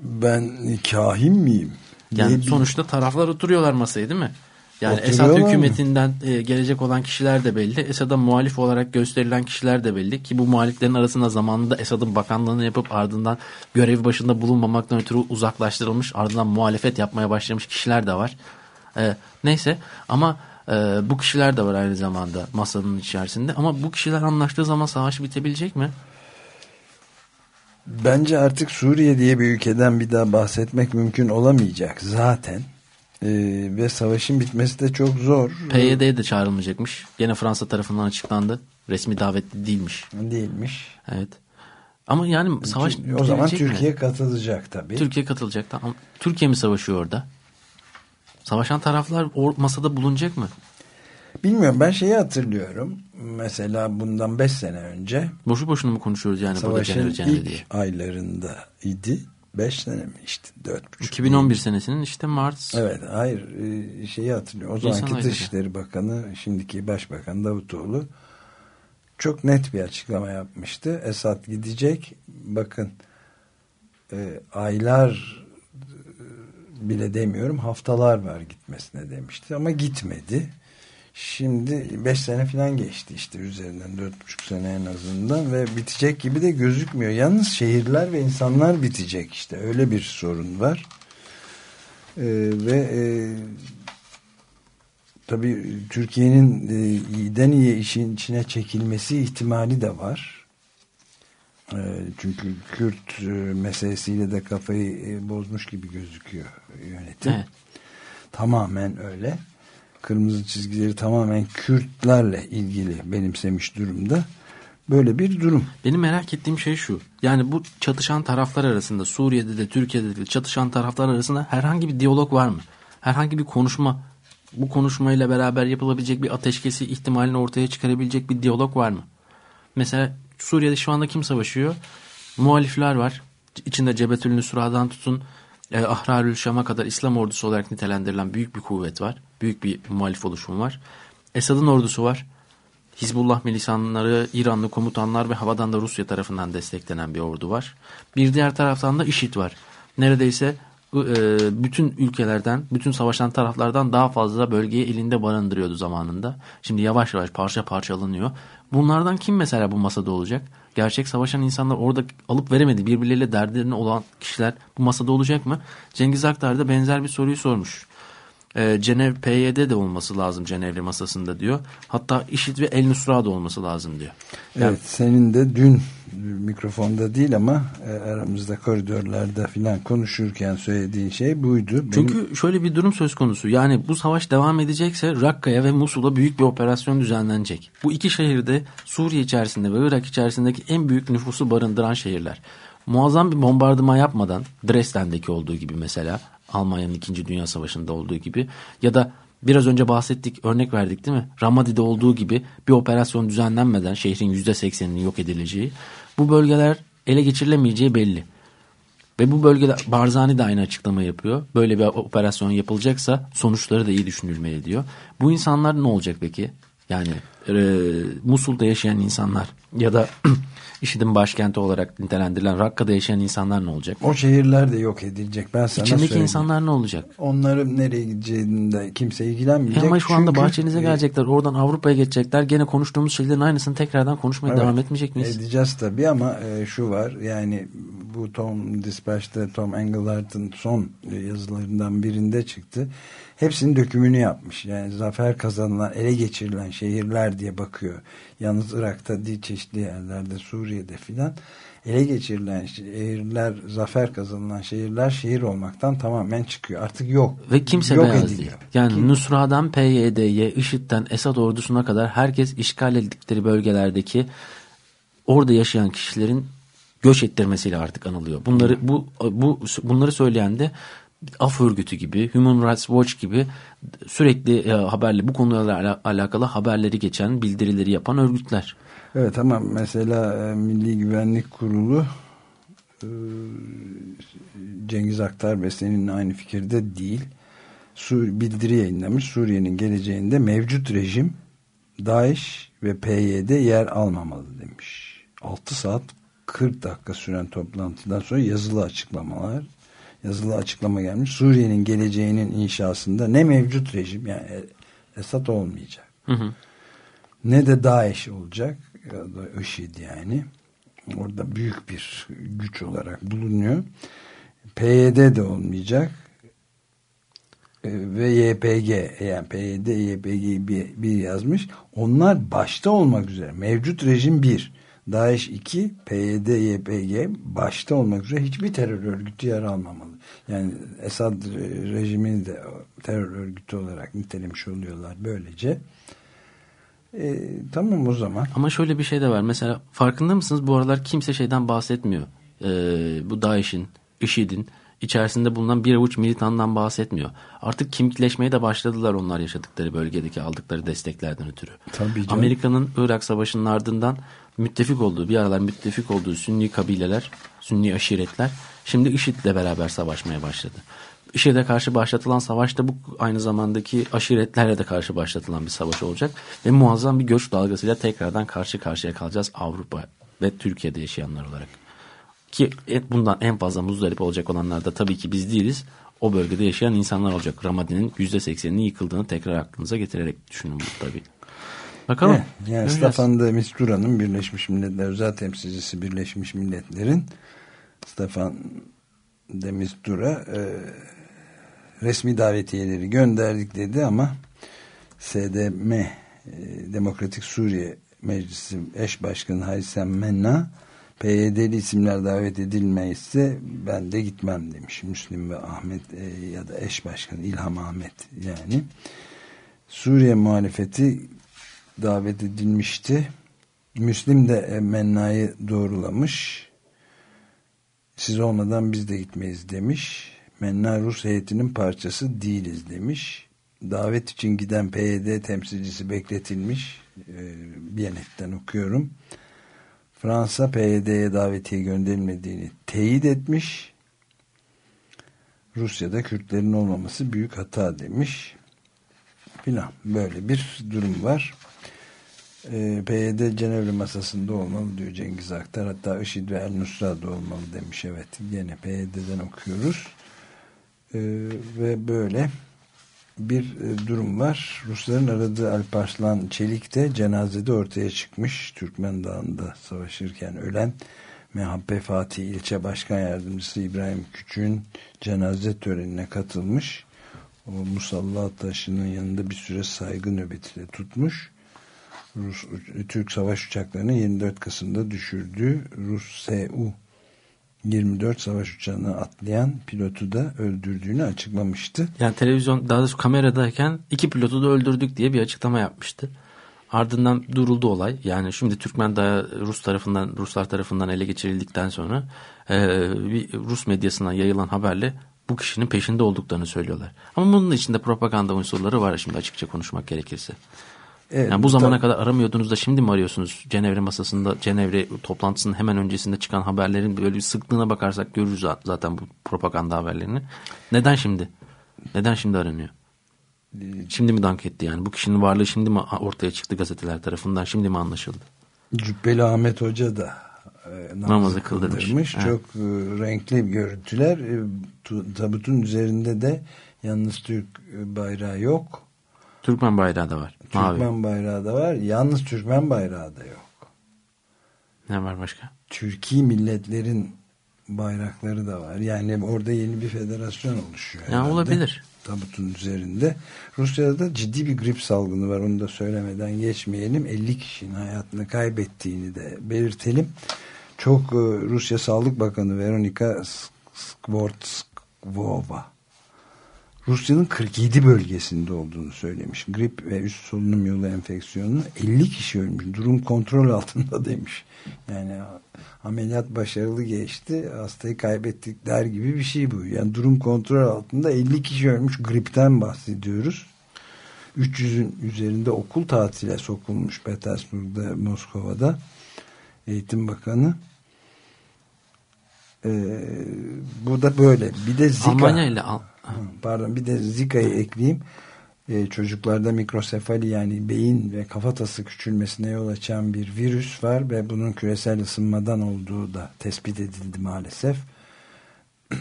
Ben kahin miyim? Yani Ne sonuçta taraflar oturuyorlar masaya değil mi? Yani Esad hükümetinden e, gelecek olan kişiler de belli. Esad'a muhalif olarak gösterilen kişiler de belli. Ki bu muhaliflerin arasında zamanında Esad'ın bakanlığını yapıp ardından görev başında bulunmamaktan ötürü uzaklaştırılmış. Ardından muhalefet yapmaya başlamış kişiler de var. E, neyse ama e, bu kişiler de var aynı zamanda masanın içerisinde. Ama bu kişiler anlaştığı zaman savaş bitebilecek mi? Bence artık Suriye diye bir ülkeden bir daha bahsetmek mümkün olamayacak zaten. Ee, ve savaşın bitmesi de çok zor. PYD'ye de çağrılmayacakmış. Yine Fransa tarafından açıklandı. Resmi davetli değilmiş. Değilmiş. Evet. Ama yani savaş o zaman bitebilecek mi? Türkiye katılacak tabii. Türkiye katılacak. Tamam. Türkiye mi savaşıyor orada? Savaşan taraflar masada bulunacak mı? Bilmiyorum ben şeyi hatırlıyorum. Mesela bundan 5 sene önce Boşu boşuna mı konuşuyoruz yani burada savaşın Cenevre ilk diye? aylarında idi. 5 sene mi işte 4,5. 2011 senesinin işte Mart. Evet hayır e, şeyi hatırlıyorum. O zamanki ayları. Dışişleri Bakanı şimdiki Başbakan Davutoğlu çok net bir açıklama yapmıştı. Esad gidecek bakın e, aylar e, bile demiyorum haftalar var gitmesine demişti ama gitmedi. Şimdi 5 sene falan geçti işte üzerinden 4,5 sene en azından ve bitecek gibi de gözükmüyor. Yalnız şehirler ve insanlar bitecek işte öyle bir sorun var. Ee, ve e, tabii Türkiye'nin e, iyiden iyiye işin içine çekilmesi ihtimali de var. E, çünkü Kürt e, meselesiyle de kafayı e, bozmuş gibi gözüküyor yönetim. Evet. Tamamen öyle. Kırmızı çizgileri tamamen Kürtlerle ilgili benimsemiş durumda. Böyle bir durum. Benim merak ettiğim şey şu. Yani bu çatışan taraflar arasında Suriye'de de Türkiye'de de çatışan taraflar arasında herhangi bir diyalog var mı? Herhangi bir konuşma bu konuşmayla beraber yapılabilecek bir ateşkesi ihtimalini ortaya çıkarabilecek bir diyalog var mı? Mesela Suriye'de şu anda kim savaşıyor? Muhalifler var. İçinde Cebetül Nusra'dan tutun e, Ahrarül Şam'a kadar İslam ordusu olarak nitelendirilen büyük bir kuvvet var. Büyük bir muhalif oluşum var. Esad'ın ordusu var. Hizbullah milisanları, İranlı komutanlar ve havadan da Rusya tarafından desteklenen bir ordu var. Bir diğer taraftan da IŞİD var. Neredeyse e, bütün ülkelerden, bütün savaşan taraflardan daha fazla bölgeyi elinde barındırıyordu zamanında. Şimdi yavaş yavaş parça parça alınıyor. Bunlardan kim mesela bu masada olacak? Gerçek savaşan insanlar orada alıp veremedi. Birbirleriyle derdlerine olan kişiler bu masada olacak mı? Cengiz Aktar da benzer bir soruyu sormuş. E, Cenev PYD de olması lazım Cenevre masasında diyor. Hatta IŞİD ve El Nusra da olması lazım diyor. Yani- Evet senin de dün mikrofonda değil ama e, aramızda koridorlarda filan konuşurken söylediğin şey buydu. Benim- Çünkü şöyle bir durum söz konusu. Yani bu savaş devam edecekse Rakka'ya ve Musul'a büyük bir operasyon düzenlenecek. Bu iki şehirde Suriye içerisinde ve Irak içerisindeki en büyük nüfusu barındıran şehirler. Muazzam bir bombardıman yapmadan Dresden'deki olduğu gibi mesela Almanya'nın 2. Dünya Savaşı'nda olduğu gibi ya da biraz önce bahsettik örnek verdik değil mi? Ramadi'de olduğu gibi bir operasyon düzenlenmeden şehrin %80'inin yok edileceği bu bölgeler ele geçirilemeyeceği belli. Ve bu bölgede Barzani de aynı açıklama yapıyor. Böyle bir operasyon yapılacaksa sonuçları da iyi düşünülmeli diyor. Bu insanlar ne olacak peki? Yani e, Musul'da yaşayan insanlar ya da IŞİD'in başkenti olarak nitelendirilen Rakka'da yaşayan insanlar ne olacak? O şehirler de yok edilecek. Ben sana İçindeki söyleyeyim. insanlar ne olacak? Onların nereye gideceğinde kimse ilgilenmeyecek. Ama şu anda Çünkü- bahçenize gelecekler. Oradan Avrupa'ya geçecekler. Gene konuştuğumuz şeylerin aynısını tekrardan konuşmaya Evet, devam etmeyecek miyiz? Edeceğiz tabii ama e, şu var yani bu Tom Dispatch'te Tom Englehart'ın son e, yazılarından birinde çıktı. Hepsinin dökümünü yapmış. Yani zafer kazanılan, ele geçirilen şehirler diye bakıyor. Yalnız Irak'ta değil çeşitli yerlerde, Suriye'de filan ele geçirilen şehirler, zafer kazanılan şehirler şehir olmaktan tamamen çıkıyor. Artık yok. Ve kimse yok beyaz ediliyor. değil. Yani Nusra'dan PYD'ye, IŞİD'den Esad ordusuna kadar herkes işgal ettikleri bölgelerdeki orada yaşayan kişilerin göç ettirmesiyle artık anılıyor. Bunları bu bu bunları söyleyen de Af örgütü gibi, Human Rights Watch gibi sürekli e, haberli bu konularla ala- alakalı haberleri geçen, bildirileri yapan örgütler. Evet ama mesela e, Milli Güvenlik Kurulu e, Cengiz Aktar ve seninle aynı fikirde değil. Sur bildiri yayınlamış. Suriye'nin geleceğinde mevcut rejim DAEŞ ve PYD yer almamalı demiş. 6 saat 40 dakika süren toplantıdan sonra yazılı açıklamalar yazılı açıklama gelmiş. Suriye'nin geleceğinin inşasında ne mevcut rejim yani Esad olmayacak Hı hı. ne de DAEŞ olacak ya da IŞİD yani. Orada büyük bir güç olarak bulunuyor. PYD de olmayacak. E, ve YPG yani PYD YPG bir, bir yazmış. Onlar başta olmak üzere mevcut rejim bir DAEŞ 2 PYD YPG başta olmak üzere hiçbir terör örgütü yer almamalı yani Esad rejimini de terör örgütü olarak nitelemiş oluyorlar böylece e, tamam o zaman. Ama şöyle bir şey de var. Mesela farkında mısınız bu aralar kimse şeyden bahsetmiyor. Ee, bu DAEŞ'in, IŞİD'in içerisinde bulunan bir avuç militandan bahsetmiyor. Artık kimlikleşmeye de başladılar onlar yaşadıkları bölgedeki aldıkları desteklerden ötürü. Amerika'nın Irak Savaşı'nın ardından müttefik olduğu, bir aralar müttefik olduğu Sünni kabileler, Sünni aşiretler şimdi IŞİD'le beraber savaşmaya başladı. IŞİD'e karşı başlatılan savaş da bu aynı zamandaki aşiretlerle de karşı başlatılan bir savaş olacak. Ve muazzam bir göç dalgasıyla tekrardan karşı karşıya kalacağız Avrupa ve Türkiye'de yaşayanlar olarak. Ki bundan en fazla muzdarip olacak olanlar da tabii ki biz değiliz. O bölgede yaşayan insanlar olacak. Ramadi'nin %80'inin yıkıldığını tekrar aklınıza getirerek düşünün bu tabii. Bakalım. Evet, yani Göreceğiz. Stefan de Mistura'nın Birleşmiş Milletler Özel Temsilcisi Birleşmiş Milletler'in Stefan de Mistura e, resmi davetiyeleri gönderdik dedi ama SDM e, Demokratik Suriye Meclisi eş başkanı Haysem Menna PYD'li isimler davet edilmeyse ben de gitmem demiş. Müslim ve Ahmet e, ya da eş başkanı İlham Ahmet yani. Suriye muhalefeti davet edilmişti. Müslim de e, Menna'yı doğrulamış. Siz olmadan biz de gitmeyiz demiş. Menna Rus heyetinin parçası değiliz demiş. Davet için giden PYD temsilcisi bekletilmiş. Ee, Biyanet'ten okuyorum. Fransa PYD'ye davetiye gönderilmediğini teyit etmiş. Rusya'da Kürtlerin olmaması büyük hata demiş. Filan böyle bir durum var. Ee, PYD Cenevre masasında olmalı diyor Cengiz Aktar. Hatta IŞİD ve El Nusra da olmalı demiş. Evet yine PYD'den okuyoruz. Ee, ve böyle bir e, durum var. Rusların aradığı Alparslan Çelik de cenazede ortaya çıkmış. Türkmen Dağı'nda savaşırken ölen MHP Fatih İlçe Başkan Yardımcısı İbrahim Küçük'ün cenaze törenine katılmış. O musalla taşının yanında bir süre saygı nöbeti de tutmuş. Rus, Türk savaş uçaklarını 24 Kasım'da düşürdüğü Rus Su 24 savaş uçağını atlayan pilotu da öldürdüğünü açıklamıştı. Yani televizyon daha doğrusu kameradayken iki pilotu da öldürdük diye bir açıklama yapmıştı. Ardından duruldu olay. Yani şimdi Türkmen Dağı Rus tarafından Ruslar tarafından ele geçirildikten sonra e, bir Rus medyasından yayılan haberle bu kişinin peşinde olduklarını söylüyorlar. Ama bunun içinde propaganda unsurları var şimdi açıkça konuşmak gerekirse. Evet, Yani bu zamana tabii. kadar aramıyordunuz da şimdi mi arıyorsunuz? Cenevre masasında, Cenevre toplantısının hemen öncesinde çıkan haberlerin böyle bir sıklığına bakarsak görürüz zaten bu propaganda haberlerini. Neden şimdi? Neden şimdi aranıyor? Şimdi mi dank etti yani? Bu kişinin varlığı şimdi mi ortaya çıktı gazeteler tarafından? Şimdi mi anlaşıldı? Cübbeli Ahmet Hoca da e, Namazı namazı kıldırmış. kıldırmış. Evet. Çok e, renkli görüntüler. E, tu- tabutun üzerinde de yalnız Türk bayrağı yok. Türkmen bayrağı da var. Mavi. Türkmen bayrağı da var. Yalnız Türkmen bayrağı da yok. Ne var başka? Türkiye milletlerin bayrakları da var. Yani orada yeni bir federasyon oluşuyor. Ya herhalde. olabilir. Tabutun üzerinde. Rusya'da da ciddi bir grip salgını var. Onu da söylemeden geçmeyelim. 50 kişinin hayatını kaybettiğini de belirtelim. Çok e, Rusya Sağlık Bakanı Veronika Skvortskvova Rusya'nın 47 bölgesinde olduğunu söylemiş. Grip ve üst solunum yolu enfeksiyonu 50 kişi ölmüş. Durum kontrol altında demiş. Yani ameliyat başarılı geçti. Hastayı kaybettik der gibi bir şey bu. Yani durum kontrol altında 50 kişi ölmüş. Gripten bahsediyoruz. 300'ün üzerinde okul tatile sokulmuş Petersburg'da, Moskova'da. Eğitim Bakanı. Ee, bu da böyle. Bir de Zika. Almanya ile Al- Pardon bir de Zika'yı ekleyeyim. Ee, çocuklarda mikrosefali yani beyin ve kafatası küçülmesine yol açan bir virüs var ve bunun küresel ısınmadan olduğu da tespit edildi maalesef.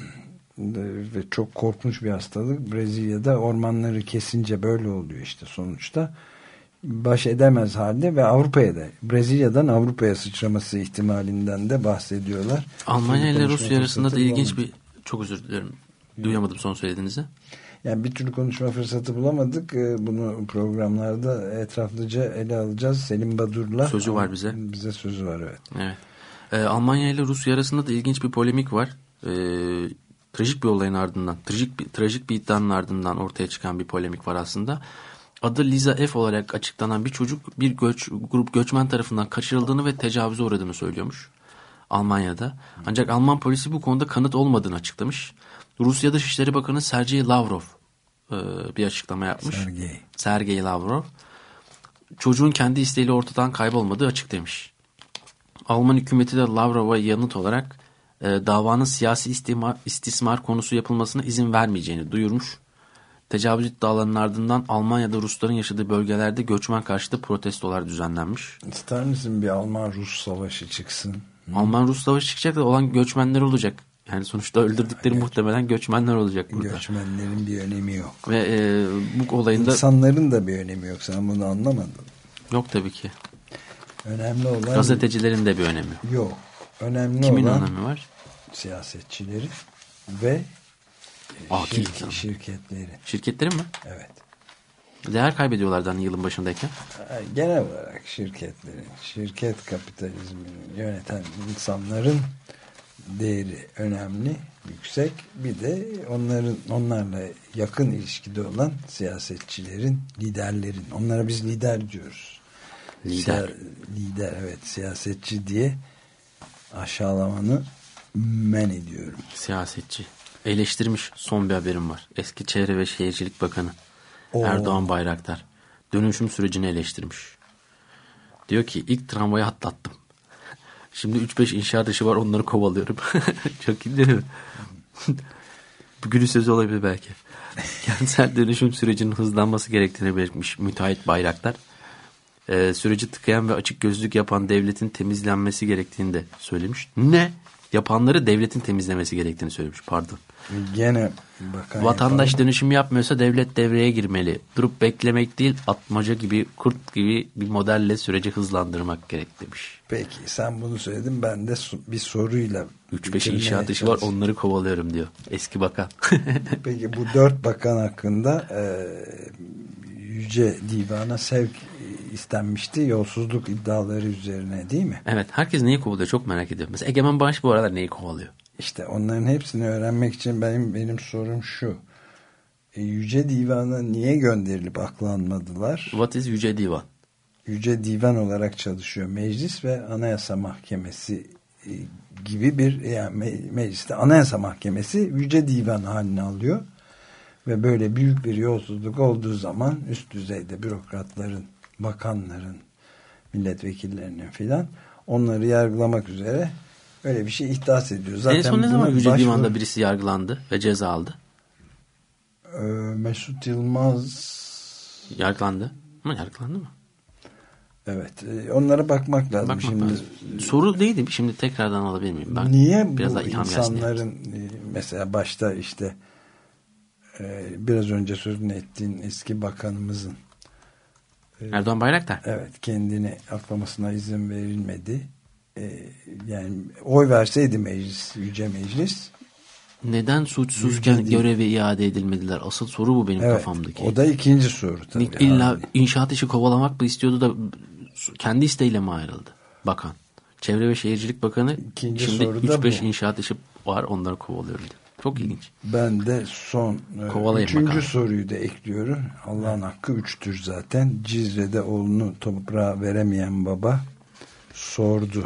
ve çok korkunç bir hastalık. Brezilya'da ormanları kesince böyle oluyor işte sonuçta. Baş edemez halde ve Avrupa'ya da Brezilya'dan Avrupa'ya sıçraması ihtimalinden de bahsediyorlar. Almanya ile Rusya arasında da ilginç bir çok özür dilerim. Duyamadım son söylediğinizi. Yani bir türlü konuşma fırsatı bulamadık. Ee, Bunu programlarda etraflıca ele alacağız. Selim Badur'la. Sözü var bize. Bize sözü var evet. Evet. Ee, Almanya ile Rusya arasında da ilginç bir polemik var. Ee, trajik bir olayın ardından, trajik bir, trajik bir iddianın ardından ortaya çıkan bir polemik var aslında. Adı Liza F olarak açıklanan bir çocuk bir göç, grup göçmen tarafından kaçırıldığını ve tecavüze uğradığını söylüyormuş. Almanya'da. Ancak Alman polisi bu konuda kanıt olmadığını açıklamış. Rusya Dışişleri Bakanı Sergey Lavrov e, bir açıklama yapmış. Sergey. Sergey Lavrov. Çocuğun kendi isteğiyle ortadan kaybolmadığı açık demiş. Alman hükümeti de Lavrov'a yanıt olarak e, davanın siyasi istimar, istismar konusu yapılmasına izin vermeyeceğini duyurmuş. Tecavüz iddialarının ardından Almanya'da Rusların yaşadığı bölgelerde göçmen karşıtı protestolar düzenlenmiş. İster misin bir Alman-Rus savaşı çıksın? Alman-Rus savaşı çıkacak da olan göçmenler olacak. Yani sonuçta öldürdükleri muhtemelen göçmenler olacak burada. Göçmenlerin bir önemi yok. Ve e, bu olayında İnsanların da bir önemi yok. Sen bunu anlamadın. yok tabii ki. Önemli olan Gazetecilerin de bir önemi. yok. Önemli Kimin olan önemi var? siyasetçilerin ve Akil şirk- insan. şirketlerin. Şirketlerin mi? Evet. Değer kaybediyorlardı hani yılın başındayken. Genel olarak şirketlerin, şirket kapitalizmini yöneten insanların değeri önemli, yüksek. Bir de onların onlarla yakın ilişkide olan siyasetçilerin, liderlerin. Onlara biz lider diyoruz. Lider. Siya- lider evet siyasetçi diye aşağılamanı men ediyorum. Siyasetçi. Eleştirmiş son bir haberim var. Eski Çevre ve Şehircilik Bakanı Oo. Erdoğan Bayraktar. Dönüşüm sürecini eleştirmiş. Diyor ki ilk tramvayı atlattım. Şimdi 3-5 inşaat işi var onları kovalıyorum. Çok iyi değil mi? Bugünün sözü olabilir belki. Kentsel dönüşüm sürecinin hızlanması gerektiğini belirtmiş müteahhit Bayraktar. Ee, süreci tıkayan ve açık gözlük yapan devletin temizlenmesi gerektiğini de söylemiş. Ne? Yapanları devletin temizlemesi gerektiğini söylemiş. Pardon. Gene bakan Vatandaş yapalım. dönüşüm yapmıyorsa devlet devreye girmeli. Durup beklemek değil atmaca gibi kurt gibi bir modelle süreci hızlandırmak gerek demiş. Peki sen bunu söyledin ben de bir soruyla 3-5 bitirmeye inşaat işi var onları kovalıyorum diyor. Eski bakan. Peki bu dört bakan hakkında e, Yüce Divan'a sevk istenmişti yolsuzluk iddiaları üzerine değil mi? evet herkes neyi kovalıyor çok merak ediyorum. Mesela Egemen Bağış bu aralar neyi kovalıyor? İşte onların hepsini öğrenmek için benim benim sorum şu. E, Yüce Divan'a niye gönderilip aklanmadılar? What is Yüce Divan? Yüce Divan olarak çalışıyor. Meclis ve Anayasa Mahkemesi e, gibi bir yani me- mecliste Anayasa Mahkemesi Yüce Divan haline alıyor. Ve böyle büyük bir yolsuzluk olduğu zaman üst düzeyde bürokratların, bakanların, milletvekillerinin filan onları yargılamak üzere öyle bir şey ihdas ediyor. Zaten en son ne zaman Yüce başvuru- Divan'da birisi yargılandı ve ceza aldı? Ee, Mesut Yılmaz Yargılandı. Ama yargılandı mı? Evet. e, Onlara bakmak lazım. Bakmak Şimdi lazım. Soru neydi? Şimdi tekrardan alabilir miyim? Ben Niye biraz bu insanların e, mesela başta işte e, biraz önce sözünü ettiğin eski bakanımızın Erdoğan Bayraktar. evet kendini aklamasına izin verilmedi. E, yani oy verseydi meclis, yüce meclis Neden suçsuzken göreve iade edilmediler? Asıl soru bu benim evet, kafamdaki. o da ikinci soru tabii. İlla Yani. inşaat işi kovalamak mı istiyordu da kendi isteğiyle mi ayrıldı bakan? Çevre ve Şehircilik Bakanı İkinci şimdi soru da 3-5 bu. inşaat işi var onları kovalıyor. Çok ilginç. Ben de son e, Kovalayın üçüncü bakalım. soruyu da ekliyorum. Allah'ın hakkı üçtür zaten. Cizre'de oğlunu toprağa veremeyen baba sordu.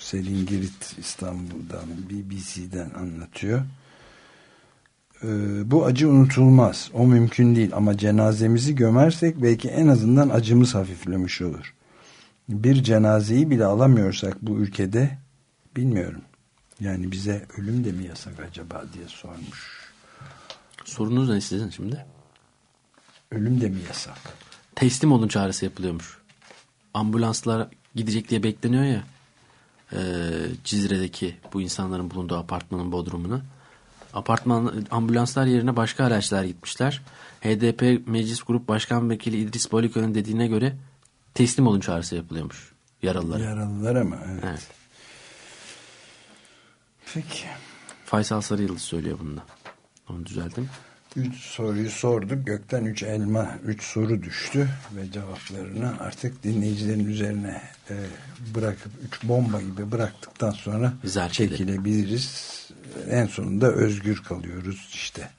Selin Girit İstanbul'dan BBC'den anlatıyor. E, bu acı unutulmaz. O mümkün değil ama cenazemizi gömersek belki en azından acımız hafiflemiş olur. Bir cenazeyi bile alamıyorsak bu ülkede bilmiyorum. Yani bize ölüm de mi yasak acaba diye sormuş. Sorunuz ne sizin şimdi? Ölüm de mi yasak? Teslim olun çağrısı yapılıyormuş. Ambulanslar gidecek diye bekleniyor ya. E, Cizre'deki bu insanların bulunduğu apartmanın bodrumuna. Apartman ambulanslar yerine başka araçlar gitmişler. HDP Meclis Grup Başkan Vekili İdris Balıköy'ün dediğine göre teslim olun çağrısı yapılıyormuş yaralılara. Yaralılara mı? Evet. Evet. Peki. Faysal Sarıyıldız söylüyor bunu da. Onu düzelttim. Üç soruyu sorduk. Gökten üç elma, üç soru düştü ve cevaplarını artık dinleyicilerin üzerine e, bırakıp üç bomba gibi bıraktıktan sonra çekilebiliriz. En sonunda özgür kalıyoruz işte.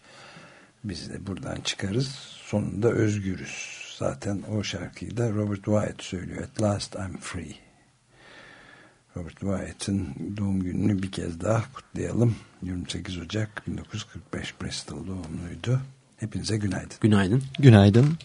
Biz de buradan çıkarız. Sonunda özgürüz. Zaten o şarkıyı da Robert Wyatt söylüyor. At last I'm free. Robert Wyatt'ın doğum gününü bir kez daha kutlayalım. 28 Ocak 1945 Bristol doğumluydu. Hepinize günaydın. Günaydın. Günaydın.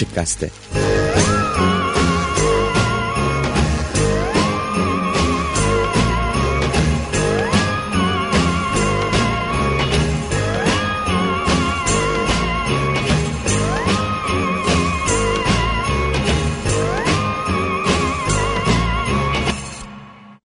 Açık Gazete